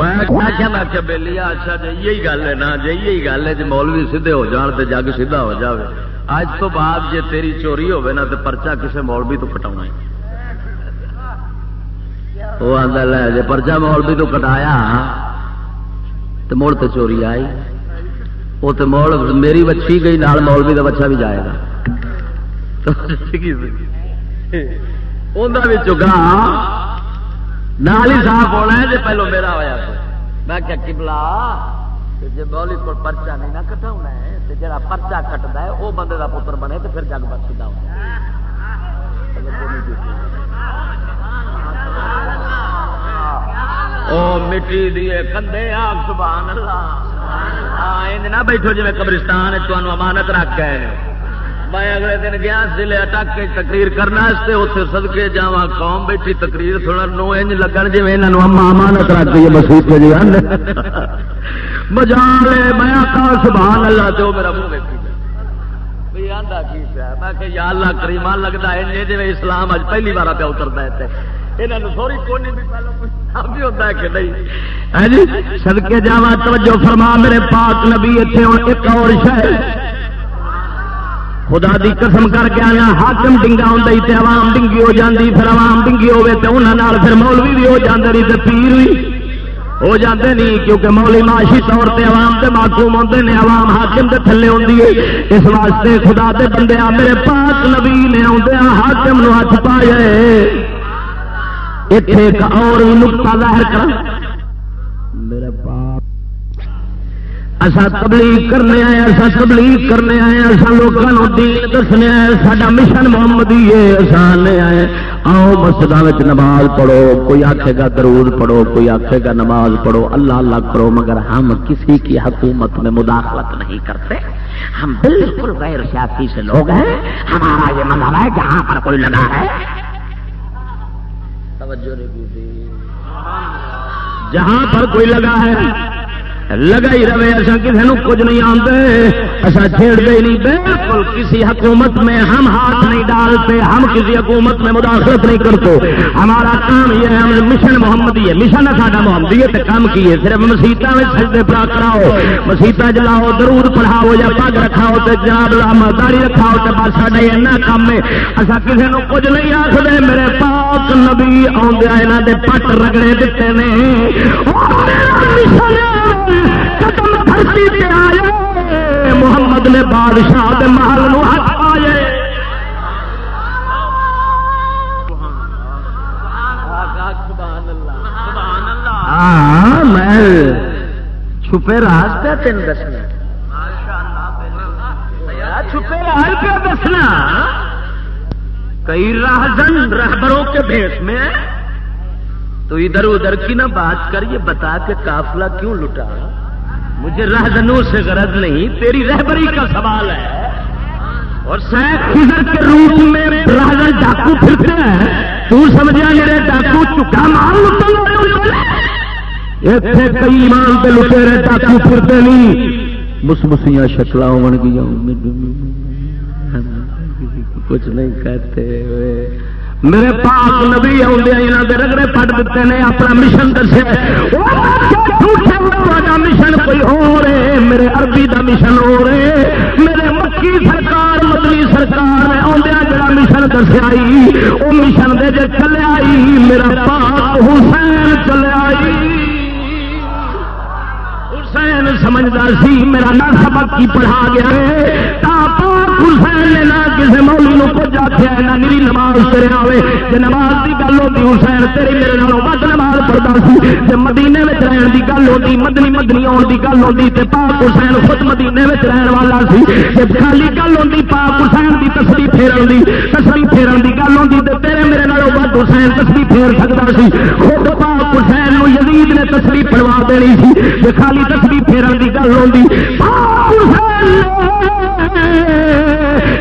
اچھا جی یہی گل ہے نا جی یہی گل ہے جی مولوی سیدھے ہو جان تو جگ سیدھا ہو جائے اج تو بعد جی تیری چوری ہوے نا تو پرچا کسے مولوی تو کٹا وہ آتا لے جی پرچا مولوی تو کٹایا ہاں، تو مڑ تو چوری آئی۔ وہ تو مول، میری بچی گئی، نال مولوی کا بچہ بھی جائے گا۔ جی اندر چگا نال ہی صاف ہونا ہے جی پہلو میرا ہوا میں کیا کبلا جی مولی کو پرچا نہیں نہ کٹا ہونا ہے، تو جا پرچا کٹتا ہے وہ بندے کا پتر بنے تو پھر جگ بس سیدا مٹی دیے کندے آگ سبحان اللہ۔ ہاں نہ بیٹھو جی قبرستان تمہیں امانت رکھ گئے میں اگلے دن گیا ضلع اٹک کے تقریر کرنا اتنے سدکے جا قوم بیٹھی تقریر سنن انج لگن جی امانت رکھ گئی مسیح پہ جی بجا لے، میں سبحان اللہ تو میرا منہ میں کہ یا اللہ کریما لگتا ہے جی اسلام اج پہلی بار پہ اترتا ہے سدکے ہاں جی، جا توجہ فرما، میرے پاک نبی اتنے ہوں ایک اور شہر خدا دی قسم کر کے آنا حاکم ڈنگا ہوں تے عوام ڈنگی ہو جاندی، پھر عوام ڈنگی ہوے تے انہاں پھر مولوی بھی ہو جاندے نہیں تے پیر بھی ہو جاتے نہیں، کیونکہ مولی معاشی طور پہ عوام سے معصوم ہوتے ہیں عوام حاکم کے تھلے ہوتی ہے۔ اس واسطے خدا دے بندے آ، میرے پاس نبی نے آدھے حاکم نو ہاتھ پایا اتنے ایک اور نقطہ ظاہر کر میرے پاس اصا تبلیغ کرنے آئے اصا تبلیغ کرنے آئے اصا لوگوں دین دسنے آئے ساڈا مشن محمد آسان آئے آؤ مسجد نماز پڑھو، کوئی آخے گا درود پڑھو، کوئی آخے گا نماز پڑھو، اللہ اللہ کرو، مگر ہم کسی کی حکومت میں مداخلت نہیں کرتے۔ ہم بالکل غیر سیاسی سے لوگ ہیں۔ ہمارا یہ مذہب ہے، جہاں پر کوئی لگا ہے۔ توجہ جہاں پر کوئی لگا ہے۔ لگا ہی رہے ایسا کسی نے کچھ نہیں آتے ایسا چھیڑ دے نہیں بالکل کسی حکومت میں ہم ہاتھ نہیں ڈالتے، ہم کسی حکومت میں مداخلت نہیں کرتے۔ ہمارا کام یہ ہے، ہم مشن محمدی ہے۔ مشن ہے ساڈا محمدی ہے کام کی ہے؟ صرف مسیطا میں سجدے پڑا کراؤ۔ مسیطا جلاؤ، درود پڑھاؤ یا پگ رکھاؤ تو جناب داری رکھاؤ تو بس ساڈا ایسا کام ہے۔ ایسا کسی نے کچھ نہیں آخر میرے پاک نبی آدھا یہاں کے پٹ رگڑے دیتے ہیں قدم دھرتی پہ آئے۔ محمد نے بادشاہ کے محل نو ہاتھ پائے۔ ہاں میں چھپے راز پہ تین دسنا۔ ہاں، چھپے راز پہ دسنا۔ کئی راہجن رہبروں کے بھیس میں تو ادھر ادھر کی نہ بات کر، یہ بتا کے کافلا کیوں لٹا؟ مجھے رہدنوں سے غرض نہیں، تیری رہبری کا سوال ہے۔ اور کدھر کے روپ میں راہدن ڈاکو پھرتے ہیں تو سمجھا میرے ڈاکو چکا مال اتنے کئی مان پہ لٹے رہے ڈاکو پھرتے نہیں۔ مسمسیاں شکل ہو گیا۔ کچھ نہیں کہتے ہوئے۔ میرے پاس نبی آدھے یہاں کے رگڑے پٹ دیتے ہیں، اپنا مشن دسے مشن کوئی ہو رہے میرے عربی دا مشن ہو رہے میرے مکی سرکار، مدنی سرکار نے آدھا جڑا مشن دسیا وہ مشن دے جے چلے آئی۔ میرا پاک حسین چلے آئی۔ حسین سمجھدار سی، میرا نہ سبق کی پڑھا گیا ہے۔ حسین نے نہ کسی مولی نو کچھ آخیا نہ میری نماز تیرے آئے جی نماز کی گل ہوتی حسین تیری میرے نالوں ود نماز پڑھتا سی۔ جی مدینے میں رہن کی گل ہوتی مدنی مدنی آن کی گل ہوتی تو پاک حسین خود مدینے میں رہن والا سی۔ جب خالی گل ہوتی پاک حسین کی تسری پھیرن کی تسری پھیرن کی گل ہوتی تو تیرے میرے نالوں ود حسین تسری پھیر سکتا سی۔ خود پاک حسین نو یزید نے تسری پڑوا دینی سی جی خالی تسری پھیرن کی گل ہوتی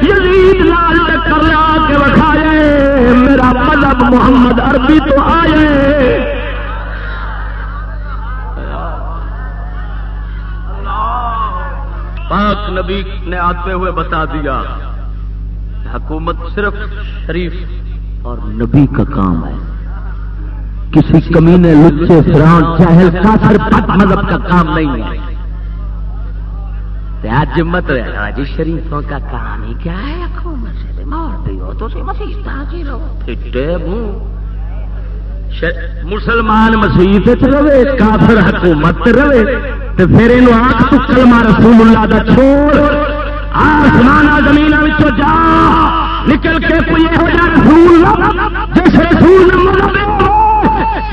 یزید لال چکر لا کے وکھائے میرا مذہب محمد عربی تو آئے پاک نبی نے آتے ہوئے بتا دیا، حکومت صرف شریف اور نبی کا کام ہے۔ کسی کمینے لچے فران چاہل کافر پت مذہب کا کام نہیں ہے۔ آج مت رہا جی شریفوں کا کام ہی کیا ہے؟ مسلمان مسیح رہے، کافر حکومت رہے۔ تو پھر یہ آخ تو کلمہ رسول اللہ دا چھوڑ۔ آسمان زمین جا۔ نکل کے کوئی یہ رسول جس رسول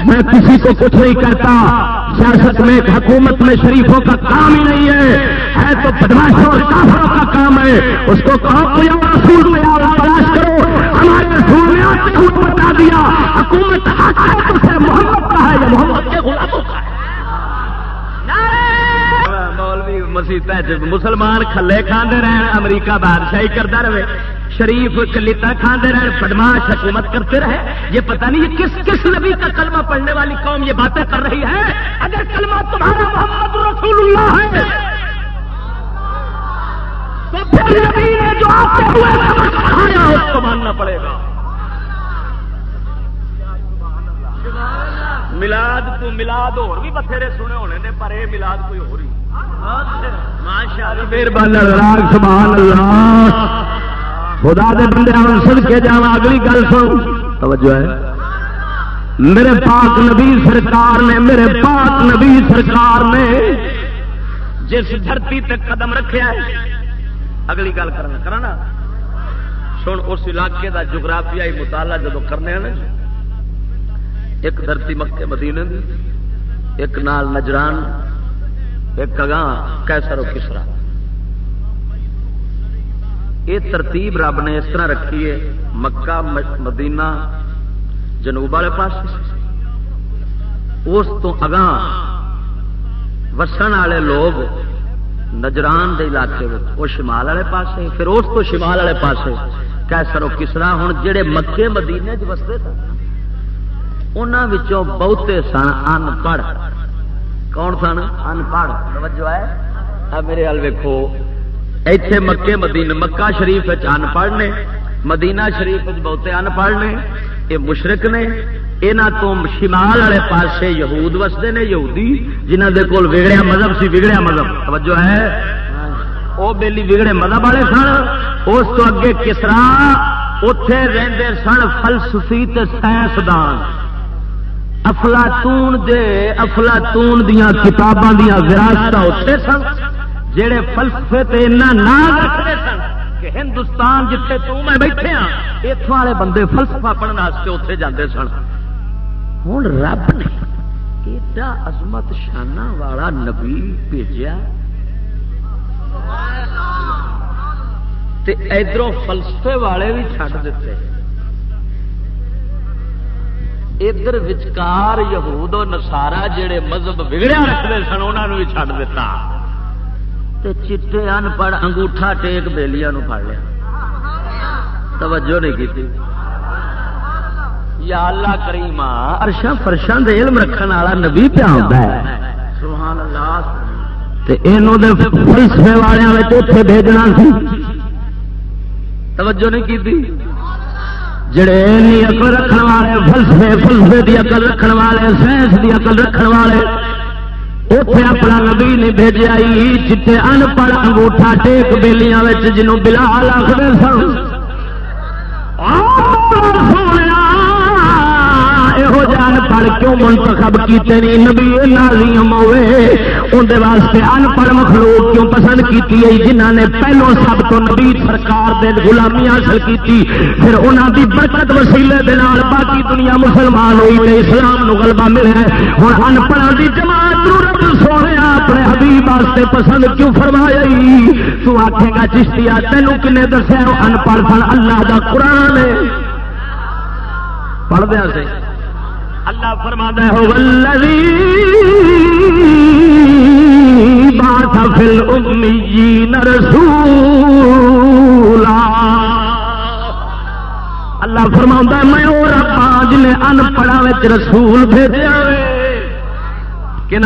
میں کسی کو کچھ نہیں کہتا۔ سیاست میں حکومت میں شریفوں کا کام ہی نہیں ہے۔ ہے تو بدماشوں اور کافروں کا کام ہے۔ اس کو کہو رسول میں آؤ تلاش کرو۔ ہمارے رسول میں آپ نے بتا دیا۔ حکومت حق ہے تو صرف محمد کا ہے یا محمد کے غلاموں کا ہے۔ ہاں، مولوی مسیح مسلمان کھلے کھانے رہے امریکہ بادشاہی کرتا رہے۔ شریف کلیتا کھانے رہے بدماش حکومت کرتے رہے یہ پتہ نہیں یہ کس کس نبی کا کلمہ پڑھنے والی قوم یہ باتیں کر رہی ہے۔ اگر کلمہ تمہارا محمد رسول اللہ ہے، تو پھر نبی نے جو آپ کے ہوئے اس کو ماننا پڑے گا۔ ملاد تو ملاد اور بھی بتھیرے سنے ہونے نے، پر یہ ملاد کوئی ہو رہی مہربانی سبحان اللہ۔ خدا دے بندے ہم سد کے جا اگلی گل سن۔ توجہ ہے۔ میرے پاک نبی سرکار نے، میرے پاک نبی سرکار نے جس دھرتی تے قدم رکھیا ہے، اگلی گل کرنا کرنا سن، اس علاقے دا جغرافیائی مطالعہ جب کرنے ہیں جی۔ ایک دھرتی مکے مدینے دی، ایک نال نجران، ایک کگاں، کیسر و کسرا۔ یہ ترتیب رب نے اس طرح رکھی ہے، مکہ مدینہ، جنوب والے پاس۔ اس تو اگاں وسن والے لوگ نجران دے علاقے وہ شمال والے پاسے، پھر اس کو شمال والے پاسے۔ کیسرو کسرا ہوں جہے مکے مدینے چ وستے سن۔ انہوں بہتے سن ان پڑھ کون سن؟ ان پڑھ توجہ ہے۔ میرے ہل ویکو ایتھے مکے مدینے مکہ شریف ان پڑھ نے، مدینہ شریف بہتے ان پڑھ نے یہ مشرق نے یہاں تو شمال والے پاسے یہود وستے نے، یہودی جنہ دے کول وگڑیا مذہب سی، وگڑیا مذہب۔ توجہ ہے؟ وہ بیلی وگڑے مذہب والے سن، اس تو اگے کسرا اتے رہتے سن فلسفی سائنسدان۔ افلاطون دے، افلاطون دیا کتاباں دیا وراثت اتنے سن۔ جہے فلسفے تے رکھتے سن کہ ہندوستان جتنے تو میں بیٹھے ہاں اتوں والے بندے فلسفہ پڑھنے اتنے جاتے سن۔ ہوں رب نے ایڈا عظمت شانہ والا نبی بھیجا ادھر فلسفے والے بھی چڈ دیتے ادھر وچکار یہود و نسارا جڑے مذہب بگڑیا رکھتے سن انہوں بھی چڈ دیتا تے چٹے ان پڑھ انگوٹھا ٹیک بےلیا پڑ لیا۔ توجہ نہیں کی یا اللہ کریم ارشا فرشاں دے علم رکھنے والا نبی پیا ہوتا ہے۔ سبحان اللہ فلسفے والے اتنے بھیجنا سی۔ توجہ نہیں کی جڑے اقل رکھنے والے، فلسفے فلسفے کی اقل رکھنے والے، سائنس کی اقل رکھنے والے اتے اپنا نبی نہیں بھیجا جتنے انپڑھ انگوٹھا ٹیک بےلیاں جنوب بلال آخر سن سونے پڑھ کیوں منتخب کیتے نہیں نبی نازیم ہوئے۔ اندر واسطے ان پڑھ مخلوق کیوں پسند کیتی ہے؟ جنہ نے پہلو سب تو نبی سرکار دے غلامی حاصل کیتی، پھر انہاں دی برکت وسیلے دے نال باقی دنیا مسلمان ہوئی تے اسلام نو غلبہ ملیا ہے۔ ہن ان پڑھاں دی جماعت نو رب سونے اپنے حبیب واسطے پسند کیوں فرمایا تو آکھے گا چشتیا تینوں کنے دسیا ان پڑھ سن اللہ دا قرآن ہے۔ پڑھ دیا سے اللہ فرما ہو بات فل امی رسول اللہ فرما میں اور پانچ نے ان پڑھا رسول بھیجا کہ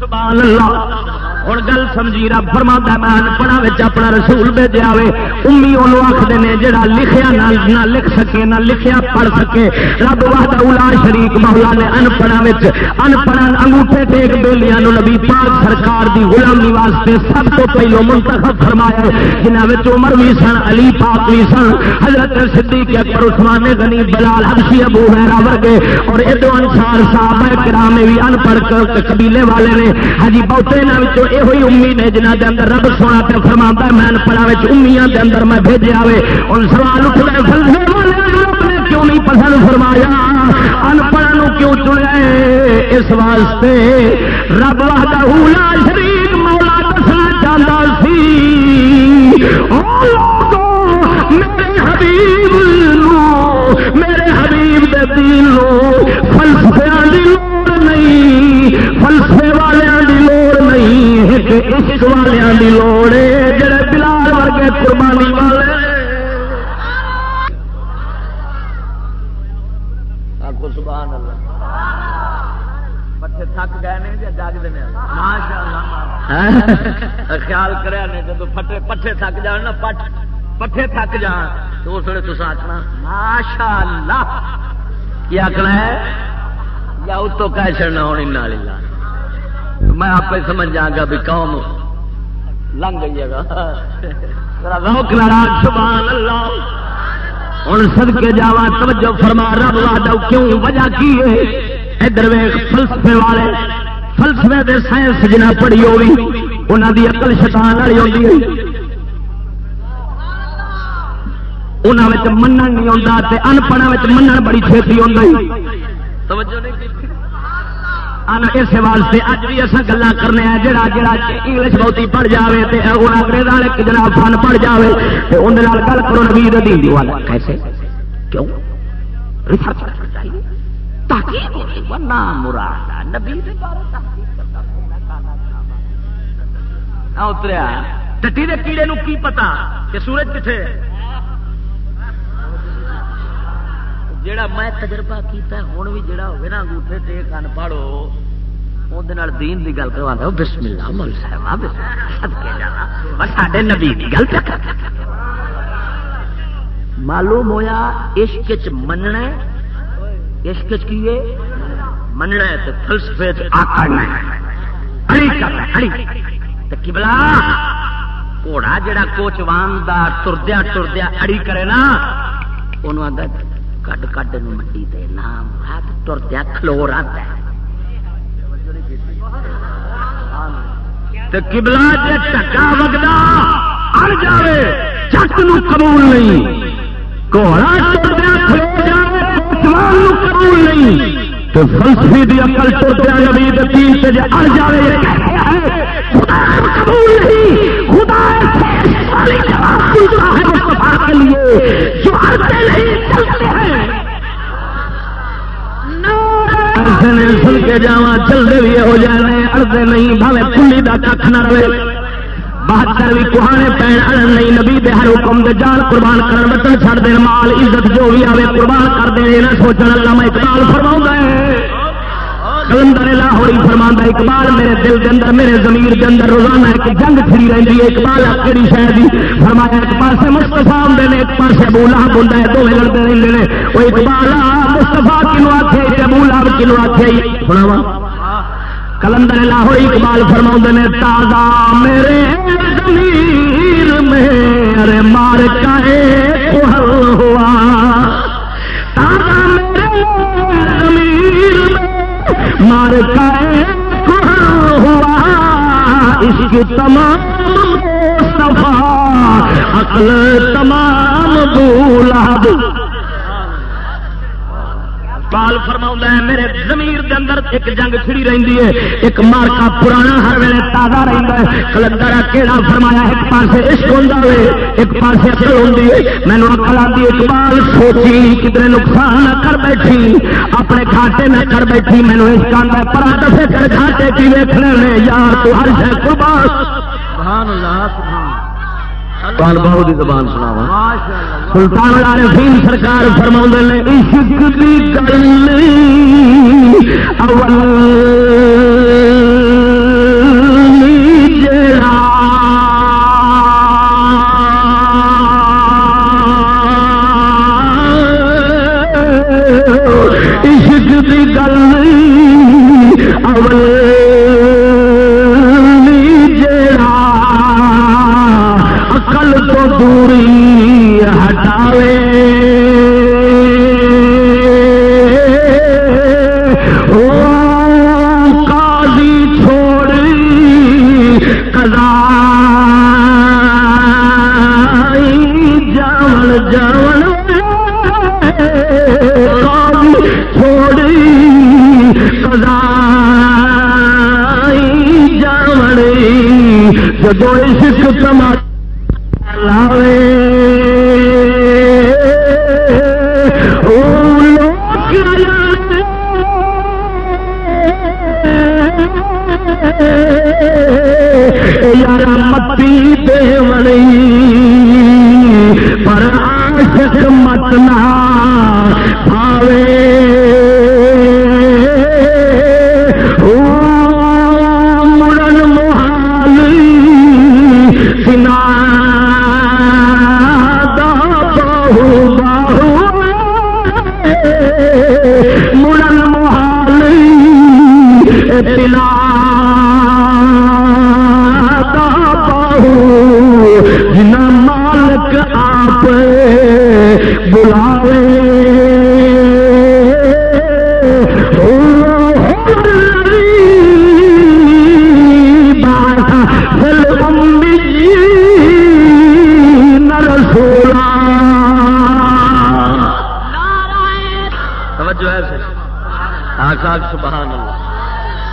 سبحان اللہ۔ ہوں گل سمجھی، رب فرما میں انپڑا اپنا رسول بھیجا امی وہ آخر نے جڑا لکھیا نہ لکھ سکے، نہ لکھیا پڑھ سکے۔ رب وحد الا شریف مولا نے انپڑا انپڑا انگوٹھے ٹیک بیلیاں نبی پاک سرکار دی غلامی واسطے سب تو پہلو منتخب فرمایا جنہوں عمر بھی سن، علی پاک بھی سن، حضرت صدیق اکبر، عثمان غنی، بلال حبشی، ابو حیرا ورگے۔ اور ادو انسار صاحب کرام بھی ان پڑھ قبیلے والے نے ہجی بہتے یہاں یہ امی نے جنہ کے اندر رب سونا پہ فرما میں پڑا امیا کے اندر میں بھیجے آئے اور سوال اٹھتا فلسفے والے رب نے کیوں نہیں پسند فرمایا؟ ان انپڑھ کیوں چنیا اس واسطے رب وحدہ لا شریف مولا دسنا چاہتا سی۔ میرے حبیب میرے حبیب دے دین دل فلسفیا کی لوڑ نہیں، فلسفے والوں کی لوڑ والوں کی لوڑ ہے جڑے بلال ورگے قربانی والے سبحان اللہ۔ پٹھے تھک گئے نے جاگتے ہیں ماشاء اللہ خیال کریا نے جب پٹھے پٹھے تھک جان نا پٹ پٹھے تھک جان۔ تو اس آخنا ماشاء اللہ کیا آخنا ہے؟ یا اتو کہہ چڑنا ہونی نالی میں آپ سمجھ جا گا بھی قوم لنگ گئی گا۔ سبحان اللہ۔ ہوں سد کے جاوا توجہ فرما، رب وا کیوں؟ وجہ کی ہے؟ ادھر فلسفے والے۔ فلسفے دے سائنس جنہ پڑھی ہوئی انہوں دی عقل شیطان والی ہوتی ہے۔ انہوں من نہیں آتا انپڑھا من بڑی چھتی آئی توجہ نہیں اس واسطے اج بھی اصل گلا کرنے جڑا جڑا انگلش بہتی پڑھ جائے تو انگریز والے جناب فن پڑھ جائے تو اندر گل کرو، نبی دین والا کیسے؟ کیوں؟ ریسرچ چاہیے۔ تاکہ مراد نبی اتریا۔ ٹٹی دے کیڑے نو کی پتا؟ کہ سورج کتنے جڑا میں تجربہ کیتا ہوں بھی جڑا ہوگا نا انگوٹھے تے کن پاڑو دین دی گل کروا بسم اللہ مول صاحب سڈے نبی کی گل معلوم ہویا عشق چ مننا عشق چ کی مننا ہے فلسفے آکڑنا اڑی کرنا اڑی کبلا گھوڑا جڑا کوچوان دا تردیا تردیا اڑی کرے نا انہوں آتا کڈ کڈ منڈی تے نام تردیا کھلور آتا ہے کبلا ٹکا وگدا اڑ جائے چک نو قبول نہیں گھوڑا قبول نہیں تو فلسفی دی عقل ٹوٹیا نبی دین اڑ جائے خدا قبول نہیں خدا کے لیے جو اڑتے نہیں چلتے ہیں سن کے جا چلتے بھی ہو جانے اڑتے نہیں بھاوے کلی کا کھ نہ رہے بہتر بھی کہانے پین اڑن نہیں نبی دے ہر حکم دے جان قربان کرن بچن چھڑ دین مال عزت جو بھی آوے قربان کر دے نہ سوچن اللہ میں اقبال فرماؤں ہے کلندر لاہوری فرماندا اقبال میرے دل کے اندر، میرے ضمیر کے اندر روزانہ ایک جنگ چھڑی رہندی ہے۔ اقبال کیڑی شے دی؟ فرمایا ایک پاسے مصطفی ہوندے نے ایک پاسے ابو لہب ہوندا ہے، دوویں لڑتے رہندے نے۔ او اقبال مصطفی کینو آکھے، تے ابو لہب کینو آکھے۔ سناوا کلندر لاہوری اقبال فرما نے، تازہ میرے ضمیر میں ارے مار کا ہوا۔ تازہ میرے ضمیر میں مار کا ہوا اس کی تمام صفا عقل تمام بولا پال فرما ہے، میرے زمیر دے اندر ایک جنگ چھڑی رہی ہے، ایک مارکا پرانا ہر ویلے تازہ رہتا ہے۔ کلندر کہڑا فرمایا، ایک پاس عشق ہوں ایک پاس اصل ہوں مینو اکل آتی اقبال سوچی کدھر نقصان نہ کر بیٹھی، اپنے گھاٹے نہ کر بیٹھی۔ مینو اس کا پرا دفے کر گھاٹے کی ویکنے یار تو ہر شہ قربان۔ سبحان اللہ، سبحان بہو کی زبان سنا سلطان العارفین سرکار فرما نے عشق کی گل اول جدو عشق تمہارا پاک سبحان اللہ۔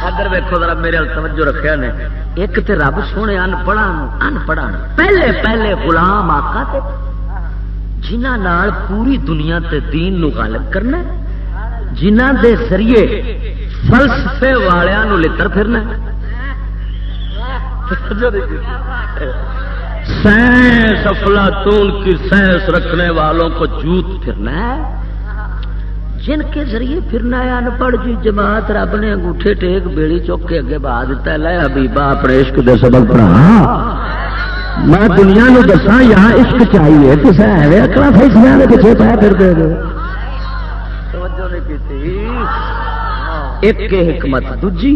ادھر ویکو ذرا میرے توجہ رکھا نے۔ ایک تے رب سونے ان پڑھا ان پڑھا پہلے پہلے غلام آقا تے جنہ نال پوری دنیا تے دین نو غالب کرنا جنہ دے ذریعے فلسفے والوں لتر پھرنا سینس افلاطون کی سینس رکھنے والوں کو جوت پھرنا ہے۔ جن کے ذریعے پھرنا ہے ان پڑھ جی جماعت رب نے انگوٹھے ٹیک بیڑی چوک کے اگے بہا دیتا ہے، لے حبیبا اپنے عشق دے سبق پڑھا۔ میں دنیا نو دسا یہاں عشق چاہیے، کسے ہے اکلا فیصلے کے پیچھے پایا پھر دے دے ایک حکمت، دوجی،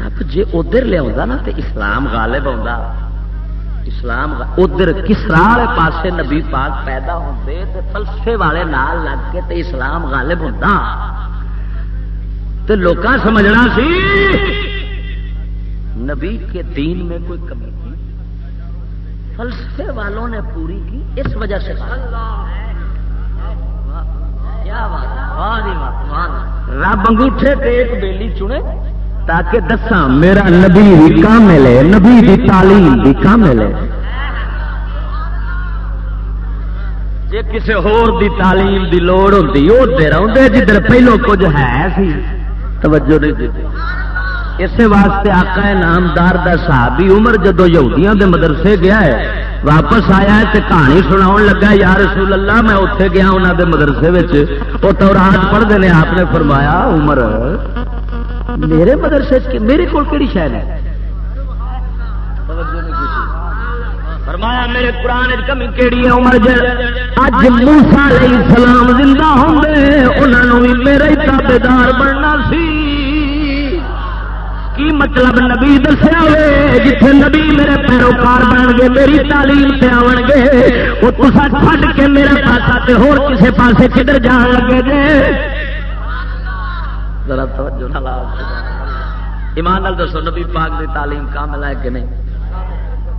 رب جی ادھر لیا نا تو اسلام غالب آ اسلام ادھر کسرا والے پاسے نبی پاک پیدا ہوتے تو فلسفے والے نال لگ کے تے اسلام غالب ہوتا تو لوگ سمجھنا سی نبی کے دین میں کوئی کمی تھی؟ فلسفے والوں نے پوری کی اس وجہ سے۔ رب انگوٹھے ٹیک بیلی چنے۔ تاکہ دساں میرا نبی بھی کامل ہے، نبی دی تعلیم بھی کامل ہے۔ جی کسی ہور دی تعلیم دی لوڑ ہوتی ادھر آدھے جدھر پہلو کچھ ہے سی۔ توجہ نہیں دیتے اسی واسطے آقا نامدار دا صحابی عمر جدو یہودیاں دے مدرسے گیا ہے، واپس آیا ہے تے کہانی سناؤ لگا یا رسول اللہ، میں اتنے گیا انہوں دے مدرسے وہ تو رات پڑھتے ہیں آپ نے فرمایا، عمر میرے مدرسے میرے کو کہڑی شہر ہے؟ فرمایا، میرے قرآن کمی کہڑی ہے، عمر اج موسا علیہ السلام زندہ ہوں انہوں بھی میرا ہی تابے دار بننا سی۔ کی مطلب نبی دسیا ہوئے، جتھے نبی میرے پیروکار بن گے میری تعلیم سے آن گے، وہ تصا چھڈ کے میرا پاسا تے ہور کسے پاسے کدھر جان لگے جے۔ ذرا توجہ نہ ایمان نال دسو، نبی پاک دی تعلیم کامل ہے کہ نہیں؟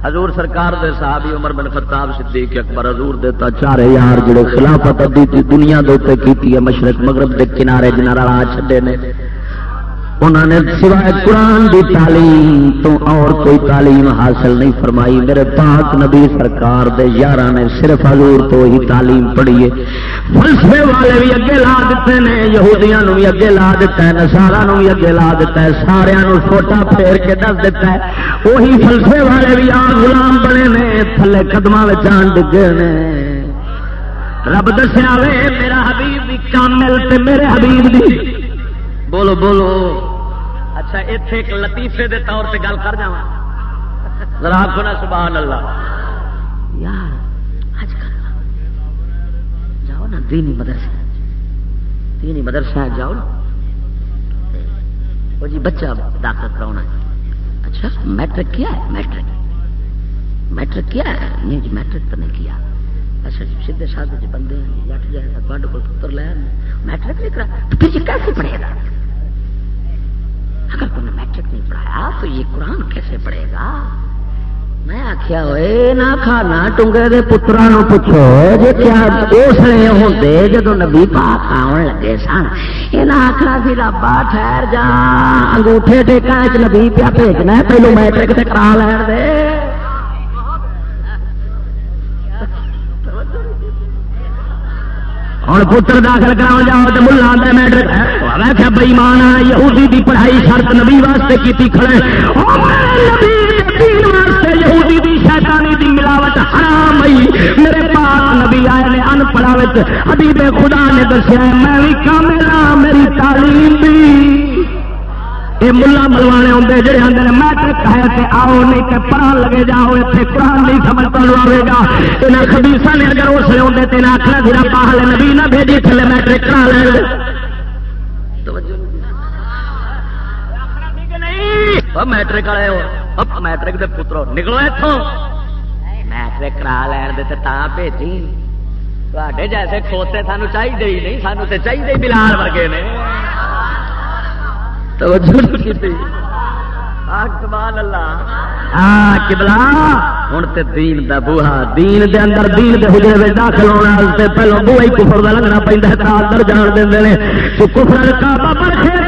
حضور سرکار دے صحابی عمر بن خطاب صدیق اکبر، حضور دے تا چارے یار جڑے خلافت ادی دنیا دے اوتے کیتی ہے، مشرق مغرب دے کنارے جنہاں راہ چھڈے نے۔ انہوں نے سوائے قرآن کی تعلیم تو اور کوئی تعلیم حاصل نہیں فرمائی۔ میرے پاک نبی سرکار دے یار نے صرف حضور تو ہی تعلیم پڑھی ہے۔ فلسفے والے بھی اگے لا دیتے ہیں، یہودیاں بھی اگے لا دیتا ہے نسارا بھی اگے لا دیتا ہے سارا چھوٹا پھیر کے دس دیتا ہے۔ وہی فلسفے والے بھی آ غلام بنے نے، تھلے قدم آن ڈگے نے۔ رب دسیا میرا حبیب بھی کامل تے میرے حبیب بھی بولو بولو۔ اچھا اتے ایک لطیفے دے طور پہ گل کر جا ذرا آخنا سبحان اللہ یار آج کل جاؤ نا، دینی مدرسہ۔ دینی مدرسہ جاؤ نا۔ وہ جی بچہ داخل کراؤنا ہے۔ اچھا میٹرک کیا ہے؟ میٹرک۔ میٹرک کیا ہے؟ نہیں جی میٹرک تو نہیں کیا۔ اچھا جی سیدھے سادے جی بندے ہیں جٹ جائے گا کو پتر لے میٹرک نہیں کرا تو پھر جی کیسے پڑھے گا؟ اگر تم نے میٹرک نہیں پڑھایا تو یہ قرآن کیسے پڑھے گا؟ میں آخیا ہوئے نہ کھانا ٹونگے دے پترا نو پوچھو۔ جی کیا اسلے ہوتے جدو نبی پاک آن لگے سن؟ یہ آخنا سی ربا ٹھہر جا۔ انگوٹھے ٹیکا چ نبی پیا بھیجنا پہلو میٹرک سے کرا لین دے۔ ہوں پتر داخل کرا جاؤ تو ملا آتا میٹرک۔ میں بئی مان یہودی دی پڑھائی شرط نبی واسطے کی کھڑے واسطے یہودی دی شیطانی دی ملاوٹ حرام آئی میرے پاس نبی آئے نے ان پڑھا حبیب خدا نے دسیا میں بھی کامل ہاں، میری تعلیم بھی۔ یہ ملا ملوانے آتے جڑے آتے ہیں میٹرک ہے کہ آؤ، نہیں کہ پڑھان لگے جاؤ اتنے قرآن نہیں سمجھ تو آئے گا۔ یہاں خبیسا نے اگر اس لیے آتے تین آخر پھر پاہل نبی نہ بھیجی، تھلے میٹرک کرا لے۔ میٹرک والے ہو میٹرک کے پترو نکلو اتوں میٹرک کرا لین دے تا بھیجی تے جیسے کھوتے سانو چاہیے ہی نہیں سانو تو چاہیے بلال ورگے نے توجہ ہوں تے دین دا بوہا دین دے اندر دین دے حجرے داخل ہونا پہلو بوہا ہی کفر دا لنگنا پیندا ہے تال جان دیندے نے تو کفر کعبہ پر خیر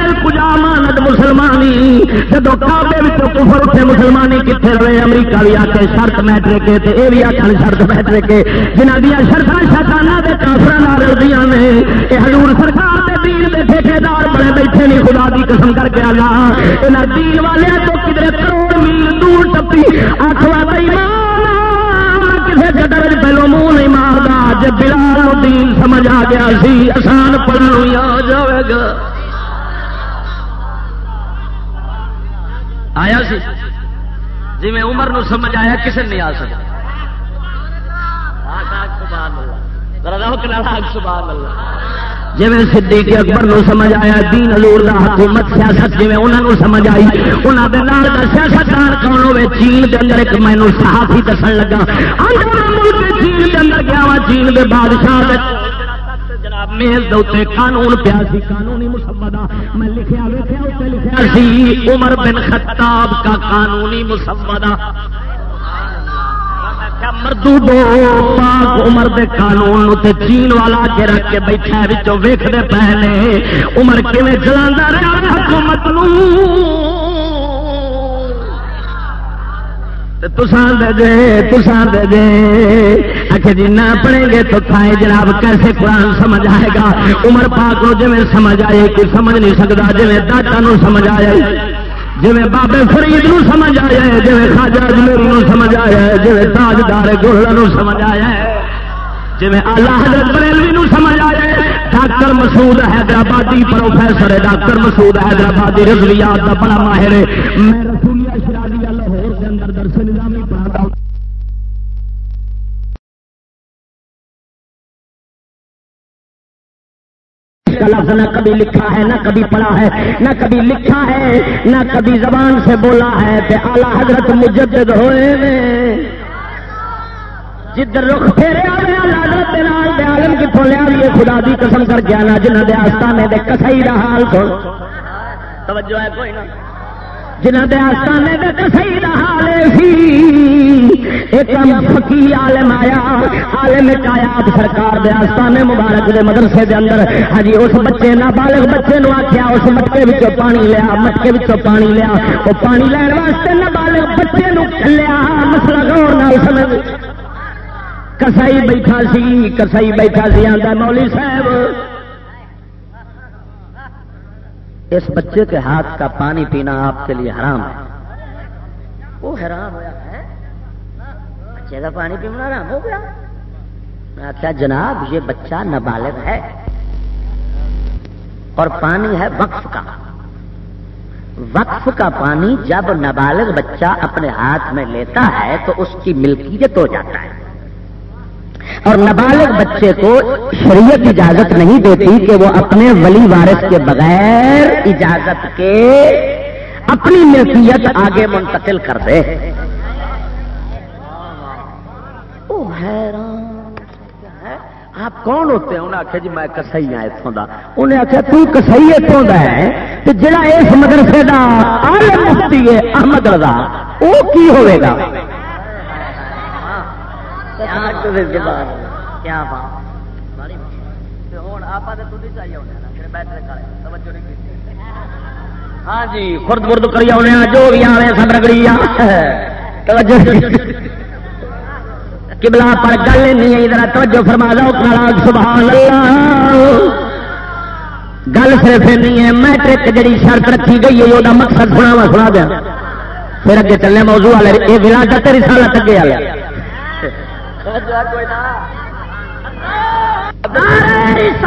کجا مسلمانی، جدو کعبے وچ کفر اٹھے، مسلمانی کتھے رہے امریکہ بھی آکے شرط میٹرک تے اے بھی آکھن شرط میٹرک جنہاں دی شرطاں شیطاناں دے کافراں نال رلدیاں نے، اے حضور سرکار دے دین دے ٹھیکیدار بڑے بیٹھے نہیں خدا دی قسم کر کے اللہ انہاں دین والے تو کدھر کروڑ میل دور ٹپی آخوا بھائی کسی قدر پہلو منہ نہیں مارتا جب بلال دین سمجھ آ گیا سی آسان پڑھن آ جائے گا۔ آیا سی؟ جی میں عمر نو سمجھ آیا کسی نہیں آ سکتا جی صدیق اکبر نو سمجھ آیا دین الور دا حکومت سیاست جی انہوں سمجھ آئی۔ انہوں دے نال دا سیاستدان کون ہوے چین دے اندر ایک مینو صحافی دسن لگا۔ ملک چین دے اندر گیا وا چین دے بادشاہ میز دے قانون پیا سی، قانونی مسودہ میں لکھیا، ویکھیا، اوتے لکھیا سی، عمر بن خطاب کا قانونی مسودہ مردو دو، پاک عمر دے قانون تے چین والا کے رکھ کے بیٹھا وچوں بچوں ویختے پہلے عمر کیون چلا رہا حکومت نو تسان دے دے تسان دے دے آخر جی نہ پڑھیں گے تو کھائے جناب کیسے قرآن سمجھ آئے گا عمر پاک کو جی سمجھ آئے کہ سمجھ نہیں سکتا جی دادا سمجھ آیا جی بابے فرید نو سمجھ آیا ہے جی خاجا اجمیری سمجھ آیا ہے جی تاجدار گولہ سمجھ آیا ہے جی اللہ حضرت بریلوی نو سمجھ آیا ہے ڈاکٹر مسعود حیدرآبادی پروفیسر ہے ڈاکٹر مسعود حیدرآبادی رضویات کا بڑا ماہر ہے میں رسولیہ شرادی لاہور کے اندر درس کا لفظ نہ کبھی لکھا ہے، نہ کبھی پڑھا ہے، نہ کبھی لکھا ہے، نہ کبھی زبان سے بولا ہے کہ اعلی حضرت مجدد ہوئے جدھر رخ پھیرے حضرت عالم کتوں لیا خدا دی قسم کر کے آنا جنہ دے آستانے دے کسائی دا حال سن۔ توجہ ہے کوئی نہ۔ جنہ دے آستانے دے کسائی دا حال سی۔ ایک فقی عالم آیا عالم آیا سرکار دے آستانے مبارک دے مدرسے دے اندر۔ ہاں جی، اس بچے نابالغ بچے نو آخیا اس مٹکے وچوں پانی لیا مٹکے وچوں پانی لیا۔ وہ پانی لین واسطے نابالغ بچے نو لیا مسئلہ غور نال سمجھ۔ کسائی بیٹھا سی، کسائی بیٹھا سی آتا مولی صاحب۔ اس بچے کے ہاتھ کا پانی پینا آپ کے لیے حرام ہے۔ وہ حرام ہوا ہے۔ بچے کا پانی پینا حرام ہو گیا۔ میں جناب، یہ بچہ نابالغ ہے۔ اور پانی ہے وقف کا۔ وقف کا پانی جب نابالغ بچہ اپنے ہاتھ میں لیتا ہے تو اس کی ملکیت ہو جاتا ہے۔ اور نابالغ بچے کو شریعت اجازت نہیں دیتی کہ وہ اپنے ولی وارث کے بغیر اجازت کے اپنی ملکیت آگے منتقل کر دے۔ آپ کون ہوتے ہیں؟ انہیں آخیا جی میں کسائی ہاں اتوں کا انہیں آخیا تو کسائی اتوں کا ہے تو جڑا اس مدرسے کا مفتی ہے احمد رضا، وہ کی ہوئے گا؟ ہاں جی خرد خرد کری آنے جو بھی آنے سب رگڑی کبلا پر گل نہیں توجہ فرما دو سبحان اللہ۔ گل صرف نہیں ہے میٹرک جڑی شرط رکھی گئی ہے وہ مقصد سنا وا سنا دیا۔ پھر اگے چلے موضوع والے یہ ولادت رسالت اگے والے۔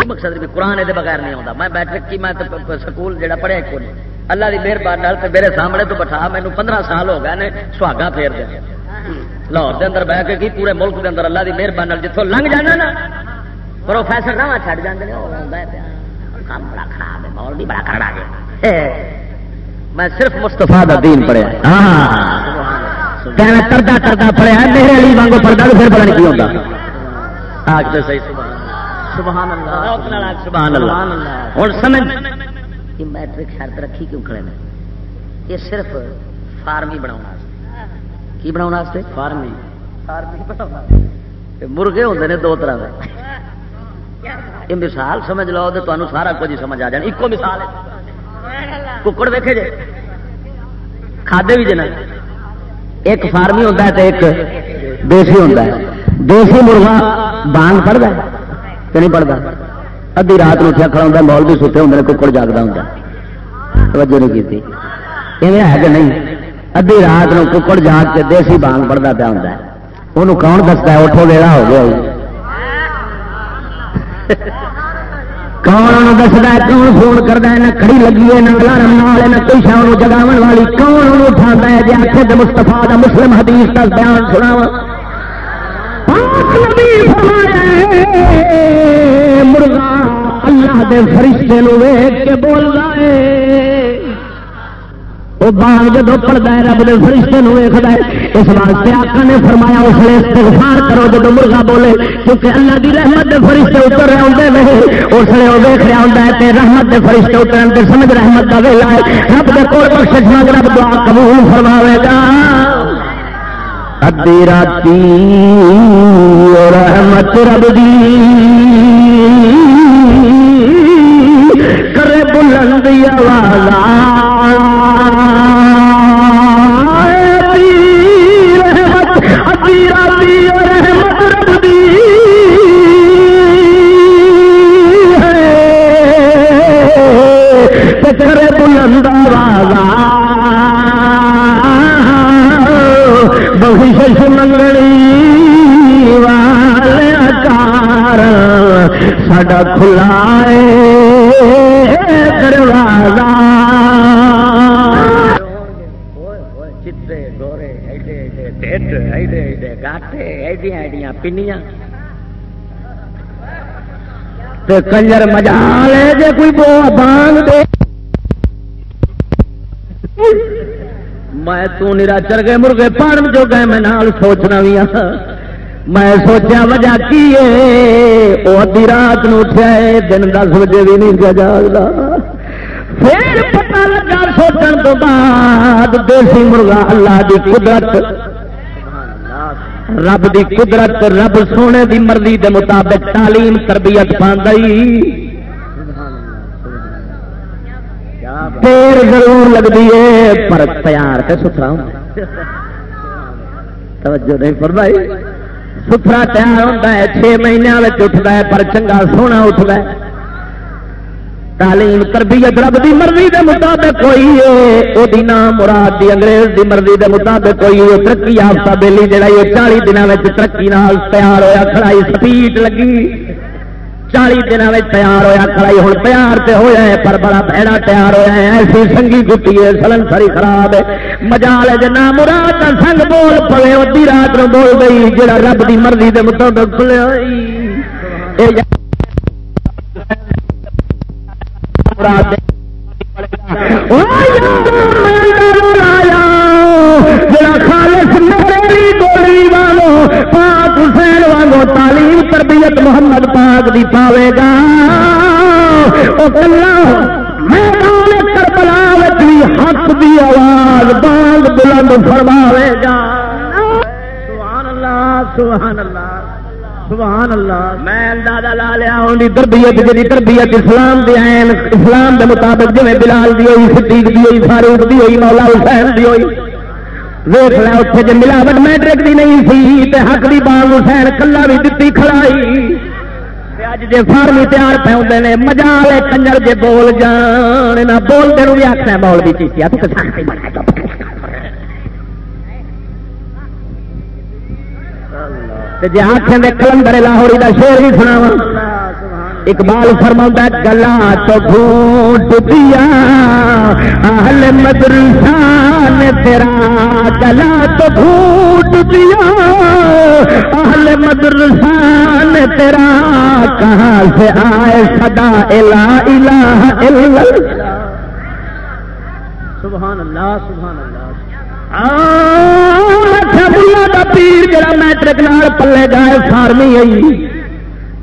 مقصد بھی قرآن یہ بغیر نہیں آتا میں میٹرک کی میں سکول جڑا پڑھیا۔ کو نہیں اللہ کی مہربانی میرے سامنے تو بٹھا مینو پندرہ سال ہو گئے سہاگا پھیر دے لاہور کے اندر بہ کے کی پورے ملک کے اندر اللہ کی مہربانی جتوں لنگ جانا نا پروفیسر نہ چڑھ جاتے کام بڑا خراب ہے ماحول بھی بڑا کڑا گیا میں صرف مستفا دین پڑھیا ہاں۔ کردا کردا پڑھیا میرے علی وانگو تو پھر پتا نہیں کی ہوتا آج تو صحیح سبحان اللہ۔ سبحان اللہ۔ ہوں سمجھ۔ میٹرک شرط رکھی کیوں کھڑے نے؟ یہ صرف فارمی بنا کی بنا فارمی۔ مرغے ہوتے ہیں دو طرح یہ مثال سمجھ لو تو تمہیں سارا کچھ سمجھ آ جائے ایک مثال ہے۔ ککڑ دیکھے جی کھادے بھی جنا ایک فارمی ہوتا ہے تو ایک دیسی ہوتا ہے۔ دیسی مرغا بانگ پڑتا ہے کہ نہیں پڑتا ادی رات اٹھا کھڑا ہوتا مال بھی ستے ہوں ککڑ جاگتا ہوں توجہ نہیں کی ہے کہ نہیں؟ ادھی رات کو ککڑ جاگ کے دیسی بانگ پڑتا پیا ہوتا ہے۔ انہوں کون دستا ہے؟ اٹھو ویلا ہو گیا۔ کون دستا ہے؟ کون فون کرتا ہے؟ نہ کڑی لگی ہے، نہ الارم نال نہ کوئی شام جگاو والی۔ کون انہوں اٹھا ہے؟ جی آخر مستفا کا مسلم حدیث کا بیان سنا مرغا اللہ دے فرشتے نو ویگ کے بول رہا ہے۔ وہ باغ جدو پڑتا ہے، رب دے فرشتے ویختا ہے۔ اس واسطے آقا نے فرمایا، اس لیے استغفار کرو جب مرغا بولے۔ کیونکہ اللہ دی رحمت دے فرشتے اتر رہے ہوتے ہیں اس لیے وہ دیکھ رہا ہوتا ہے کہ رحمت دے فرشتے اتر کے سمجھ رحمت کا ویلا ہے۔ رب دے کول بخش مانگ، رب دعا قبول فرماوے گا۔ ادی راتی رحمت رب دی۔ کرے بلند آواز ساڈا کھلا دروازہ۔ گورے ایڈے ایڈے ایڈے ایڈے گاٹے ایڈیاں ایڈیاں پنیاں۔ کنجر مجال ہے جی کوئی بو بانگ دے۔ میں تو نرا چر گئے مرغے پڑھ جو گئے میں نال سوچنا بھی ہاں میں سوچا وجہ کی وہ ادی رات نو اٹھا ہے، دن دس بجے بھی نہیں گیا جاگتا پھر پتا لگا سوچن تو بعد دیسی مرغا اللہ دی قدرت۔ رب دی قدرت، رب سونے دی مرضی دے مطابق تعلیم، تربیت پاندئی پیر ضرور لگتی ہے، پر تیار کے ستھرا توجہ نہیں فرمائی۔ ستھرا تیار ہوتا ہے چھ مہینے اٹھتا ہے پر چنگا سونا اٹھتا ہے تعلیم تربیت رب دی مرضی دے مطابق کوئی ہے نام مراد دی انگریز دی مرضی دے مطابق ہوئی ہے ترقی یافتہ بیلی جڑا یہ چالی دنوں میں ترقی نال تیار ہویا کھڑائی سپیٹ لگی چالی میں تیار ہویا کھڑائی ہوں تیار تے ہویا ہے پر بڑا بھڑا تیار ہویا ہے ایسی سنگی گٹی ہے سلن ساری خراب ہے۔ مجال جنا مراد سنگ بول پوے ادی رات نو بول گئی جڑا رب دی مرضی دے مطابق کھلے ہوئی تعلیم تربیت محمد پاک دی پاوے گا۔ وہ کلا، میدان کربلا بھی حق دی آواز بانگ بلند فرماوے گا۔ سبحان اللہ سبحان اللہ سبحان اللہ میں اندازہ لا لیا ان کی تربیت جی تربیت اسلام دی عین، اسلام دے مطابق جی بلال دی ہوئی، صدیق دی ہوئی، فاروق دی ہوئی، مولا حسین دی ہوئی۔ ویخ لیا اتنے جی ملاوٹ میٹرک دی نہیں سی تے حق دی بانگ حسین کلا بھی دتی کھڑائی۔ اج جی فارمی تیار پہ ہوتے ہیں مزا لے کنجر جے بول جان۔ نہ بولتے بھی آخر بول بھی چیتی تو کسان بنا جی آخر کلندر لاہوری کا شیر بھی سنا اقبال فرما گلا تو ڈھونڈ دیا اہل مدرسہ نے تیرا گلا تو ڈھونڈ دیا اہل مدرسہ نے تیرا کہاں سے آئے صدا الہ الہ الا سبحان اللہ سبحان اللہ پیر جڑا میٹرک نال پلے گائے فارمی آئی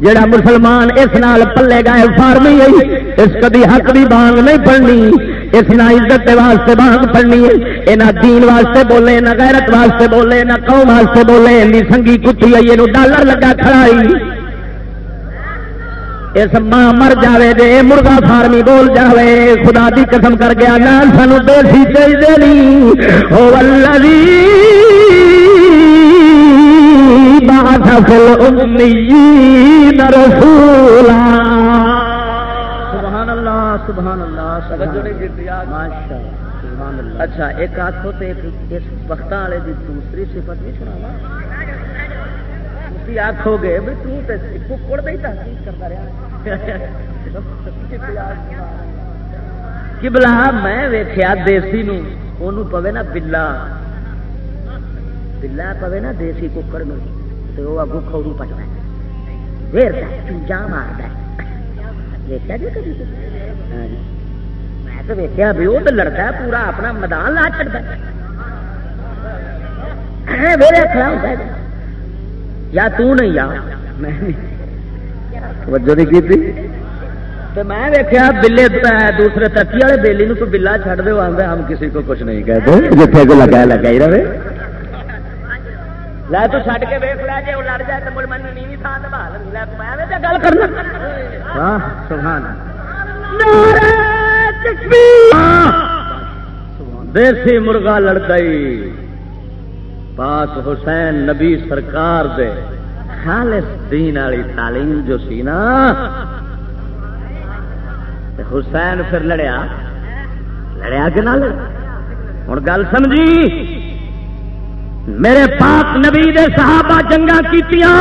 جڑا مسلمان اس نال پلے گائے فارمی آئی اس کدی حق دی بانگ نہیں پڑنی۔ اس نہ عزت واسطے بانگ پڑنی ہے۔ نہ دین واسطے بولے، نہ غیرت واسطے بولے، نہ قوم واسطے بولے۔ ان سنگھی کٹھی آئی یہ ڈالر لگا کھڑائی اس ماں مر جاوے دے مرغا فارمی بول جاوے۔ خدا دی قسم کر گیا، نہ سانو دیسی چاہیے نہیں او بات رسولا۔ سبحان اللہ سبحان اللہ ماشاء اچھا ایک آخو تو اس وقت والے کی دوسری صفت نہیں سنا تھی آخو گے بھی تکڑ دے تحقیق کرتا رہا۔ کبلا میں ویخیا دیسی نو پوے نا بلا۔ بلا پوے نا دیسی ککڑ میں تو وہ اگو کھوڑو پٹنا ویرتا چونچا مارتا دیکھا جی کبھی ہاں جی۔ تو ویکیا بھی وہ تو لڑتا ہے، پورا اپنا میدان لا چڑتا میرے کھڑا ہوتا ہے۔ یا تو نہیں یا۔ توجہ نہیں کی تو میں دیکھا بلے دوسرے ترقی والے بیلی نو تو بلا چڑھ دے آدھا ہم کسی کو کچھ نہیں کہتے جتنے کو لگا لگا ہی رہے۔ لے تو کے لے لڑ جائے تو مڑ من نیوی تھان دبا لے گل کرنا سبحان دیسی مرغا لڑکائی پاس حسین نبی سرکار دے خالص دین والی تعلیم جو سی نا حسین پھر لڑیا لڑیا کہ نہ ہوں گل سمجھی میرے پاک نبی دے صحابہ جنگا کیتیاں؟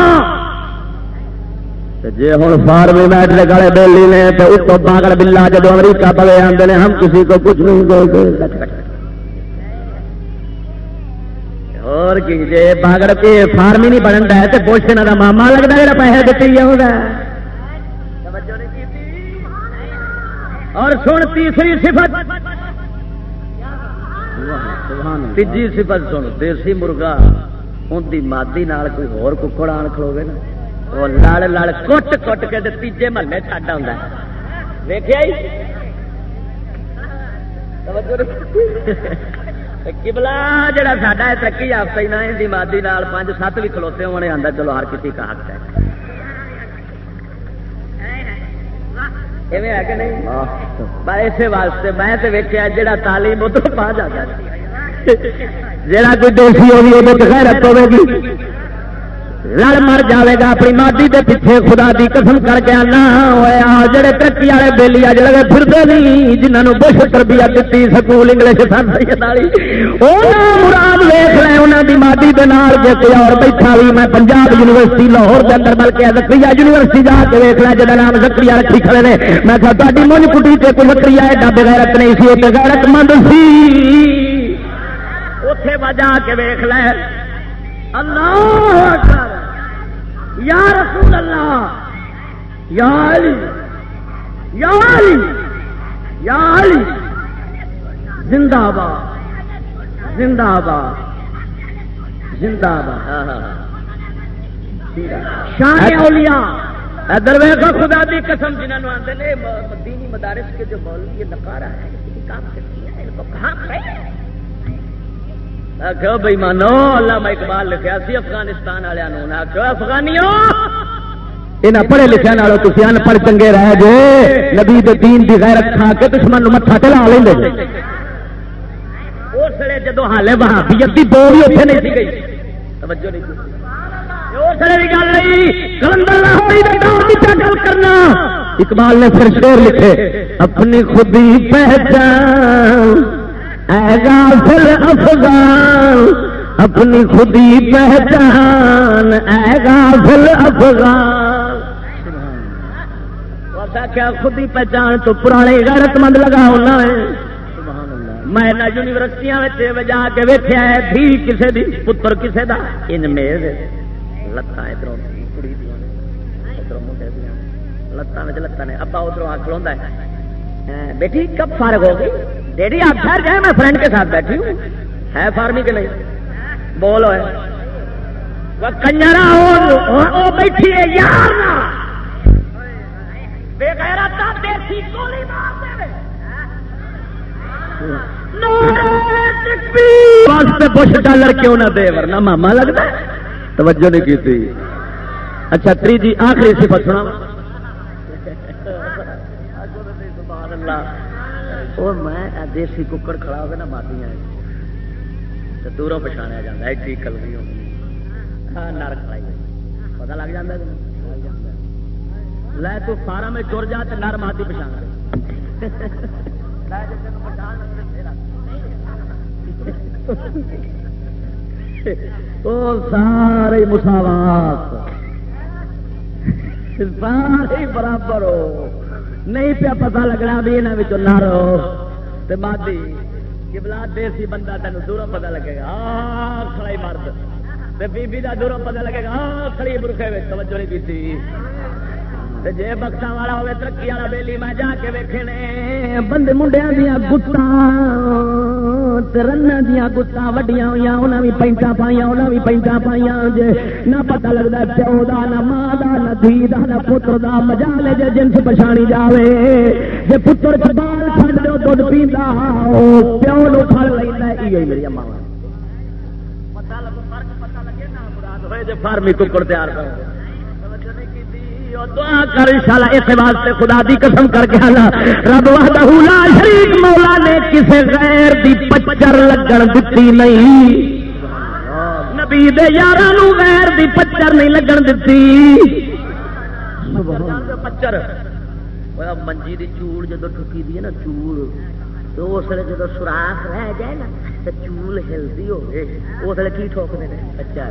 جی ہوں فارمی میٹ لگے بیلی نے تو اس کو پاگل بلا جب امریکہ پلے آتے ہیں ہم کسی کو کچھ نہیں دے اور جی پاگل کے فارمی نہیں بنتا ہے تو پوچھ کا ماما لگتا ہے پیسے دیتے ہی ہوگا اور سن تیسری صفت تیجی صفت سن دیسی مرغا ان کی مادی کوئی ہور ککڑ آن کھلوے نا وہ لڑ لڑ کٹ کٹ کے تیجے محلے چڈ آ ویخیا کبلا جڑا ساڈا ترقی یافتہ ہی نہ مادی پانچ سات بھی کھلوتے ہونے آتا چلو ہر کسی کا حق ہے۔ ہے کہ نہیں؟ اسی واسطے میں تو ویکیا جڑا تعلیم ادھر پا جاتا جڑا کوئی دوشی ہوگی وہ غیرت ہوے گی۔ لڑ مر جائے گا اپنی مادی کے پیچھے، خدا دی قسم کر کے آنا ہوا جڑے ترقی والے بےلی اج لگے پھرتے نہیں جنہوں بش تربیت دیتی سکول انگلش سن مراد ویخ لے انہوں کی مادی کے نال جی کوئی اور بیٹھا بھی میں پنجاب یونیورسٹی، لاہور کے اندر، بلکہ زکری یونیورسٹی جا کے ویخ لیا جا نام زکری رکھی کھڑے نے۔ میں کہا تاری منج کٹی سے کوئی زکری ہے ڈبے غیرت نہیں سی وہ غیرت مند سی۔ اتے وجہ کے ویخ لے۔ اللہ یا رسول اللہ۔ یا علی۔ یا علی۔ یا علی۔ زندہ باد زندہ باد زندہ باد شان اولیاء۔ ادھر ویسا خدا دی قسم جنہوں آتے ہیں دینی مدارس کے جو مولوی یہ نکارا ہے کام کرتی ہے؟ ان کو کہاں آخو بھائی مانو اللہ اقبال لکھا سی افغانستان والوں نے آخو افغانیوں! پڑھے لکھے والوں تھی ان پڑھ چنگے رہ گئے نبی دین کی غیرت کھا کے دشمن مٹھا ٹلا لیں اسلے جدو ہالے وہابیت کی بو بھی اتنے نہیں سی گئی۔ توجہ نہیں کرنا؟ اقبال نے پھر شیر لکھے اپنی خودی پہچان۔ اے غافل افغان، اپنی خودی پہچان۔ اے غافل افغان۔ کیا خودی پہچان تو پرانے غیرت مند لگا ہونا ہے۔ میں یونیورسٹیاں جا کے ویٹیا ہے تھی کسی دی، پتر کسی دا۔ ان میرے لتان ادھر کڑی دیا ادھر منڈے دیا لتان لتان نے، ابا ادھر آ کھلوا ہے۔ بیٹی، کب فارغ ہو گئی ڈیڈی، آپ ٹھہر گئے میں فرینڈ کے ساتھ بیٹھی ہوں۔ ہے فارمی کے نہیں بولو کنجرا بیٹھی ہے، یار بش ڈالر کیوں نہ دے، ورنہ ماما لگتا توجہ نہیں کی تھی۔ اچھا تری جی آخری صفت سنا اللہ وہ میں دیسی ککڑ کھڑا ہوگا نا مادیاں تو دوروں پچھاڑیا جا رہا ہے کلوی ہوگی ہاں نر کھڑائی پتا لگ جا لے تو فارم میں چر جا تو نر مادی پچھاڑ سارے مساوات. سارے برابر ہو. نہیں پیا پتا لگنا بھی یہاں نہ رہو مادی کبلا دیسی بندہ تین دوروں پتا لگے گا۔ کھڑائی مرد بی بی کا دوروں پتا لگے گا۔ کھڑی برخے توجہ نہیں کی جی بخت والا ہوے ترقی والا بیلی میں جا کے ویکھنے بندے منڈیا دیا گٹا رن دیا گٹا وڈیا ہوئی انہیں بھی پینٹا پائی انہیں بھی پینٹا پائی جی نہ پتا لگتا پیو کا نہ ماں کا نہ دھی کا نہ پتر کا مزا لے جی جنس پچھاڑی جائے جی پتر بال چڑھ دو دھد پیندا پیو نو پڑ لینا یہ میری ماں پتہ لگو، فرق پتہ لگے نہ مراد ہوئے جے فارمی ککڑ تیار کرو۔ دعا کر انشاءاللہ اس واسطے خدا دی قسم کر کے آنا۔ رب وحدہ لا شریک، مولا نے کسے غیر دی پچر لگن دتی نہیں۔ نبی دے یاراں غیر دی پچر نہیں لگن دتی۔ پچر منجی دی چوڑ جدو ٹھکی دی ہے نا، چوڑ۔ تو اس لیے جب سوراخ رہ جائے نا، تو چول ہلدی ہوگی اس لیے کی ٹھوکتے ہیں پچر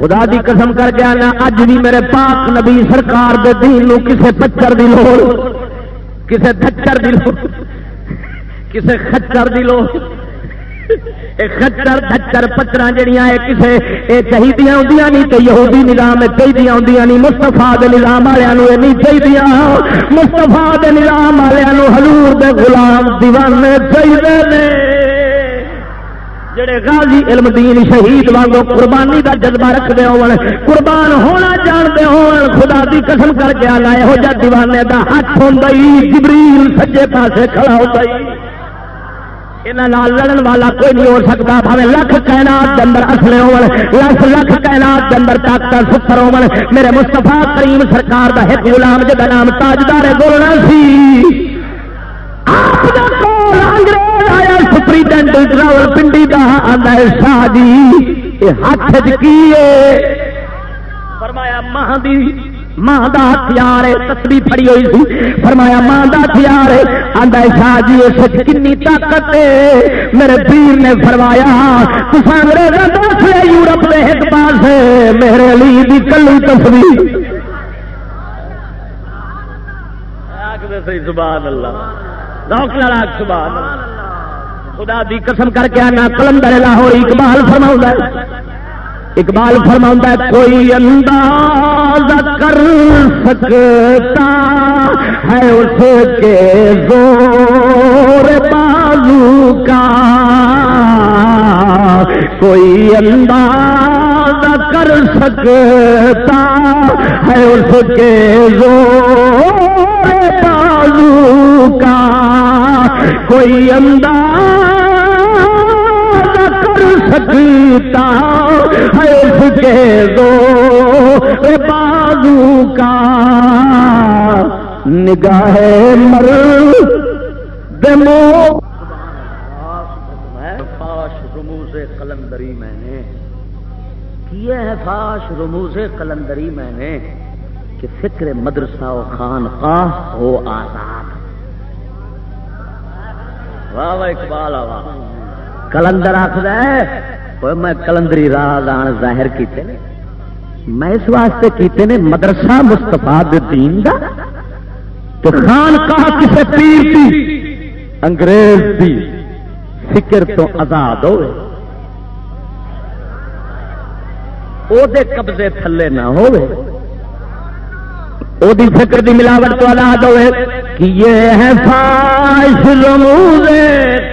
خدا دی قسم کر کے آنا، اج بھی میرے پاک نبی سرکار دے دین نو کسے پچر دی لوڑ، کسے دچر دی لوڑ، کسے خچر دی لوڑ۔ خچر دچر پچر جہیا کسے یہ چاہیے آدی نہیں تو یہودی نظام چاہیے آدی نہیں مستفا نظام والوں یہ نہیں چاہیے مستفا نظام والوں ہلور دے غلام دیوانے چاہیے جڑے غازی علم دین شہید وانگو قربانی دا جذبہ رکھتے ہون، قربان ہونا جانتے ہون، خدا دی قسم کر کے آنا یہو جا دیوانے دا ہاتھ ہوں جبریل سجے پاسے کھڑا ہوتا لڑن والا کوئی نہیں ہو سکتا، بھاوے لکھ کائنات دے اندر اصلے ہو لکھ لکھ کائنات دے اندر طاقت ستر ہو میرے مستفا کریم سرکار کا ایک غلام جا نام تاجدار بولنا سی۔ آپ دا انگریز آیا سپریٹینڈنٹ راول پنڈی کا آدھا شاہ جی ہاتھ کی فرمایا ماں دی ماں کا ہتھیار ہے تسلی پڑی ہوئی سی فرمایا ماں کا ہتھیار ہے آدھا شاہ جی اس کنی طاقت میرے پیر نے فرمایا تصا انگریزوں دس لے یورپ کے ایک پاس میرے علی دی کلو تصویر سبحان اللہ سبحان خدا دی قسم کر کے آنا، کلندر لاہور اقبال فرما اقبال فرما کوئی انداز کر سکتا ہے اس کے زور بازو کا۔ کوئی انداز کر سکتا ہے اس کے زور بازو کا کوئی انداز کر سکتا ہے اس کے دو بازو کا نگاہ مر دمو قلندری میں نے کیا ہے فاش رموز قلندری میں نے؟ کہ فکر مدرسہ و خان خاص ہو آزاد۔ واہ واہ اقبال، واہ کلندر آخر ہے میں کلندری راہ دان ظاہر کیتے نے۔ میں اس واسطے کیتے نے مدرسہ مستفا دین دا تو خان کہا کسے پیر دی، انگریز دی فکر تو آزاد ہو دے قبضے تھلے نہ ہوئے۔ او دی فکر دی ملاوٹ تو آزاد ہوئے کہ یہ ہے فاش رموز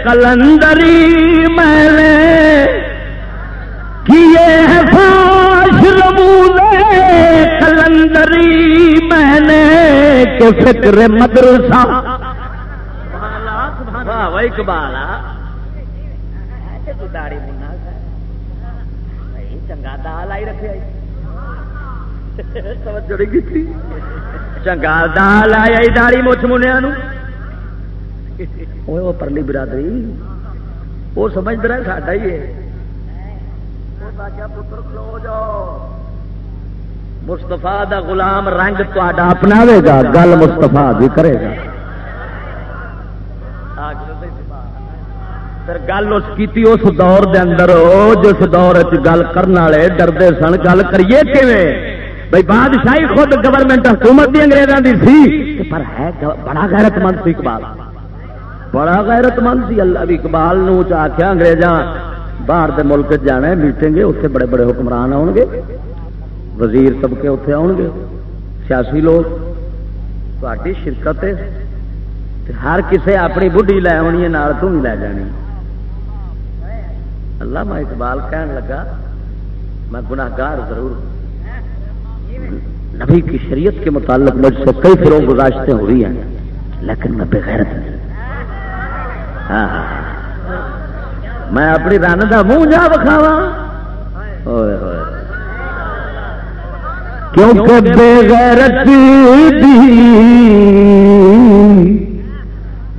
کلندری میں نے کہ یہ ہے فاش رموز کلندری میں نے کے فکر مدرسہ اقبال دال آئی رکھے چنگا دال آئی داڑی مچھ منیا وہ پرلی برادری وہ سمجھ رہا ساڈا ہی ہے مستفا دا غلام رنگ تا اپنا گا گل مستفا بھی کرے گا گل اس کی اس دور دے اندر جس دور گل کرنے والے ڈردے سن گل کریے بھائی بادشاہی خود گورنمنٹ حکومت دی انگریزوں دی سی. پر ہے بڑا غیرت مند سی اقبال. بڑا غیرت مند سی اللہ بھی اقبال آخیا انگریزاں، باہر دے ملک جانا میٹیں گے اتنے بڑے بڑے حکمران آؤ گے۔ وزیر طبقے اتنے آؤ گے۔ سیاسی لوگ تاری شرکت ہر کسے اپنی بڑھی لے آنی ہے تم ہی لے جانی۔ اللہ میں اقبال کہن لگا، میں گناہگار ضرور نبی کی شریعت کے متعلق مجھ سے کئی فروغ گزاشتیں ہو رہی ہیں، لیکن میں بغیرت نہیں ہاں،, ہاں،, ہاں میں اپنی رن کا منہ جا بکھاوا کیونکہ بغیرت دی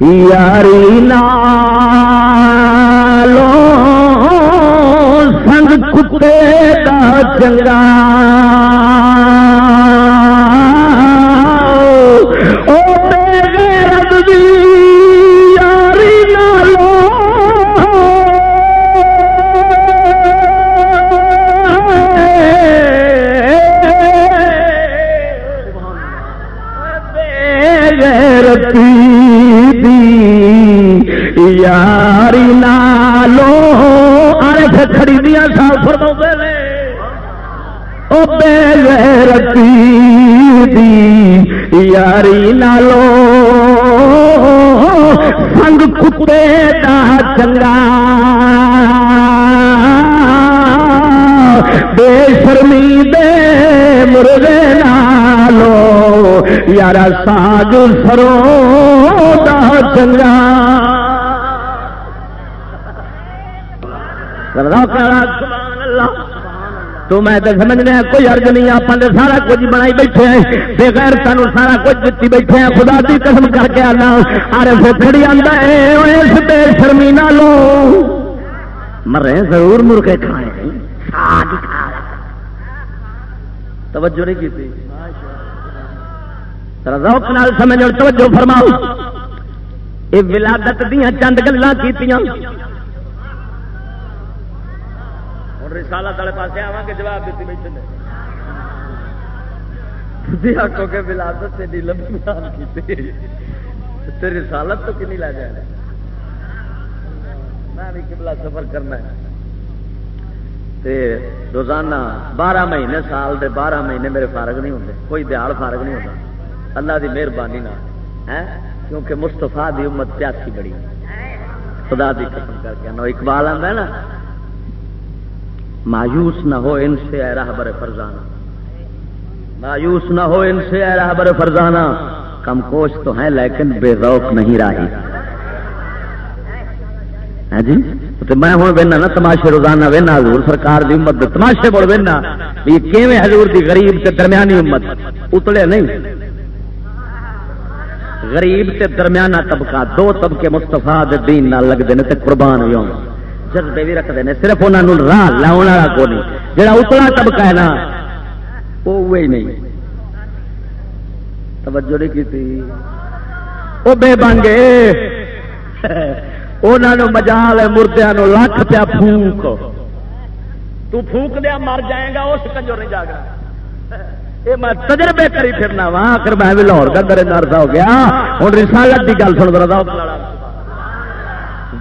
یاری لو سنگ کتے کا چنگا تھے خریدیاں فرما نے۔ او بے رتی دی یاری نالو۔ سنگ کتے دا چنگا۔ بے شرمی دے مرغے نالو۔ یار ساگ سرو دا چنگا۔ تو میں تو سمجھنے کوئی ارج نہیں آپ نے سارا کچھ بنائی بیٹھے ہیں۔ بغیر سانو سارا کچھ دیتی بیٹھے ہیں۔ خدا کی قسم کر کے آنا۔ ارے پھڑی آتا ہے اس بے شرمی نہ لو مرے ضرور مرغے کھائے۔ توجہ نہیں کی روک نال سمجھ توجہ فرماؤ۔ یہ ولادت دیا چند گلیں کی رسالت والے پاس آوا گے، جواب دیتی بیٹھے تھی آخو کہ ولادت سے نیلم بیان کی رسالت تو کنی لا جائے۔ میں بھی کبلا سفر کرنا ہے۔ تے روزانہ بارہ مہینے، سال دے بارہ مہینے میرے فارغ نہیں ہوتے کوئی دیہڑ فارغ نہیں ہوتا اللہ دی مہربانی نہ ہے کیونکہ مستفا دی امت پیاسی بڑی خدا دی قسم کر کے نو اقبال آتا ہے نا مایوس نہ ہو ان سے، اے رہبر فرزانہ۔ مایوس نہ ہو ان سے، اے رہبر فرزانہ۔ کم کوش تو ہیں، لیکن بے ذوق نہیں راہی۔ ہاں جی؟ تو میں ہوں بہنا نا تماشے روزانہ وہنا حضور سرکار دی امت تماشے بڑھ بہنا یہ کیویں حضور دی غریب تے درمیانی امت؟ اتلے نہیں۔ غریب تے درمیانہ طبقہ، دو طبقے مستفا دین نہ لگتے ہیں تے قربان بھی ہوں۔ جذبے بھی رکھتے ہیں، صرف انہوں راہ لاؤ والا کو نہیں جڑا اتلا طبقہ ہے نا، وہ نہیں۔ توجہ نہیں کی وہ بے بانگے۔ انہوں مجال مردیا لکھ پیا پھوک تو پھوک دیا، مر جائے گا، اس کنجو نہیں جا گا یہ میں تجربے کری پھرنا وا کر میں لاہور کا درے نرسا ہو گیا۔ ہوں رسالت کی گل سن رہا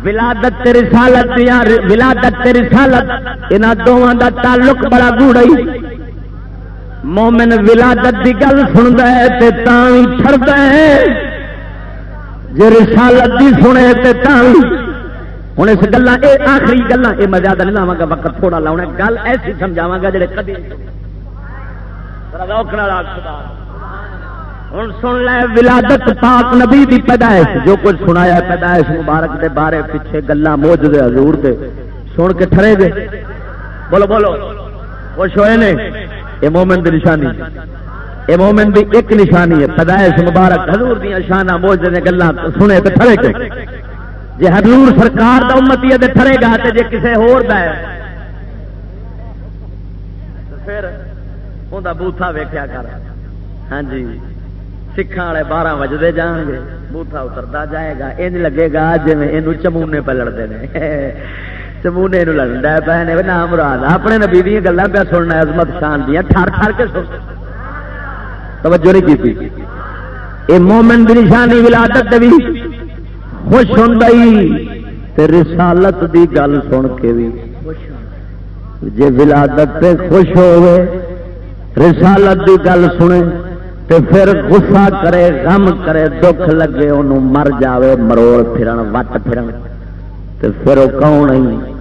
ولادت رسالت یا ولادت رسالت ان دونوں کا تعلق بڑا گوڑی مومن ولادت کی گل سنتا ہے ٹرد ہے۔ جی رسالت کی سنے تے تو ہوں اس گلا یہ آخری گلا یہ میں زیادہ نہیں لاوا گا، وقت تھوڑا لاؤنا۔ گل ایسی سمجھاوا گا جڑے کدی ہوں سن لے ولادت پاک نبی دی پیدائش، جو کچھ سنایا پیدائش مبارک دے بارے پیچھے گلا موج دے حضور دے، سن کے ٹھرے گے بولو بولو۔ خوش ہوئے نے؟ یہ مومن دی نشانی۔ یہ مومن دی ایک نشانی ہے، پیدائش مبارک۔ حضور دیا شانہ موج نے گلا سنے تو ٹھرے گے جی حضور سرکار دا امتی ہے ٹھرے گا تو جی کسی ہور دا ہے۔ پھر انہیں بوتھا ویخیا کر۔ ہاں جی۔ سکھان والے بارہ بجتے جان گے۔ بوتھا اترتا جائے گا۔ یہ لگے گا جی یہ چمونے پہ لڑتے ہیں چمونے لڑا پے نے نام مراد اپنے نبی دیا گلا پہ سننا عظمت شان دیا۔ ٹھر ٹھر کے سن۔ توجہ نہیں کی یہ مومن کی نشانی ولادت بھی خوش ہوں رسالت دی گل سن کے بھی جی ولادت پہ خوش ہوئے رسالت دی گل سنے۔ تو پھر غصہ کرے غم کرے دکھ لگے انہوں مر جاوے مروڑ پھرن وٹ پھرن۔ تو پھر وہ کون نہیں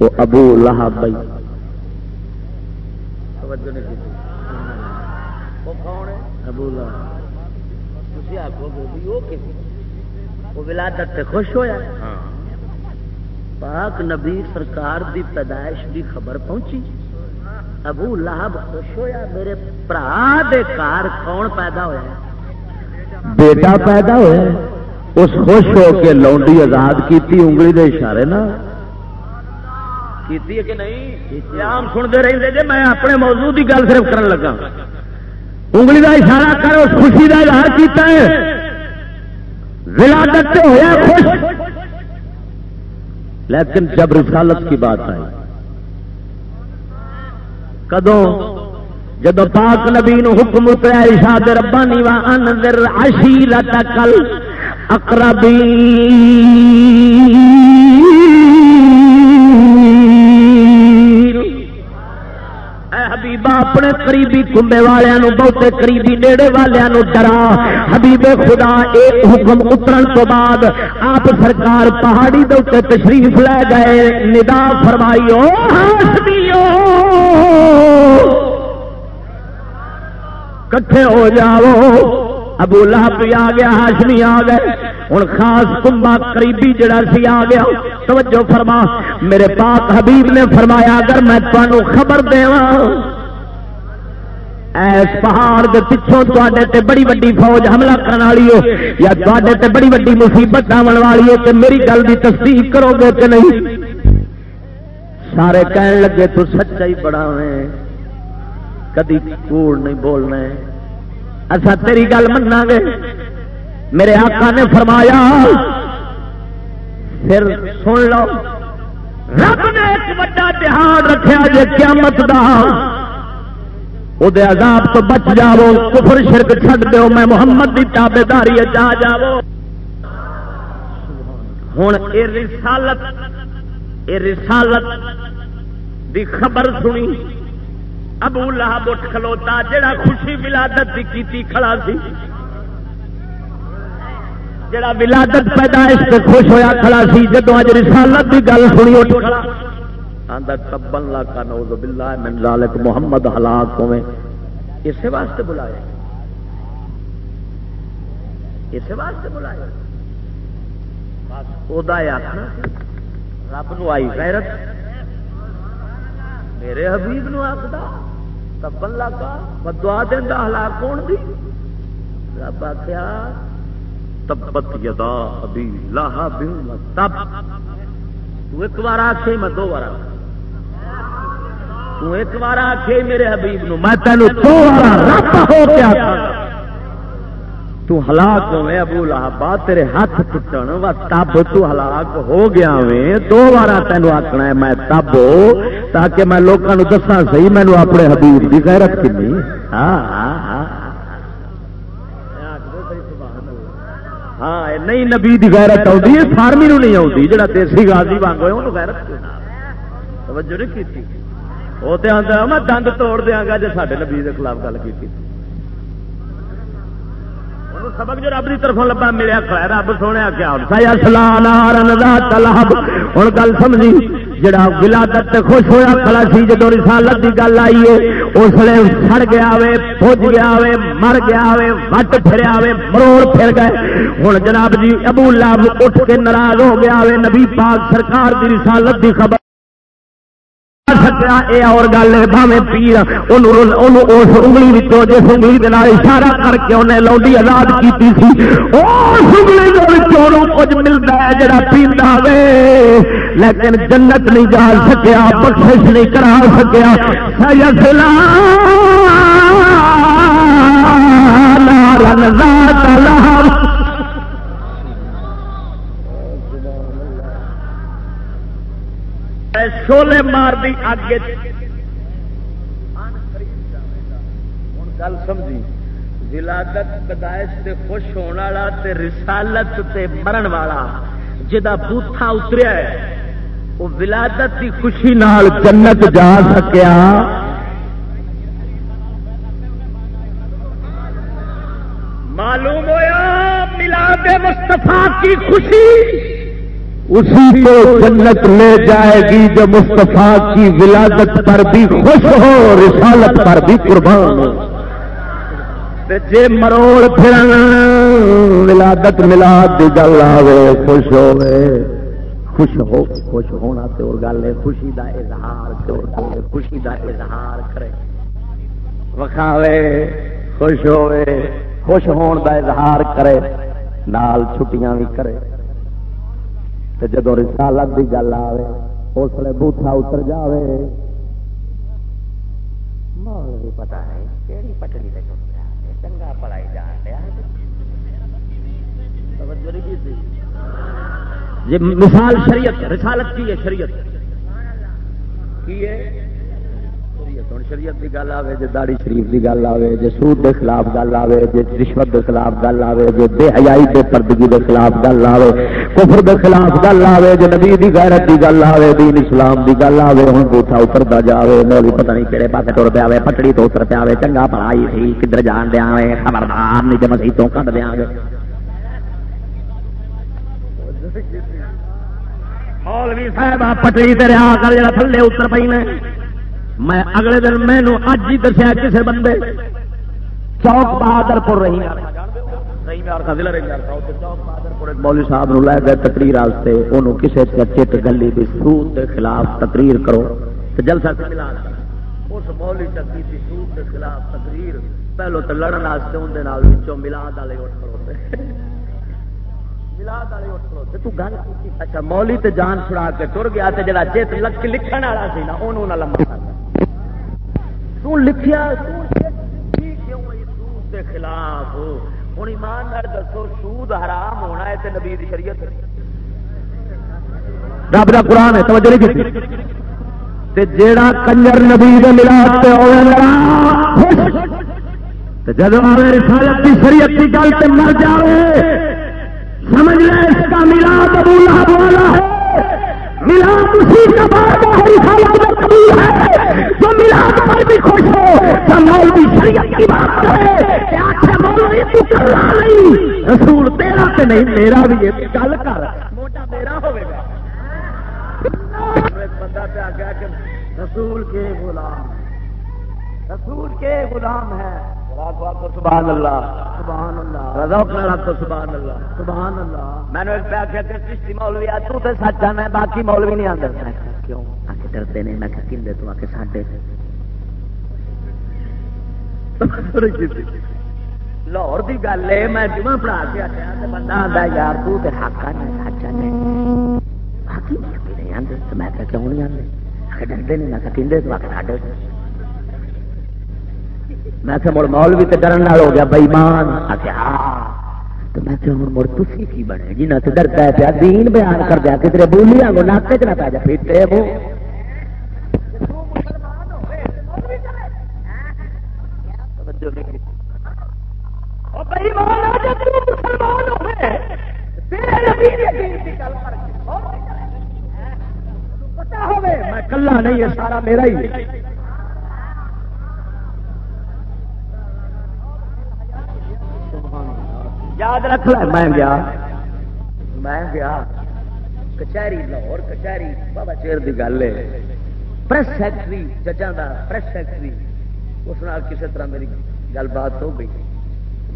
وہ ابو لہب۔ بھائی ولادت خوش ہوا پاک نبی سرکار دی پیدائش دی خبر پہنچی۔ ابو لہب خوش ہویا میرے برا دے کار کون پیدا ہوا بیٹا پیدا ہوا اس خوش ہو کے لونڈی آزاد کیتی انگلی دے اشارے نا کیتی ہے کہ نہیں؟ عام سنتے رہتے جی میں اپنے موضوع کی گل صرف کرن لگا۔ انگلی کا اشارہ کر اس خوشی کا اظہار کیتا ہے۔ ولادت ہوا خوش۔ لیکن جب رسالت کی بات آئی کدو جب پاک نبی نو حکم اتریا اشاد ربانی وا انذر عشیرت کل اقربی حبیبا، اپنے قریبی کمبے والوں بہتے قریبی نیڑے والوں ڈرا۔ حبیب خدا، ایک حکم اترن تو بعد آپ سرکار پہاڑی دے تشریف لے گئے، ندا فرمائیو کٹھے ہو جاؤ۔ ابو لہب بھی آ گیا، ہاشمی آ گئے۔ ہوں خاص کمبا قریبی جڑا سی آ گیا۔ توجہ فرما۔ میرے پاک حبیب نے فرمایا، اگر میں تمہوں خبر دوا ایس پہاڑ کے پچھوں تے بڑی وڈی فوج حملہ کرنے والی ہو، یا تے بڑی وڈی مصیبت آن والی ہو تو میری گل کی تصدیق کرو گے کہ نہیں؟ سارے کہن لگے، تو سچا ہی بڑا کدی کوڑ نہیں بولنا اچھا تیری گل منا گے میرے آقا نے فرمایا، پھر سن لو، رب نے ایک بڑا دہان رکھا جی قیامت دا۔ وہ عذاب تو بچ جاؤ، کفر شرک چھڈ دو میں محمد کی تابے داری جا جاؤ۔ ہوں یہ رسالت یہ رسالت دی خبر سنی۔ ابو لہب اٹھ کھلوتا، جڑا خوشی ولادت کی کیتی کھڑا سی۔ جڑا ولادت پیدائش سے خوش ہویا کھڑا سی جدو اج رسالت کی گل سنی اٹھ کھڑا۔ آندا تبن لا کا، نعوذ باللہ من ذالک، محمد ہلاک ہوے اسے واسطے بلایا۔ اسے واسطے بلایا۔ بس، او دا آخنا رب نو آئی غیرت۔ میرے حبیب نو آخدا تبن لگا بدوا دینا ہلاک کون دی؟ رب آخیا تبت یدا ابھی لاہا بھی تب تو ایک بار آخے میں دو بار تو ایک بار آخے میرے حبیب نو، میں تینوں دو بار رب ہو کے آخا تو ہلاک ہوے ابو لہبا تیرے ہاتھ ٹوٹن و تب تو ہلاک ہو گیا وے دو بار تینوں آخنا ہے میں تب تاکہ میں لوگوں دسا سی مینو اپنے حبیب کی غیرت کنی ہاں ہاں ہاں ہاں نہیں نبی دی غیرت آتی ہے فارمی نو نہیں آتی جڑا دیسی گازی وانگ ہوئے انہوں غیرت توجہ نہیں کی وہ تو آتا میں دند توڑ دیا گا جی سارے نبی کے خلاف گل کی سبق جو رب کی طرف لبا ملیا رب سونے کیا ہوں۔ گل سمجھی، جڑا ولادت خوش ہوا کلا سی جدو رسالت کی گل آئی ہے، اس لیے سڑ گیا وے پوج گیا وے مر گیا وے وٹ پھریا وے مروڑ پھر گئے۔ ہوں جناب جی ابو لاب اٹھ کے ناراض ہو گیا وے نبی پاک سرکار کی رسالت کی خبر۔ سکیا یہ اور گل ہے بھاوے پیر اس انگلی جس انگلی کے اشارہ کر کے انہیں لوڈی آزاد کی اس انگلی کچھ ملتا ہے جڑا پیتا وے لیکن جنت نہیں جا سکیا بخش نہیں کرا سکیا سلام شولے مار دی اگ گل سمجھی۔ ولادت پیدائش سے خوش ہونے والا تے رسالت تے مرن والا جا بوتھا اتریا ہے وہ ولادت کی خوشی نال جنت جا سکیا۔ معلوم ہوا ملاد مستفا کی خوشی۔ اسی کو جنت لے جائے گی جو مصطفیٰ کی ولادت پر بھی خوش ہو رسالت پر بھی قربان ہو۔ جے مروڑ پھر ولادت ملاد کی گل آئے خوش ہو خوش ہو، خوش ہونا تو گل ہے، خوشی دا اظہار کرے؟ خوشی دا اظہار کرے۔ وکھاوے، خوش ہوئے خوش ہون دا اظہار کرے۔ نال چھٹیاں بھی کرے۔ جدو رسالت کی گل آئے اس لیے بوٹا اتر جائے پتا نہیں پٹڑی چنگا پڑھائی جان جی مثال شریعت، رسالت کی ہے شریعت۔ کی ہے؟ شریعت ہوں شریعت کی گل آئے جی داڑی شریف کی گل آئے جی سود کے خلاف گل آئے جی رشوت کے خلاف گل آئے جی بے حیائی بے پردگی کے خلاف گل آئے کفر کے خلاف گل آئے جی نبی کی غیرت کی گل آئے دین اسلام کی گل آئے ہوں بوٹا اترتا جائے مولی پتہ نہیں کہڑے پاس تر پیا پٹڑی تو اتر پیا چنگا پڑھائی سی، کدھر جان دیا خبردار نہیں تو مسیح تو کٹ دیا گے پٹڑی تیرے آ کر جا تھلے اتر پی نے۔ میں اگلے دن مینو اج ہی دسیا کسی بندے چوک بہادر پور رہی مولوی صاحب لے گئے تقریر واسطے انہوں کسی چٹ گلی بھی سود کے خلاف تقریر کرو تو جلسہ اس مولی چکی تھی سود کے خلاف تقریر۔ پہلو تو لڑن واسطے اندر ملاد والے اٹھ کروتے ملاد والے اٹھ کروتے تو گل اچھا مولی تے جان چھڑا کے تر گیا جا چیت لکھن والا سی نا انہوں لمبا تو لکھیا سود کے خلاف۔ ہوں ایمان دسو، سود حرام ہونا ہے تے نبی شریعت رب کا قرآن ہے، توجہ نہیں کی جیڑا کنجر نبی ملاد جب رسالت کی شریعت کی گل سے مر جائے سمجھ لے، اس کا ملاد ابو لہب والا ہے۔ ملاد اسی کا بعد قبول ہے۔ جو ملاد پر بھی خوش ہو تو مولوی شریعت کی بات کرے اچھا مولوی تو کرنا نہیں۔ رسول تیرا تے نہیں، میرا بھی ہے گل کر۔ موٹا میرا ہوے گا۔ بندہ پہ آ گیا کہ رسول کے غلام، رسول کے غلام ہے۔ سبحان اللہ. سبحان اللہ. رضا کو سبحان اللہ. سبحان اللہ. میں نے ایک آخیا کہ کشتی مولوی آ تو تے سچ ہے میں باقی مولوی نہیں کیوں؟ آ کے ڈرتے نہیں میں کہ تو آ کے ساڈے لاہور کی گل ہے میں جمع پڑھا کے آیا بندہ آتا یار تو تے حق سچ باقی مولوی نہیں آندے میں کہ کیوں نہیں آندے؟ آ کے ڈرتے نہیں میں کہ تو آ کے ساڈے۔ میں کہ مڑ مول بھی تو ڈرن ہو گیا بئیمان ہاں. تو میں کہ ہوں مڑ تھی کی بنے؟ جی نہ ڈرتا ہے پیا، دین بیان کر دیا کتنے بولی آگو ناکے چ نہ پی جا پیتے وہ. میں کلا نہیں ہے سارا میرا ہی یاد رکھ لے، میں گیا۔ میں گیا۔ کچہری لاہور، کچہری بابا چیر کی گل ہے۔ پریس سیکٹری ججاں کا پریس سیکٹری اس نال کسی طرح میری گل بات ہو گئی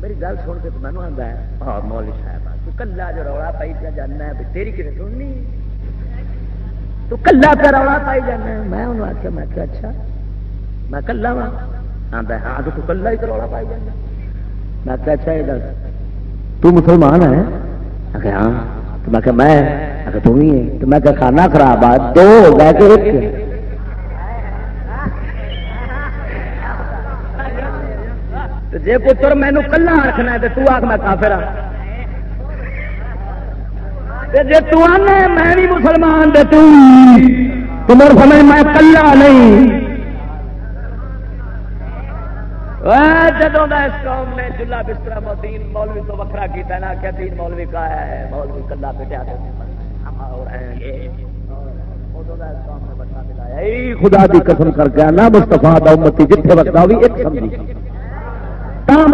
میری گل سن کے تو مینو آتا ہے ہاں مولوی صاحب تو کلا جو رولا پائی پہ جانا ہے تیری کسی سننی تو کلا پہ رولا پائی جانا میں انہوں آخیا میں کہ اچھا میں کلا وا آتا ہے ہاں تو تو کلا ہی تو رولا پائی جانا میں کہ اچھا یہ دس تو مسلمان ہے؟ آخر ہاں تو میں کہ میں آخر تم ہی ہے۔ تو میں کہ کھانا خراب آ دو ہو گیا کہ ایک جی پتر مینو کلا رکھنا ہے، تو آخ میں کافر ہاں۔ جی تنے میں بھی مسلمان دے تمر سمجھ میں کلا نہیں۔ جدوں دا اس قوم نے چلا بستر دین مولوی تو وکرا کیا نا کیا دین مولوی کا ہے، مولوی کلا پٹیا خدا کی قسم کر کے نا مستفا امتی جتنے وقت بھی ایک سمجھی۔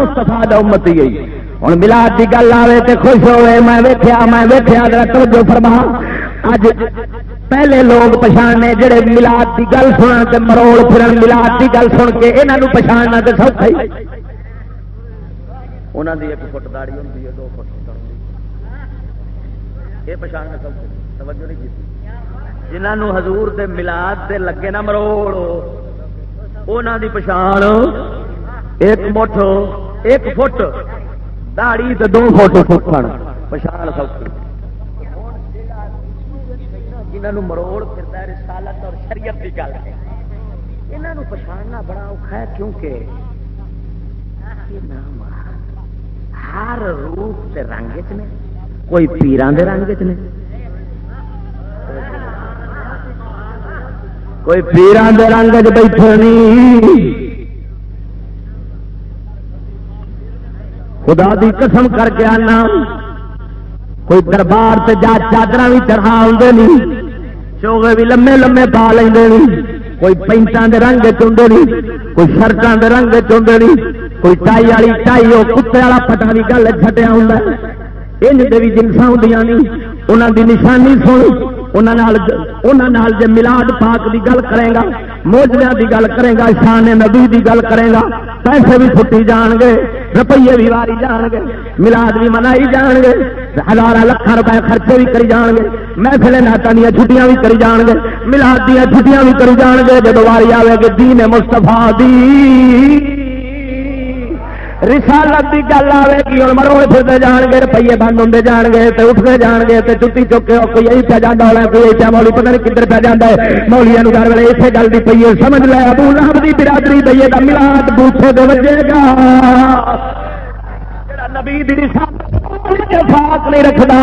مستفا امتی گئی ہوں ملاد کی گل آئے تو خوش ہوئے، میں ویٹیا میں ویٹیا توجہ فرما۔ اج پہلے لوگ پچھاڑنے جڑے ملاد کی گل سن کے مروڑ پھر ملاد کی گل سن کے یہاں پچھاڑنا تو سوکھا ہی۔ انہوں کی ایک فٹ داڑی ہوتی ہے، دو فٹ یہ پچھاڑنا سوکھا توجہ نہیں کی جنہوں حضور دے ملاد دے لگے نہ مروڑ انہوں دی پچھاڑ ایک مٹھ، ایک فٹ داڑی تو دو فٹ فٹن پچھان سوکھی۔ جنہوں مروڑ پھرتا رسالت اور شریعت کی گل ہے۔ یہاں پچھاڑنا بڑا اوکھا ہے کیونکہ ہر روپ کے رنگ چ کوئی پیران دے رنگ چ کوئی پیران دے رنگ چ بیٹھے نہیں خدا دی قسم کر کے آنا، کوئی دربار سے جا چادر بھی چڑھا آتے نہیں چوگے بھی لمے لمے پا لیں کوئی پینٹان دے رنگ چاہتے نہیں، کوئی شرٹان دے رنگ چاہتے نہیں۔ کوئی ٹائی والی ٹائی وہ کتے والا پٹا بھی گل چٹیا ہوں یہ بھی جنسا ہوں انہوں دی نشانی سن جی ملاد پاک دی گل کرے گا موجودہ دی گل کرے گا شان نبی دی گل کرے گا، پیسے بھی چھٹی جان گے، روپیے بھی واری جان گے، ملاد بھی منائی جان گے ہزار لکھان روپئے خرچے بھی کری جان گے محفل ناٹا دیا چھٹیاں بھی کری جان گے، ملاد دیا چھٹیاں بھی کری جان گے جب واری آئے گی دین مستفا دی۔ رسالت کی گل آئے گی ہوں مرو، پھرتے جان گے روپیے بند ہوں جان گے تو اٹھتے جان گے تو چٹی چکے کوئی یہی پہ جانا ہونا، کوئی پیا مولی، پتہ نہیں کدھر پہ جانا ہے۔ مولیا گھر والے اسی گل کی پی سمجھ لے، ابو لہب کی برادری پیے کا ملاد بوٹے دے بجے گا۔ نبی فاق نہیں رکھنا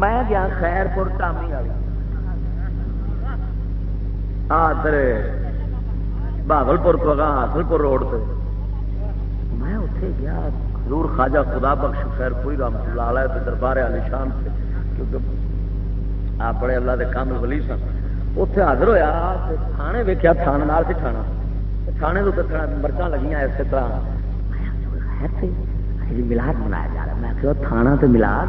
میں گیا خیر پور ٹامی والی۔ بہبل پور کو حاصل پور روڈ سے میں اتے گیا ضرور خواجہ خدا بخش خیر پوری رحمت رام لالا دربار علی شان سے کیونکہ آپ بڑے اللہ کے کام ولی سن۔ اتے حاضر ہوا تھانے ویکیا تھان نال سے تھانا۔ تھانے تو مرچا لگی اسی طرح۔ ہاں جی، ملاد منایا جا رہا میں کہ تھانا تو ملاد؟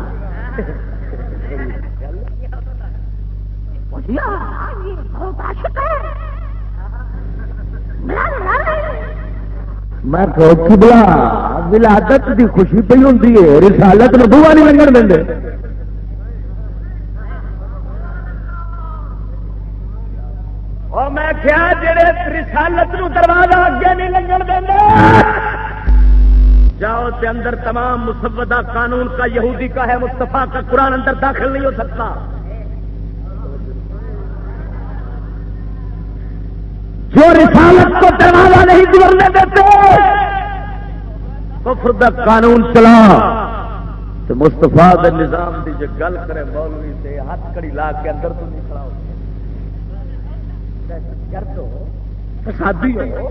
میں بلا؟ ولادت کی خوشی پی ہوں رسالت میں بوا نہیں لگن دیں اور میں کیا جڑے رسالت نو دروازہ اگے نہیں لگن دیں جاؤ تے اندر تمام مسودہ قانون کا یہودی کا ہے مستفا کا قرآن اندر داخل نہیں ہو سکتا۔ جو رسالت کو دروازہ نہیں گزرنے دیتے، کفر دا قانون چلا۔ تو مستفا نظام کی جو گل کرے مولوی سے ہاتھ کڑی لا کے اندر تو نہیں کھڑا ہو، فسادی ہو۔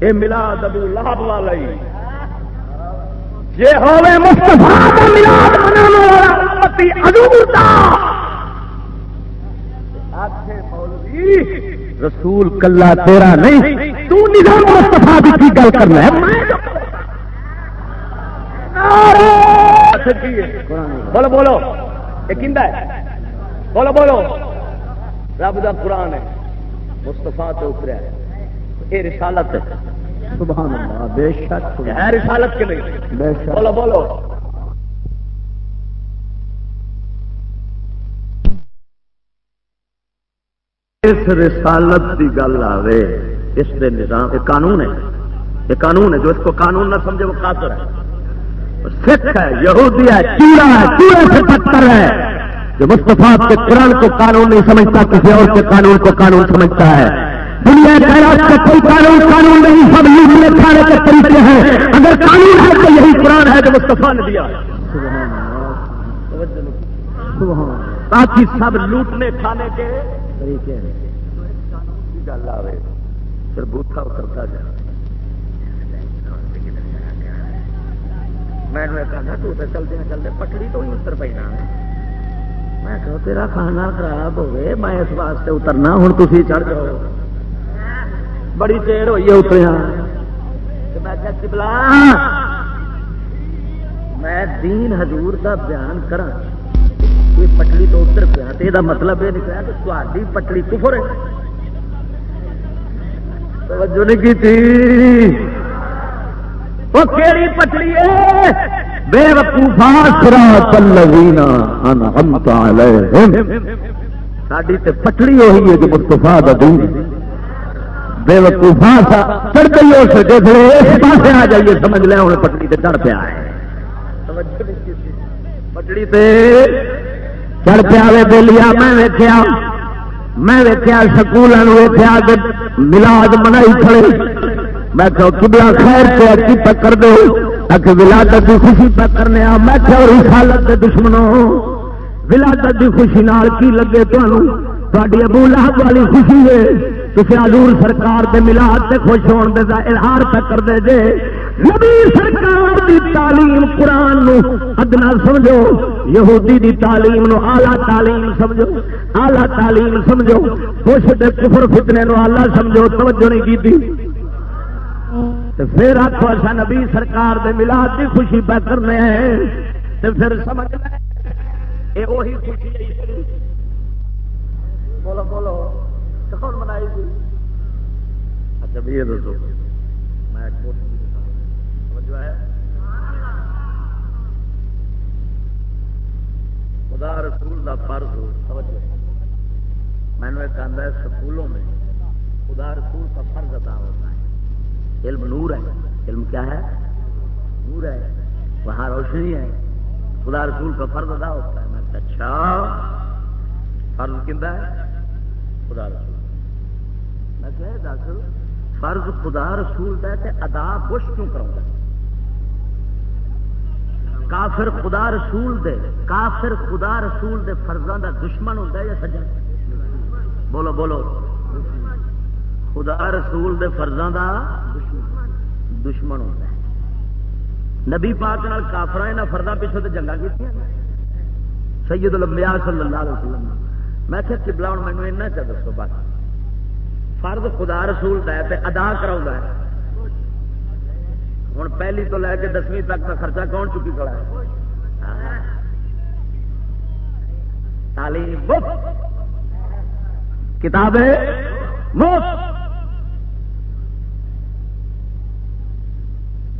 یہ ملا ابو لہب والا جی ہوے مستفا ملاد منانے والا امتی ادور دا مولوی، رسول کلا تیرا نہیں۔ تو نظام مستفا کی گل کرنا ہے؟ اچھا جی، بولو بولو۔ یہ بولو بولو۔ رب دا قرآن ہے۔ مستفا تو اتریا یہ رسالت ہے۔ سبحان اللہ بے شک ہے رسالت کے نہیں بے شک۔ بولو بولو۔ اس رسالت کی گل آئے اس دے نظام یہ قانون ہے۔ یہ قانون ہے جو اس کو قانون نہ سمجھے وہ کافر ہے۔ سکھ ہے یہودی ہے چوڑا ہے چوڑے سے پتھر ہے۔ جو مستفا کے قرآن کو قانون نہیں سمجھتا کسی اور کے قانون کو قانون سمجھتا ہے۔ دنیا کا کوئی قانون قانون نہیں، سب لوٹنے کھانے کے طریقے ہیں۔ اگر قانون ہے تو یہی قرآن ہے جو مستفا نے دیا۔ تاکہ سب لوٹنے، کھانے کے طریقے ہیں۔ گل آئے پھر بوٹا اترتا جائے میں نے کہا تو چلتے چلتے پٹڑی تو ہی اتر پہ میں کہ تیرا کھانا خراب ہوئے، میں اس واسطے اترنا، ہوں تھی چڑھ جاؤ۔ بڑی دیر ہوئی ہے اتریا۔ میں دین حضور دا بیان کرا یہ پٹلی تو اتر پیا تو یہ مطلب یہ نکلا کہ تاری پٹلی کفر ہے۔ توجہ نہیں کی تھی وہ کیڑی پٹلی ہے؟ بے وقوفا ساری پٹڑی وہی ہے جو مستفا دین بے وقوفا چڑھ گئی ہو سکے پھر اس پاس آ جائیے، سمجھ لیا ہوں پٹڑی سے چڑھ پیا ہے۔ پٹڑی سے چڑھ پیا بے لیا میں ویکیا میں ویکیا سکول ویکیا ملاد منائی کھڑے۔ میں کہ کبلا خیر پہ کی پکڑ دو، اک ولادت کی خوشی پہ کرنے میں کہ رسالت کے دشمنوں، ولادت کی خوشی نال کی لگے تھی ابو لہب والی خوشی ہے۔ کسی حضور سرکار دے ملاد سے خوش ہونے کا اظہار پہ کر دے جے۔ نبی سرکار دی تعلیم قرآن نو ادنا سمجھو، یہودی دی تعلیم نو آلہ تعلیم سمجھو آلہ تعلیم سمجھو۔ خوش دے کفر فتنے نو آلہ سمجھو، توجہ نہیں کی پھر آخو ایسا نبی سرکار دے ملاد دی خوشی پہ کرنے ہیں۔ پھر سمجھ لیں یہ وہی خوشی ہے۔ بولو بولو۔ کون منائی تھی۔ اچھا بھی یہ دسو۔ میں خدا رسول کا فرض ہو۔ توجہ میں نے ایک آدھا سکولوں میں خدا رسول کا فرض ادا ہوتا ہے۔ علم نور ہے۔ علم کیا ہے؟ نور ہے۔ وہاں روشنی ہے۔ خدا رسول کا فرض ادا ہوتا ہے۔ میں اچھا فرض کھا ہے؟ خدا رسول۔ میں دس فرض خدا رسول کا ادا بش کیوں کروں کافر خدا رسول دے، کافر خدا رسول دے فرضاں دا دشمن ہوتا ہے یا سجا بولو بولو۔ خدا رسول دے فرضاں دا دشمن ہوتا ہے۔ نبی پاک نال کافر یہاں فردا پیچھوں تو جنگا کی سید الانبیاء صلی اللہ علیہ وسلم۔ میں کہ قبلہ ہوں مینو ایسا چا دسو بس۔ فرد خدا رسول ہے ادا کرا ہے۔ ہوں پہلی تو لے کے دسویں تک کا خرچہ کون چکی کھڑا ہے؟ تعلیم کتابیں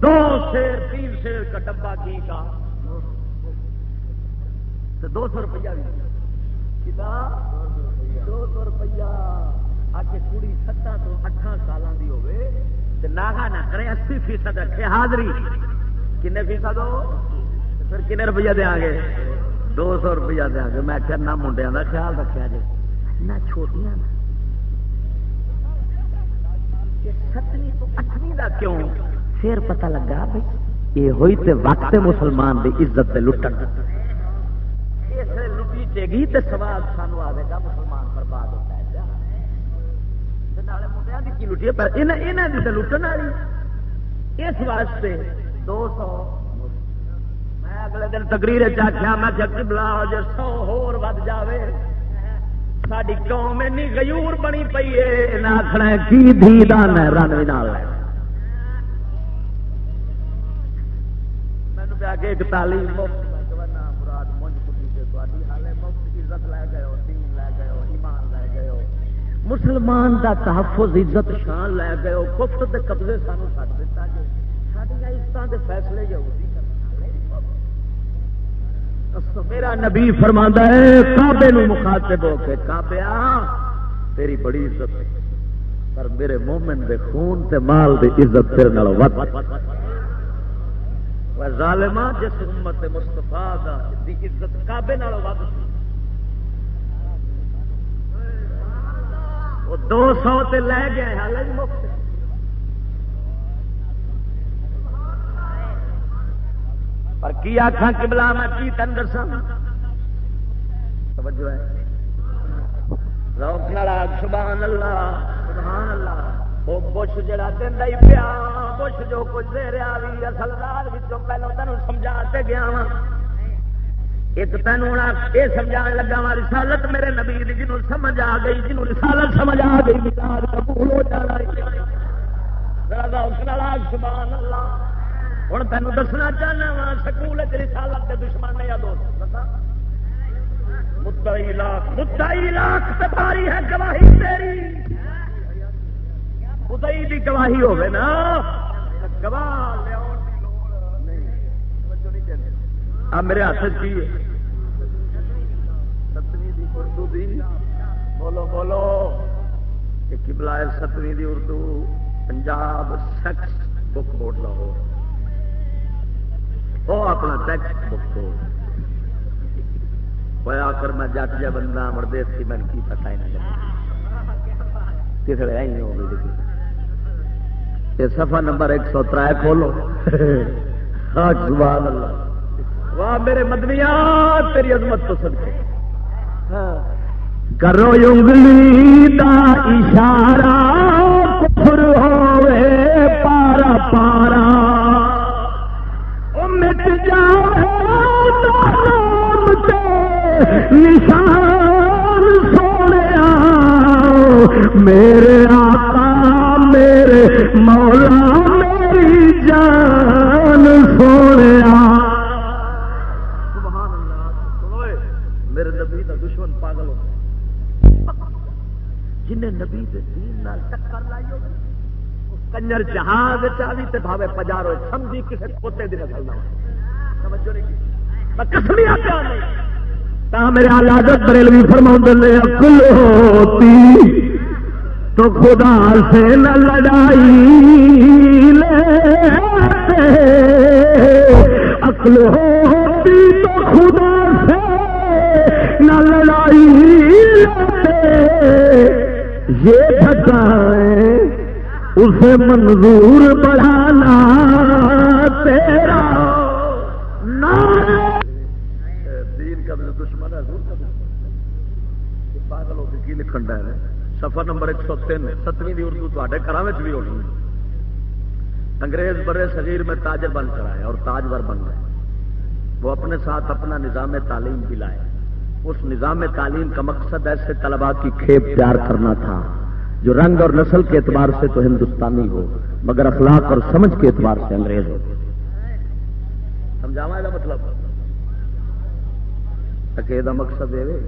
دو شیر، تین شیر کا ڈبا کی کا دو سو روپیہ بھی۔ دو سو روپیہ۔ کڑی ستاں تو اٹھان سالوں کی ہوے ناگا نہ کرے، اسی فیصد رکھے، حاضری۔ کنے فیصد ہو؟ پھر کنے روپیہ دیا گے دو سو روپیہ دیا گے میں کیا نہ منڈیا کا خیال رکھا جی نہ چھوٹیاں ستویں تو اٹھویں کا کیوں؟ پھر پتہ لگا بھائی یہ ہوئی تے وقت مسلمان دی عزت دے لٹن۔ لٹی گی تے سوال سانو آئے گا مسلمان برباد ہوتا ہے لٹی پر لٹن والی۔ اس واسطے دو سو میں اگلے دن تقریر آخیا میں بلا جی سو ہور ود جائے ساری قوم اینی غیور بنی پی ہے آخنا کی دھی دان ہے رن بھی نال مینو پیا کہ ایک تعلیم مسلمان دا تحفظ عزت شان لے گئے کفر دے قبضے سانو چھڈ دیتا جی سارے عزتوں کے فیصلے یہودی میرا نبی فرما ہے کابے مخاطب ہو کے کابیا تیری بڑی عزت ہے۔ پر میرے مومن دے خون تے مال دی عزت تیرے نال ود ظالما جس امت مستفا دی عزت کابے نال ود وہ دو سو تے لے گئے حالانکہ مفت پر کی آخا کبلا میں کی تین دسا توجہ ہے۔ روک سبحان اللہ سبحان اللہ۔ وہ بش جڑا دینا ہی پیا بش جو کچھ دے رہا بھی اصل رات پہلو تین سمجھا گیا وا ایک تین یہ سمجھا لگا وا، رسالت میرے نبی جنوں سمجھ آ گئی جنوں رسالت سمجھ آ گئی قبول ہو جانا سبحان اللہ ہوں تینوں دسنا چاہنا وا، سکول رسالت کے دشمن یا دوست؟ مدعی لاکھ مدعی لاکھ تباری ہے گواہی تیری۔ مدعی کی گواہی ہوگی نا۔ گواہ لیا میرے ہاتھ کی ستویں اردو دی۔ بولو بولو۔ بلا ستویں دی Urdu, Punjab text book board Lahore. وہ اپنا ٹیکسٹ بک ہوا کر میں جٹ جا بندہ مردے تھی میں کی پتا ہی نہ کس لیے ہو گئی یہ سفا نمبر ایک سو تر کھولو۔ سبحان اللہ۔ واہ، میرے مدنیا تیری عظمت تو سد کے۔ کرو انگلی دا اشارہ، کفر ہوئے پارا پارا۔ نشان سونے میرے آقا، میرے مولا، میری جان۔ جنہیں نبی دین ٹکر لائی ہوگی کنجر جہاز چاہی تے بھاوے پجارو، سمجھی کسی پوتے دی نسل نہ میرے آلادت بریلوی فرما نے اکل ہوتی تو خدا سے نہ لڑائی لے اکل ہوتی تو خدا سے نہ لڑائی لیتے۔ یہ بتائیں اسے منظور بڑھانا تیرا دین کا دشمن ہے پاگل ہو کے کی لکھن ڈا سفر نمبر ایک سو تین، ستویں اردو تے گھر بھی ہونی انگریز برے صغیر میں تاجر بن کر آئے اور تاجور بن گئے۔ وہ اپنے ساتھ اپنا نظام تعلیم بھی لائے۔ اس نظام تعلیم کا مقصد ایسے طلبا کی کھیپ تیار کرنا تھا، جو رنگ اور نسل کے اعتبار سے تو ہندوستانی ہو، مگر اخلاق اور سمجھ کے اعتبار سے انگریز ہو۔ سمجھاوا مطلب؟ یہ مقصد یہ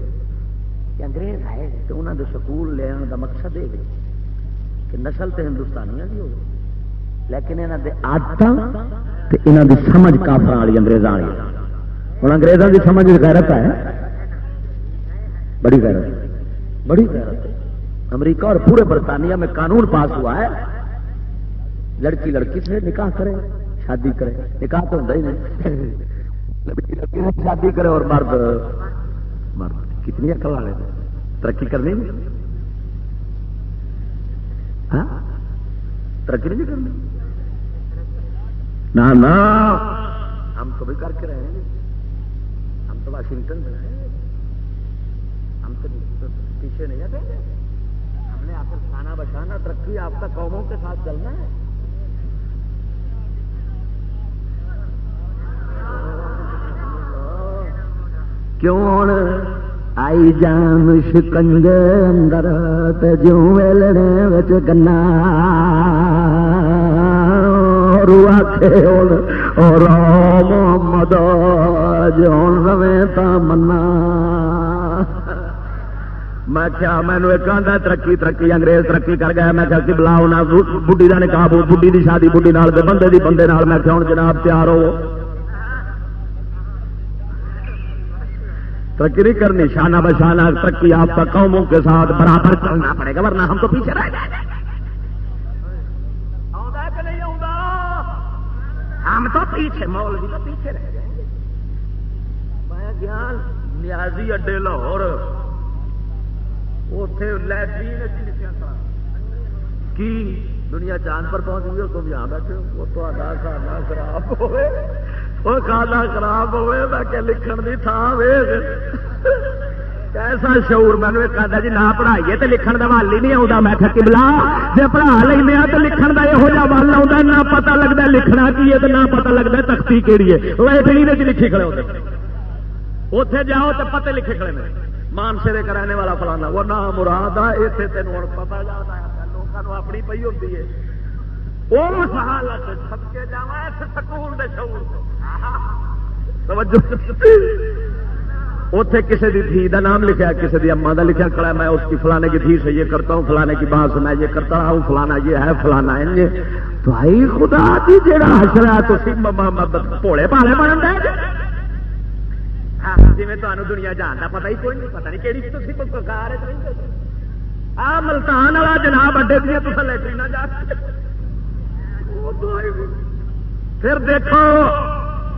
کہ انگریز آئے تو انہوں نے سکول لے کا مقصد یہ کہ نسل تو ہندوستانی ہو۔ لیکن یہاں کے آدت یہاں کی سمجھ کافر والی انگریزوں والی۔ ہوں انگریزوں کی سمجھ غیرت ہے۔ بڑی غیرت بڑی غیرت ہے۔ امریکہ اور پورے برطانیہ میں قانون پاس ہوا ہے۔ لڑکی لڑکی سے نکاح کرے، شادی کرے۔ نکاح تو ہوتا ہی نہیں۔ لڑکی لڑکی سے شادی کرے اور مرد مرد، کتنی اکل والے ترقی کرنی ہاں؟ ترقی نہیں کرنی؟ نہ ہم تو بھی کر کے رہے ہیں۔ ہم تو واشنگٹن سے رہے ہم تو پیچھے نہیں آتے نے آخر کھانا بچانا ترقی آپ کا قوموں کے ساتھ چلنا ہے۔ کیوں آئی جان شکنجے اندر تے جو ویلنے وچ گنا۔ روا کے اور محمد جون رویں تا منا۔ میں کیا مینو ایک آدھا ترقی ترقی انگریز ترقی کر گیا میں کیا کہ بلا ہونا بڈی کا نکاح بڈی کی شادی بڈی نال بندے دی بندے نال میں کیا ہوں جناب تیار ہو ترقی نہیں کرنی شانہ بشانہ ترقی آپ کا قوموں کے ساتھ برابر چلنا پڑے گا ورنہ ہم تو پیچھے رہ جائیں۔ گے ہم تو پیچھے مولوی تو پیچھے رہ جائیں۔ گے میں گیا نیازی اڈے لاہور۔ اتے لٹرین کی دنیا چاند پر پہنچ گئی تم یہاں بیٹھے وہ تو کھانا خراب ہوئے۔ وہ کھانا خراب ہوئے، میں کہ لکھن کی تھان ویگ۔ کیسا شعور، میں نے کہا جی نہ پڑھائیے تو لکھن کا ول ہی نہیں آتا میں کہ بلا جی پڑھا لینا ہاں تو لکھن کا یہو جہاں ول آتا نہ پتا لگتا لکھنا کی ہے تو نہ پتا لگتا تختی کہڑی ہے۔ لائبریری جی لکھی کھڑے ہوتے اتے جاؤ تو پتے لکھے کھڑے میں مانسرے کرانے والا فلانا، وہ نہ مراد آ اتنے تین ہوں پتا جاتا لوگوں اپنی پی ہوتی ہے۔ اس حالت سب کے جا سکول دے اتے کسی کی دھی کا نام لکھا کسی کی اما کا لکھا کڑا میں اس کی فلانے کی دھی سے یہ کرتا ہوں، فلانے کی بات میں یہ کرتا ہوں، فلانا یہ ہے، فلانا ہے تو آئی خدا کی جڑا حسرا تو پوڑے پالے بن رہے جی تمہیں دنیا جان کا پتا ہی کوئی نہیں پتا نہیں کہڑی پکار آ ملتان والا جناب اڈے دیا تو لٹرین جا پھر دیکھو،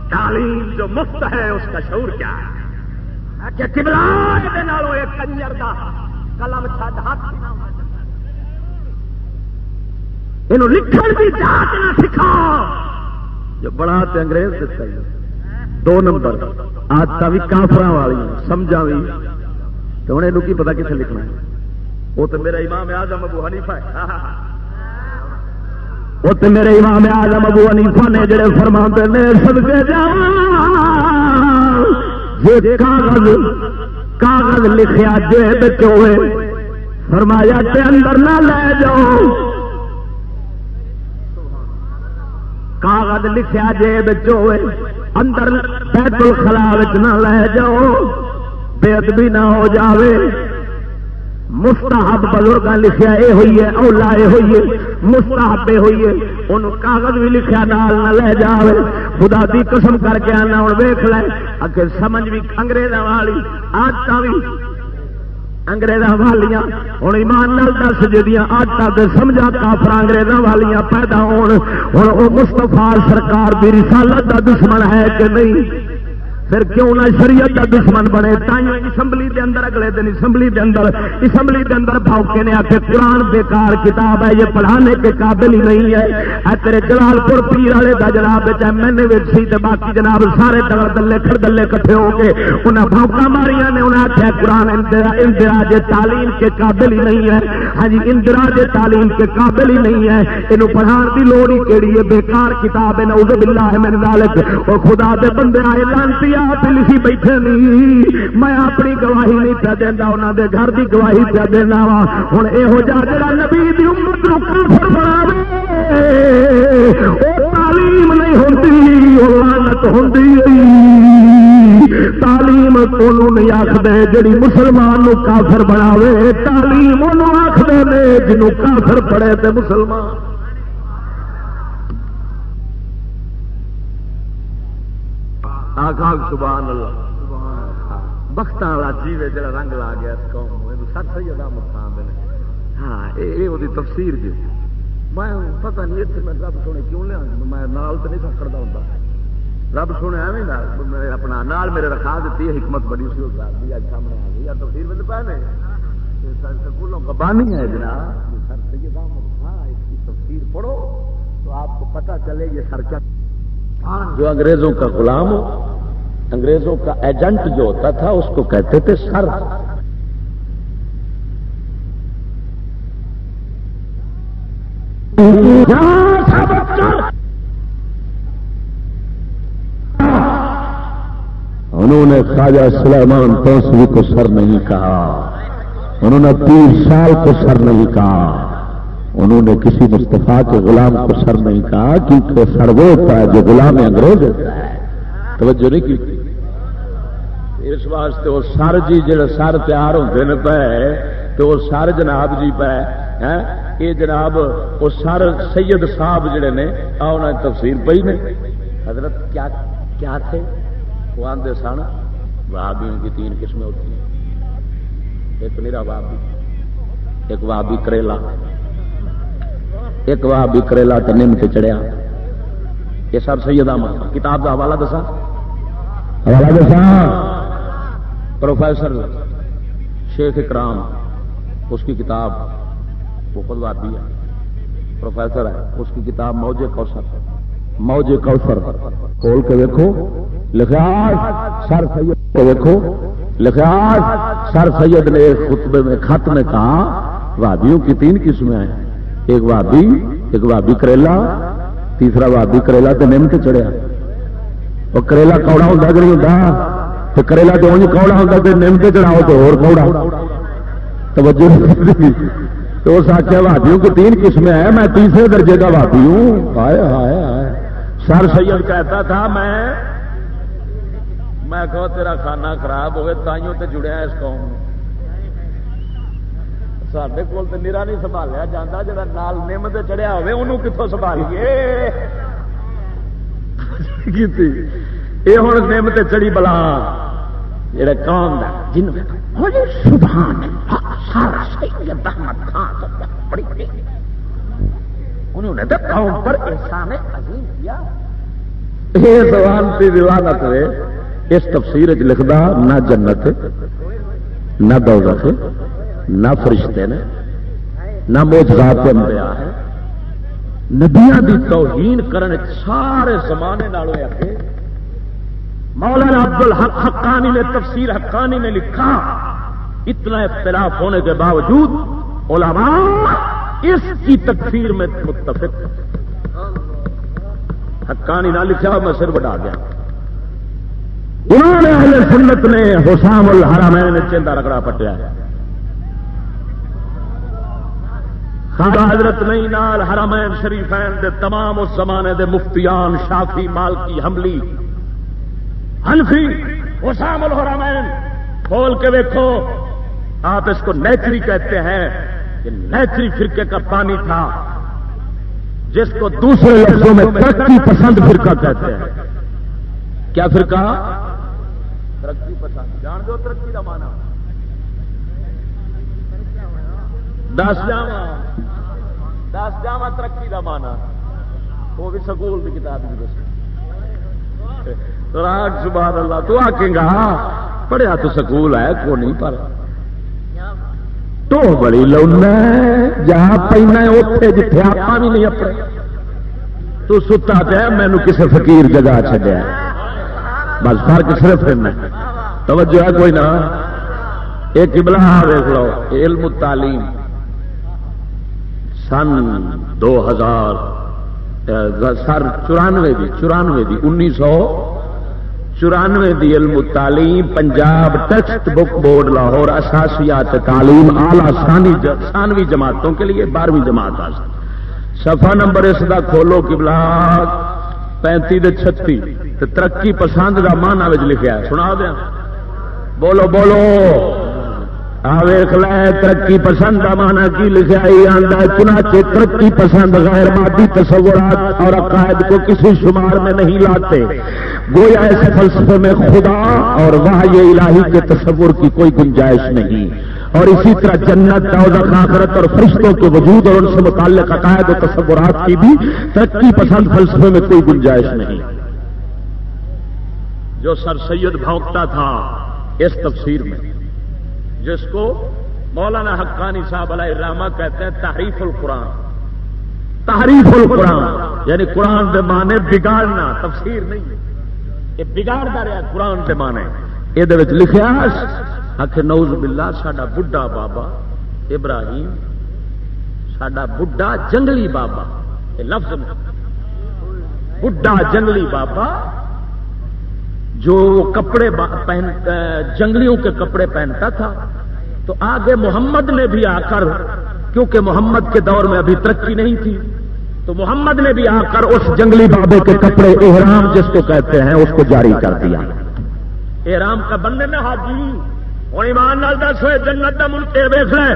تعلیم جو مفت ہے، اس کا شعور کیا ہے؟ کنجر کا قلم چھڈ ہاتھ یہ لکھن کی جانچ نہ سکھا جو بڑا انگریز دتا دو نمبر۔ آدت بھی کافر والی سمجھا بھی۔ تو ہوں یہ پتا کتنے لکھنا ہے؟ وہ تو میرا امام آزم ابو حنیفہ ہے۔ وہ تو میرے امام آزم ابو حنیفہ نے جڑے فرما نے سدکے جا جی کاغذ کاغذ لکھیا جیب چوے فرمایا تے اندر نہ لے جاؤ۔ کاغذ لکھیا جیب اندر بیت الخلا نہ لے جاؤ بے ادبی نہ ہو جاوے۔ مستحب بزرگ لکھیا یہ ہوئی ہے، اولا یہ ہوئی ہے، مستحب یہ ہوئی ہے۔ ان کاغذ بھی لکھیا نال نہ لے جاوے۔ خدا دی قسم کر کے آنا ہوں ویخ لے۔ اگر سمجھ بھی انگریزوں والی آدت بھی انگریزوں والیاں ہوں ایمان نال دس جی آدت سمجھا کافر انگریزوں والیاں پیدا ہون ہوں وہ مستفا سرکار دی رسالت کا دشمن ہے کہ نہیں؟ پھر کیوں نہ شریعت کا دشمن بنے؟ تائیوں اسمبلی دے اندر، اگلے دن اسمبلی دے اندر، اسمبلی دے اندر بھاؤکے نے آخر قرآن بیکار کتاب ہے، یہ پڑھانے کے قابل ہی نہیں ہے۔ تیرے جلال پور پیر والے کا جناب ایم این سی باقی جناب سارے دل دلے، کھڑ دلے کٹھے ہو کے انہیں بھاؤکا ماریا نے انہیں آخیا قرآن اندراج تعلیم کے قابل ہی نہیں ہے۔ ہاں جی اندراج تعلیم کے قابل ہی نہیں ہے۔ یہ پڑھان کی لوڑ ہی کہڑی ہے؟ بےکار کتاب ہے نوز باللہ من ذالک۔ وہ خدا دے بندے آئے، لانتی آپ لکھی بیٹھے نہیں۔ میں اپنی گواہی نہیں پیا دینا انہوں دے گھر کی گواہی پیا دینا وا۔ ہوں یہو جا جا نبی دی امت نو کافر تعلیم نہیں ہوتی لانت ہوتی تعلیم کو نہیں آخر جڑی مسلمان نو کافر بناوے، تعلیم انہوں آخر جنوں کافر پڑے تے مسلمان۔ سبحان اللہ. بخت والا جیوے جڑا رنگ لا گیا قوم سر سید احمد خان دے ہاں یہ وہ تفسیر جی میں پتہ نہیں اتنے میں رب سونے کیوں لیا؟ میں نال تو نہیں سکڑتا ہوں رب سونے ایویں اپنا نال میرے رکھا دیتی ہے حکمت بڑی سی، اس بات بھی سامنے آ گئی۔ تفسیر میں پہ نے سکولوں کا بانی ہے جناب۔ سر سید احمد خان اس کی تفسیر پڑھو تو آپ کو پتہ چلے یہ سر کیا جو انگریزوں کا غلام ہو، انگریزوں کا ایجنٹ جو ہوتا تھا، اس کو کہتے تھے سر۔ انہوں نے خواجہ سلیمان توسوی کو سر نہیں کہا، انہوں نے تین سال کو سر نہیں کہا۔ انہوں نے کسی مصطفیٰ کے غلام کو سر نہیں کہا، کیونکہ سر وہ ہوتا ہے، جو غلام انگریز ہوتا ہے توجہ نہیں کی؟ اس واسطے وہ سر جی جڑے سر تیار ہوتے ہیں پہ، تو وہ سر جناب جی پہ یہ جناب، وہ سر سید صاحب جڑے نے آنا تفصیل پی نے۔ حضرت، کیا کیا تھے؟ وہ آدھے سن وہابیوں کی تین قسمیں ہوتی ہیں۔ ایک میرا وابی ایک وابی کریلا۔ ایک وابی کریلا تو نم سے چڑھیا۔ یہ سر سید احمد کتاب کا حوالہ دسا حوالہ دسا پروفیسر شیخ اکرام اس کی کتاب وہ خود وابی ہے۔ پروفیسر ہے اس کی کتاب موج کوثر موج کوثر۔ کھول کے دیکھو لکھا سر سید کو دیکھو لکھا سر سید نے ایک خطبے میں خط میں کہا وادیوں کی تین قسمیں ہیں۔ ایک وادی ایک وادی کریلا، تیسرا وادی کریلا تو نیم کے چڑھیا۔ وہ کریلا کوڑا ہوتا کہ نہیں ہوتا تو کریلا تو انج کوڑا ہوتا تو نیم کے چڑھاؤ تو اور کوڑا۔ توجہ تو اس آخیا وادیوں کی تین قسمیں ہیں۔ میں تیسرے درجے کا وادی ہوں۔ ہائے ہائے ہائے۔ سر سید کہتا تھا، میں میں کہو تیرا کھانا خراب ہوئے، تائیوں تے جڑیا اس قوم میں سڈے کول تو نیرا نہیں سنبھالیا جاتا جا نال نم سے چڑھیا ہوے انہوں کتوں سنبھالیے یہ ہوں نم تے چڑی بلا جڑے قوم دا جن سبحان سارا سید احمد خان بڑی بڑی انہوں نے تو قوم پر احسان عظیم کیا یہ سوال کی روانت ہے اس تفسیر چ لکھتا نہ جنت نہ دوزخ نہ فرشتے نے، نہ موجزات انبیاء ہے۔ نبیاں دی توہین کرنے سارے زمانے نالوں آگے مولانا عبد الحق حقانی نے، تفسیر حقانی نے لکھا، اتنا اختلاف ہونے کے باوجود علماء اس کی تکفیر میں متفق۔ حقانی نہ لکھا، میں سر بڑھا گیا۔ انہوں نے اہل سنت نے حسام الحرمین چندا رگڑا پٹیا ہے خدا حضرت نہیں نال حرمین شریفین دے تمام اس زمانے دے مفتیان شافی مالکی حملی۔ حنفی، حسام الحرمین، کھول کے دیکھو آپ اس کو نیچری کہتے ہیں کہ نیچری فرقے کا پانی تھا، جس کو دوسرے لفظوں میں ترقی پسند فرقہ کہتے ہیں۔ کیا فرقہ؟ ترقی پسند، جان دو ترقی کا مانا دس جاوا دس جاوا ترقی کا مانا وہ بھی سکول کی کتاب کی دس راگ سبحان اللہ تو آکیں گا پڑھیا تو سکول ہے کو نہیں پر۔ تو بڑی لونا جہاں پہنا اتے جتنے آپ بھی نہیں اپنے۔ تو ستا پیا مینو کسی فقیر جگہ چڈیا بس فرق صرف توجہ ہے کوئی نہ۔ ایک بلا دیکھ لو علم تعلیم سن دو ہزار سر چورانوے دی چورانوے دی، انیس سو چورانوے دی علم تعلیم، Punjab text book board, Lahore اساسیات تعلیم، اعلی ثانوی جماعتوں کے لیے بارہویں جماعت سفا نمبر اس کا کھولو کی بلا پینتی چھتی۔ ترقی پسند کا مانا لکھا سنا دیا۔ بولو بولو۔ ویخ ترقی پسند کا مانا کی لکھا آدھا چنانچہ ترقی پسند غیر مادی تصورات اور عقائد کو کسی شمار میں نہیں لاتے۔ گویا اس فلسفے میں خدا اور وہاں الہی کے تصور کی کوئی گنجائش نہیں۔ اور اسی طرح جنت، دوزخ، آخرت اور فرشتوں کے وجود اور ان سے متعلق عقائد و تصورات کی بھی ترقی پسند فلسفے میں کوئی گنجائش نہیں۔ جو سر سید بھونکتا تھا اس تفسیر میں۔ جس کو مولانا حقانی صاحب علیہ الرحمہ کہتے ہیں تحریف القرآن۔ تحریف القرآن یعنی قرآن دے مانے بگاڑنا، تفسیر نہیں۔ یہ بگاڑتا رہا قرآن دے مانے یہ لکھا آخ نوز بلا سڈا بڈھا بابا ابراہیم سڈا بڈھا جنگلی بابا۔ یہ لفظ بڈھا جنگلی بابا جو کپڑے پہن جنگلیوں کے کپڑے پہنتا تھا، تو آگے محمد نے بھی آ کر، کیونکہ محمد کے دور میں ابھی ترقی نہیں تھی، تو محمد نے بھی آ کر اس جنگلی بابے کے کپڑے احرام جس کو کہتے ہیں، اس کو جاری کر دیا۔ احرام کا بندے میں حاجی، اور ایمان نال دس ہوئے جنت کا ملک ویس ہے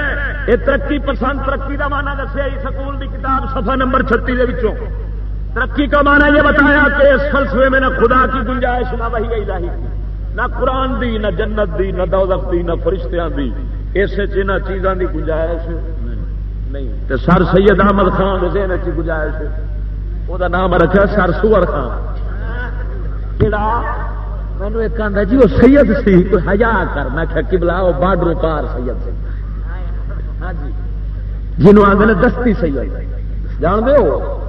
یہ ترقی پسند، ترقی کا مانا دسیا سکول کی کتاب سفا نمبر چھتی کے ترقی کا مانا یہ بتایا کہ اس فلسفے میں نہ خدا کی گنجائش، نہ وہی گئی رہی نہ قرآن دی، نہ جنت دی، نہ دولت دی، نہ فرشتیاں دی اس چیزوں کی گنجائش نہیں۔ سر سید احمد خان ذہن کی گنجائش وہ نام رکھا سر سور خان۔ کہڑا مینو ایک آدھا جی وہ سید سی ہزا کر۔ میں کہ بلا وہ بارڈر پار سید سی۔ ہاں جی۔ جنوب آدھے دستی سید۔ جان دے ہو؟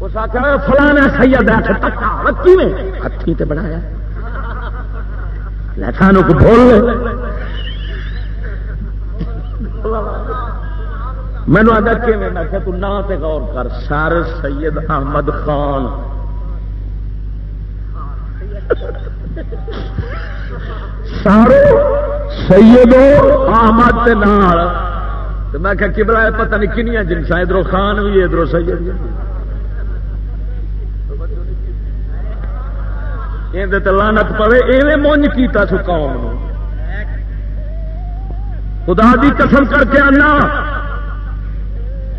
اس آخر فلانا سید ہاتھی میں تے بنایا۔ سانو کو بول مینو آدھا کہ میں کہ تو نہ غور کر، سر سید احمد خان. سارے سیدو آمد میں کہ کبلا پتہ نہیں کنیا جنسا ادھر خان بھی ادھر سید بھی یہ لانت پوے ایویں مونج کیتا سو قوم خدا دی قسم کر کے آنا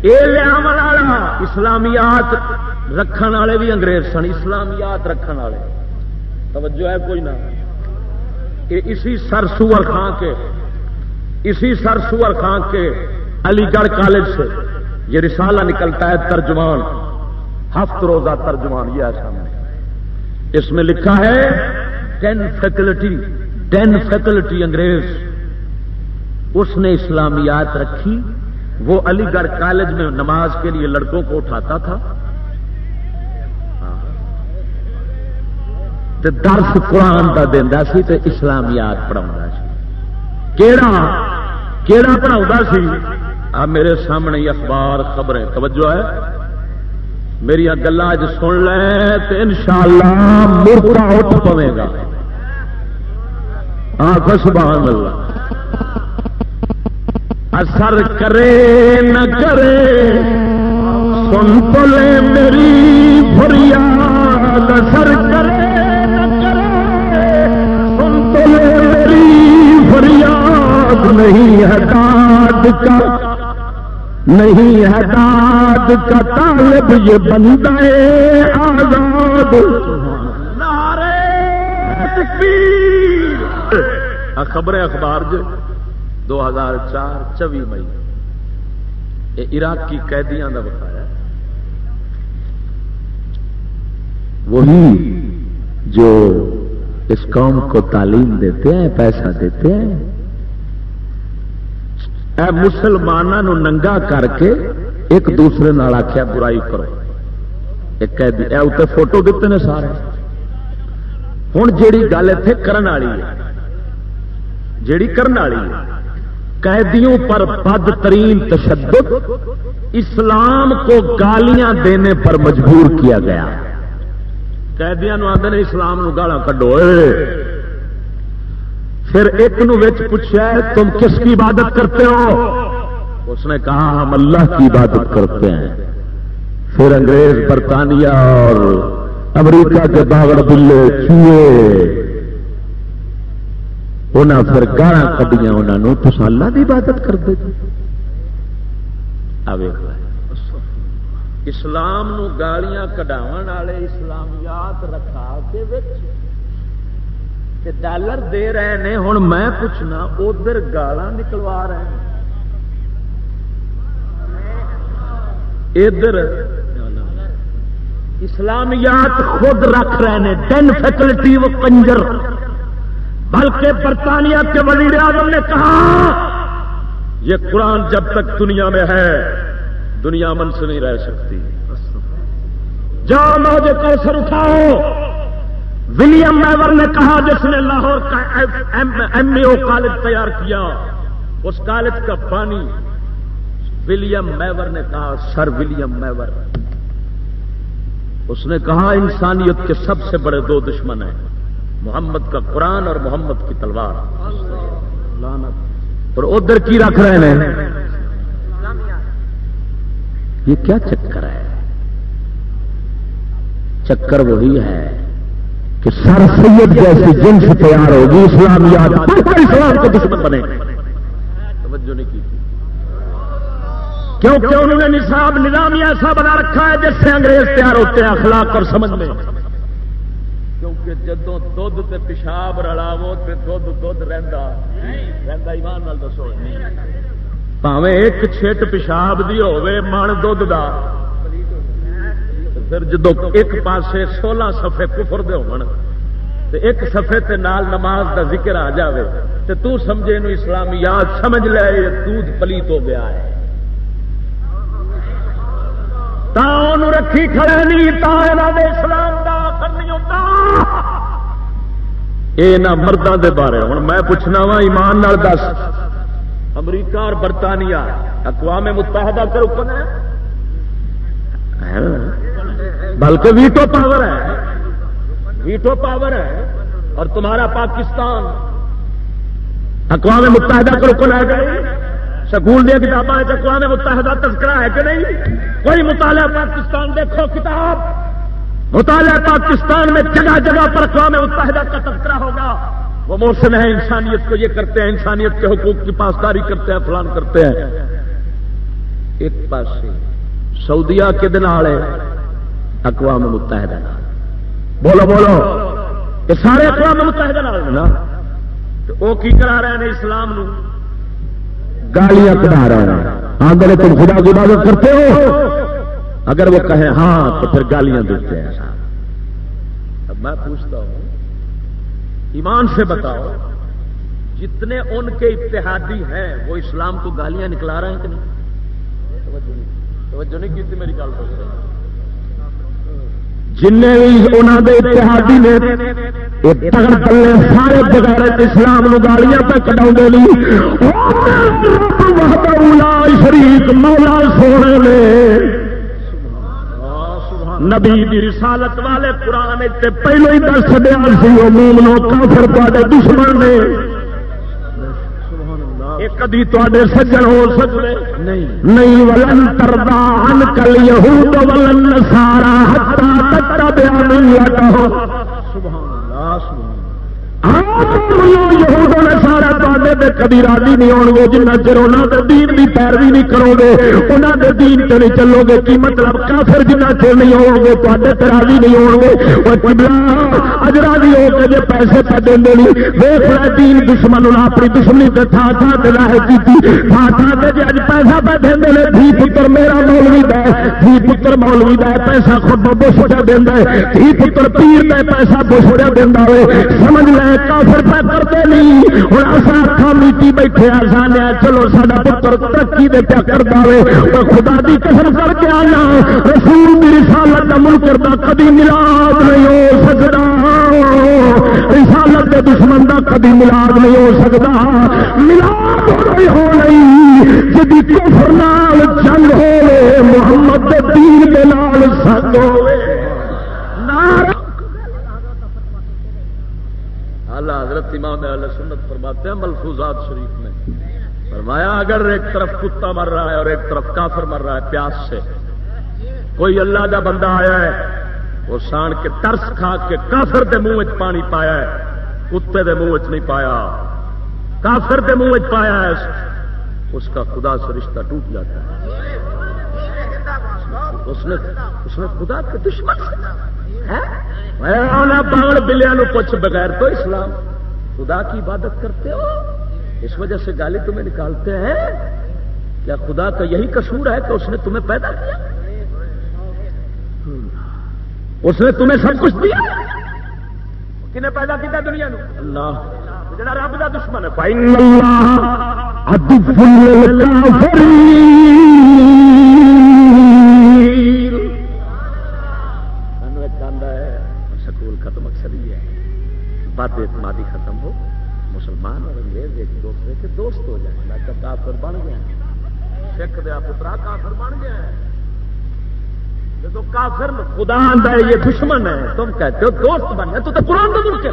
یہ لیا والا اسلامیات رکھن والے بھی انگریز سن اسلامیات رکھن والے توجہ ہے کوئی نہ اسی سر سور خان کے اسی سر سور خان کے علی گڑھ کالج سے یہ رسالہ نکلتا ہے ترجمان ہفت روزہ ترجمان یہ ہے سامنے اس میں لکھا ہے ٹین فیکلٹی ٹین فیکلٹی انگریز اس نے اسلامیات رکھی، وہ علی گڑھ کالج میں نماز کے لیے لڑکوں کو اٹھاتا تھا۔ درس قرآن کا دینا سی تو اسلامیات پڑھا کیڑا کیڑا پڑھا سی؟ آ میرے سامنے اخبار خبریں توجہ ہے۔ میری گلا سن لیں تو ان شاء اللہ مرتا اٹھ پوے گا۔ آخ سبحان اللہ۔ اثر کرے نہ کرے، سن تو لے میری فریاد اثر کرے سن پلے میری فریاد نہیں ہے کا۔ نہیں ہے داد کا طالب یہ بندہ آزاد۔ خبر اخبار جو دو ہزار چار چوی مئی۔ یہ عراقی قیدیاں کا بتایا وہی جو اس قوم کو تعلیم دیتے ہیں پیسہ دیتے ہیں۔ اے مسلمانوں ننگا کر کے ایک دوسرے نال آخیا برائی کرو۔ ایک اتنے فوٹو دیتے ہیں سارے۔ ہوں جیڑی گل اتنے کرن والی ہے، جیڑی کرن والی ہے، قیدیوں پر بدترین تشدد اسلام کو گالیاں دینے پر مجبور کیا گیا۔ قیدیاں آدھے اسلام نو گالا کڈو۔ پھر ایک نو پوچھا تم کس کی عبادت کرتے ہو؟ اس نے کہا، ہم اللہ کی عبادت کرتے ہیں۔ پھر انگریز، برطانیہ اور امریکہ کے باغڑ بلے چوئے انہیں پھر گالا کڈیاں انہوں تو اللہ کی عبادت کرتے تھے اسلام نو گالیاں کڈاو والے اسلامیات رکھا کے ڈالر دے رہے ہیں ہوں میں پوچھنا ادھر گالا نکلوا رہے ہیں ادھر اسلامیات خود رکھ رہے ہیں ٹین فیکلٹی وہ کنجر بلکہ برطانیہ کے وزیر اعظم نے کہا یہ قرآن جب تک دنیا میں ہے دنیا من سے نہیں رہ سکتی جاؤ موج کوثر اٹھاؤ ولیم میور نے کہا جس نے لاہور کا ایم اے او کالج تیار کیا، اس کالج کا پانی ولیم میور نے کہا، سر ولیم میور. اس نے کہا، انسانیت کے سب سے بڑے دو دشمن ہیں، محمد کا قرآن اور محمد کی تلوار. اور ادھر کی رکھ رہے ہیں؟ یہ کیا چکر ہے؟ چکر وہی ہے کہ سر سید جیسی جنس تیار ہوگی اسلامیات اسلام کے دشمن بنے۔ توجہ نہیں کی۔ کیونکہ انہوں نے نصاب نظام ایسا بنا رکھا ہے جس سے انگریز تیار ہوتے ہیں اخلاق اور سمجھ میں۔ کیونکہ جدو دھد تے پیشاب رلاو تے دھد دھد رہندا۔ رہندا ایمان نال دسو۔ پاویں ایک چھٹ پیشاب دی ہوے من دھد دا۔ پھر جدو ایک پاسے سولہ سفے کفر دے ہون، تے ایک سفے تے نال نماز دا ذکر آ جاوے، تے تو سمجھے نو اسلامیات سمجھ لے، یہ دودھ پلیت ہو گیا ہے۔ تا رکھی کھڑے نہیں، تا اسلام دا آخر نہیں ہوتا۔ یہ نہ مردوں دے بارے ہوں میں پوچھنا وا، ایمان نال دس۔ امریکہ اور برطانیہ اقوام متحدہ کرو کن بلکہ ویٹو پاور ہے۔ ویٹو پاور ہے۔ اور تمہارا پاکستان۔ اقوام متحدہ کو رکن ہے کہ سکول دیا کتابیں اقوام متحدہ تذکرہ ہے کہ نہیں؟ کوئی مطالعہ پاکستان دیکھو کتاب۔ مطالعہ پاکستان میں جگہ جگہ پر اقوام متحدہ کا تذکرہ ہوگا۔ وہ موسم ہے، انسانیت کو یہ کرتے ہیں، انسانیت کے حقوق کی پاسداری کرتے ہیں، فلان کرتے ہیں۔ ایک پاس سعودیہ کے دن آڑے اقوام متحدہ بولو بولو، یہ سارے اقوام متحدہ نا۔ تو وہ کی کرا رہے ہیں اسلام نو؟ گالیاں کٹا رہے ہیں۔ ہاں تم خدا کی عبادت کرتے ہو۔ اگر وہ کہیں ہاں تو پھر گالیاں دیتے ہیں۔ اب میں پوچھتا ہوں، ایمان سے بتاؤ، جتنے ان کے اتحادی ہیں، وہ اسلام کو گالیاں نکلا رہے ہیں کہ نہیں؟ توجہ نہیں کی میری گل؟ جن بھی انہوں نے اتحادی نے سارے بغیر اسلام گالیاں پہ کٹا شریف مولا سونے نے۔ نبی دی رسالت والے پرانے پہلو ہی دس دیا سی، وہ مومنو کافر تے دشمن نے۔ کدی تے سجن ہو سکتے نہیں. ولن تردا ان کل یہود ولن سارا ہتا تک بیان لگا ہو سبحان اللہ. سبحان سارا تے کبھی راضی نہیں آؤ گے جنہ چر انہوں کے دین کی پیروی نہیں کرو گے انہوں کے دین چ نہیں چلو گے کی مطلب کافر جنہ چر نہیں آؤ گے تے راضی نہیں آؤ گے اور اج راضی ہو کے جی پیسے پہ دیں ویخ رہے دین دشمن اپنی دشمنی سے تھا تھا کے لاہ کی تھا تھا کے جی اج پیسہ پہ دیں دھی پتر میرا مولوی دا دھی پتر مولوی دا پیسہ خود بش پہ دینا دھی پتر پیر کا پیسہ بش پہ دینا سمجھ لے کافر پہ کرتے نہیں۔ ہوں اصا اکھا میٹی بیٹھے آسان چلو سا پتر ترقی دے پیا کر دے خدا دی قسم کر کے آنا، رسول کی رسالت کا مل کرتا کدی ملاد نہیں ہو سکتا رسالت کے دشمن کا کدی ملاد نہیں ہو سکتا ملاد ہو نہیں، جدی کفر نال جنگ ہو محمد دین کے نال سنگ ہو نار اللہ حضرت امام علیہ سنت فرماتے ہیں ملفوظات شریف میں۔ فرمایا، اگر ایک طرف کتا مر رہا ہے اور ایک طرف کافر مر رہا ہے پیاس سے، کوئی اللہ کا بندہ آیا ہے، وہ سان کے ترس کھا کے کافر کے منہ پانی پایا ہے، کتے کے منہ نہیں پایا۔ کافر کے منہ پایا ہے، اس کا خدا سے رشتہ ٹوٹ جاتا ہے۔ اس نے اس نے خدا کے دشمن پاگل بلیا پوچھ بغیر تو اسلام۔ خدا کی عبادت کرتے ہو؟ اس وجہ سے گالی تمہیں نکالتے ہیں؟ کیا خدا کا یہی قصور ہے کہ اس نے تمہیں پیدا کیا؟ اس نے تمہیں سب کچھ دیا؟ کنہیں پیدا کیا دنیا نو؟ اللہ۔ جڑا رب کا دشمن ہے۔ بد اعتمادی ختم ہو، مسلمان اور انگریز ایک دوسرے کے دوست ہو جائیں۔ میں تو کافر بن گیا سکھ دیا پترا، کافر بن گیا جب کافر خدا آتا ہے، یہ دشمن ہے، تم کہتے ہو دوست بن گیا تو قرآن کا ملک ہے۔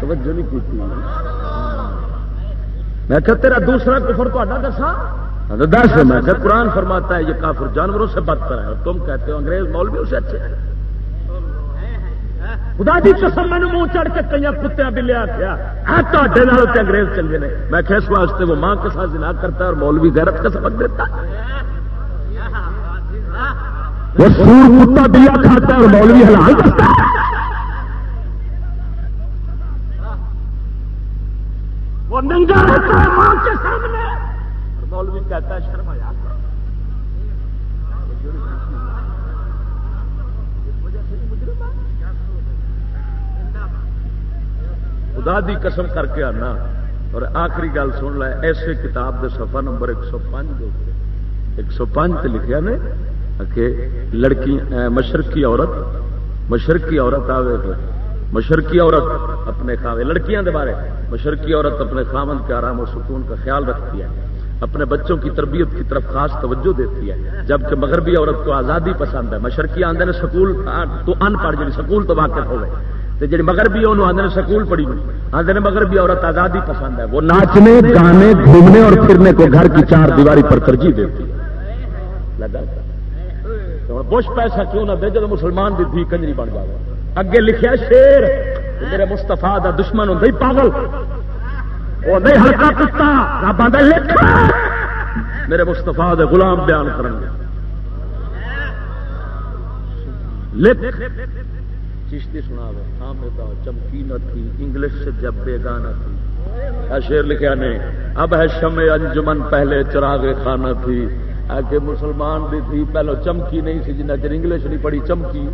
توجہ نہیں کی میں کہ تیرا دوسرا کفر تو دسا دس، میں کہ قرآن فرماتا ہے، یہ کافر جانوروں سے بدتر ہے۔ اور تم کہتے ہو، انگریز مولویوں سے اچھے ہیں۔ خدا دی قسم میں منہ چڑھ کے کئی کتیا بلیا کیا تے انگریز چنگے نے۔ میں کہ اس واسطے وہ ماں کے ساتھ جناب کرتا ہے اور مولوی غیرت کا سبق دیتا وہ سور کتا بیا کھاتا ہے اور مولوی حلال کرتا ہے۔ وہ ننگا رہتا ہے ماں کے سامنے۔ اور مولوی کہتا ہے شرما خدا دی قسم کر کے آنا۔ اور آخری گل سن لے، ایسے کتاب دے صفحہ نمبر ایک سو پانچ ایک سو پانچ لکھا نے کہ لڑکی مشرقی عورت مشرقی عورت آوے مشرقی عورت اپنے خاوے، لڑکیاں دے بارے۔ مشرقی عورت اپنے خامن کے آرام و سکون کا خیال رکھتی ہے۔ اپنے بچوں کی تربیت کی طرف خاص توجہ دیتی ہے۔ جبکہ مغربی عورت کو آزادی پسند ہے۔ مشرقی آدھے نے سکول تو ان پڑھ جی سکول تو واقف ہو گئے جی مغربی آدھے سکول پڑھی آدھے نے مغربی عورت آزادی پسند ہے۔ وہ ناچنے گانے گھومنے اور پھرنے کو گھر کی چار دیواری پر ترجیح دیتی ہے۔ بش پیسہ کیوں نہ دے جب مسلمان بھی تھی کنجری بن جائے اگے لکھیا شیر۔ میرے مستفا دا دشمن ہوں پاگل۔ وہ نہیں ہلکا کتا۔ رب آدھا لکھ میرے مستفا دے غلام بیان کریں گے۔ لکھ۔ چشتی سنا حامدہ چمکی نہ تھی، انگلش سے جب بے تھی۔ شیر لکھا نے، اب ہے شم انجمن، پہلے چراغ خانہ تھی۔ کہ مسلمان بھی تھی، پہلو چمکی نہیں سی، جنہ چر انگلش نہیں پڑھی، چمکی۔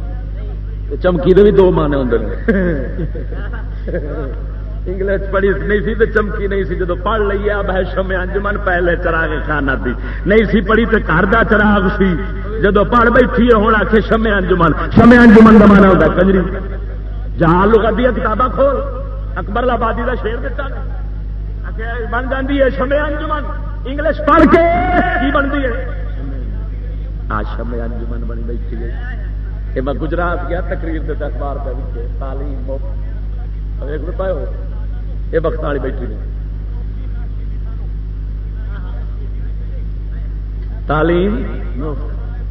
چمکی دے بھی دو مانے ہوں انگلش پڑھی نہیں سی تو چمکی نہیں سی جب پڑھ لیے اب ہے شم انجمن پہلے چراغ خانہ تھی نہیں سی پڑھی تو گھر کا چراغ سی۔ جدو پڑھ بیٹھی ہونا آخے شمے انجمن۔ شمے انجمن کا مانا ہوتا کنجری۔ جہاں لوگ ادیا کتاباں کھول، اکبر آبادی کا شیر دیتا بن جاتی ہے شمے انجمن۔ انگلش پڑھ کے کی بنتی ہے؟ آ شمے انجمن بنی بیٹھی ہے۔ یہ میں گجرات گیا، تقریر دیتا اخبار کے تعلیم پائے ہو۔ یہ بخت والی بیٹھی نے تعلیم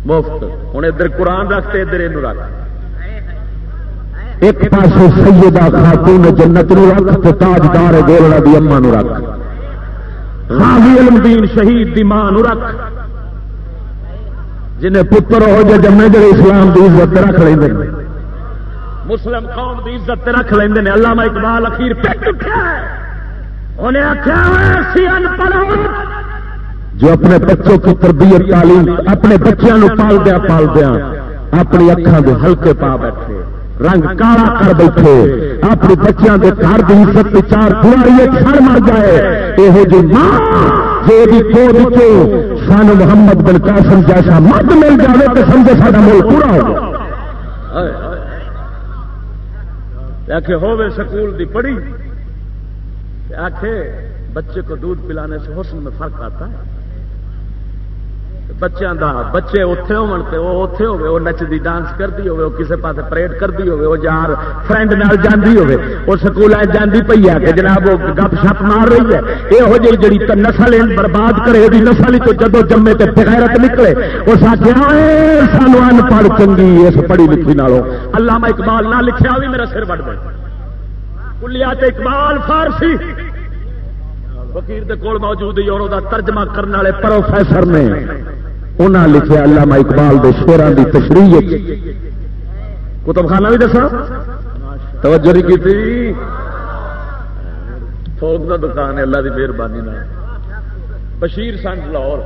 مفت ہوں ادھر قرآن رکھتے ادھر یہ رکھ ایک پاس سیدہ خاتون جنت نو رکھ تو تاجدار گولڑا دی اما نو رکھ غازی علم دین شہید دی ماں نو رکھ جنہیں پتر ہو جائے جمے جڑے اسلام دی عزت رکھ لیں مسلم قوم دی عزت رکھ لیں نے۔ علامہ اقبال اخیر پہ انہیں آخیا جو اپنے بچوں کی تربیت تعلیم، اپنے بچوں پال دیا پال دیا اپنی اکھان کے ہلکے پا بیٹھے۔ رنگ کالا کر بیٹھے۔ اپنے بچوں کے گھر کی عزت چار کھلاڑی گھر مر جائے۔ یہ جی ماں جو سان محمد بن قاسم جیسا مرد مل جائے تو سمجھے سا ملک پورا ہو۔ آخے ہوے سکول دی پڑھی۔ آخے بچے کو دودھ پلانے سے حسن میں فرق آتا ہے۔ بچوں کا بچے اتے ہوتے ہوئے وہ نچتی ڈانس کرتی ہوئے کسی پاس پریڈ کرتی ہوئے وہ یار فرینڈ نال جاندی ہوئے وہ سکول جاندی پی ہے کہ جناب وہ گپ شپ مار رہی ہے۔ یہو جی جی نسل برباد کرے دی نسل تو جدو جمے تے بغیرت نکلے وہ ساتھ سانو ان پڑھ چنگی، اس پڑھی لکھی نالوں۔ علامہ اقبال نہ لکھیا بھی میرا سر بڑھ دے کلیات اقبال فارسی۔ وکیل دے کول موجود ہی اور ترجمہ کرنے والے پروفیسر نے۔ انہاں لکھے علامہ اقبال دے شیران دی تشریح کتب خانہ بھی دسا توجہ نہیں کی فوج کا دکان ہے، اللہ کی مہربانی بشیر سنٹ لاہور۔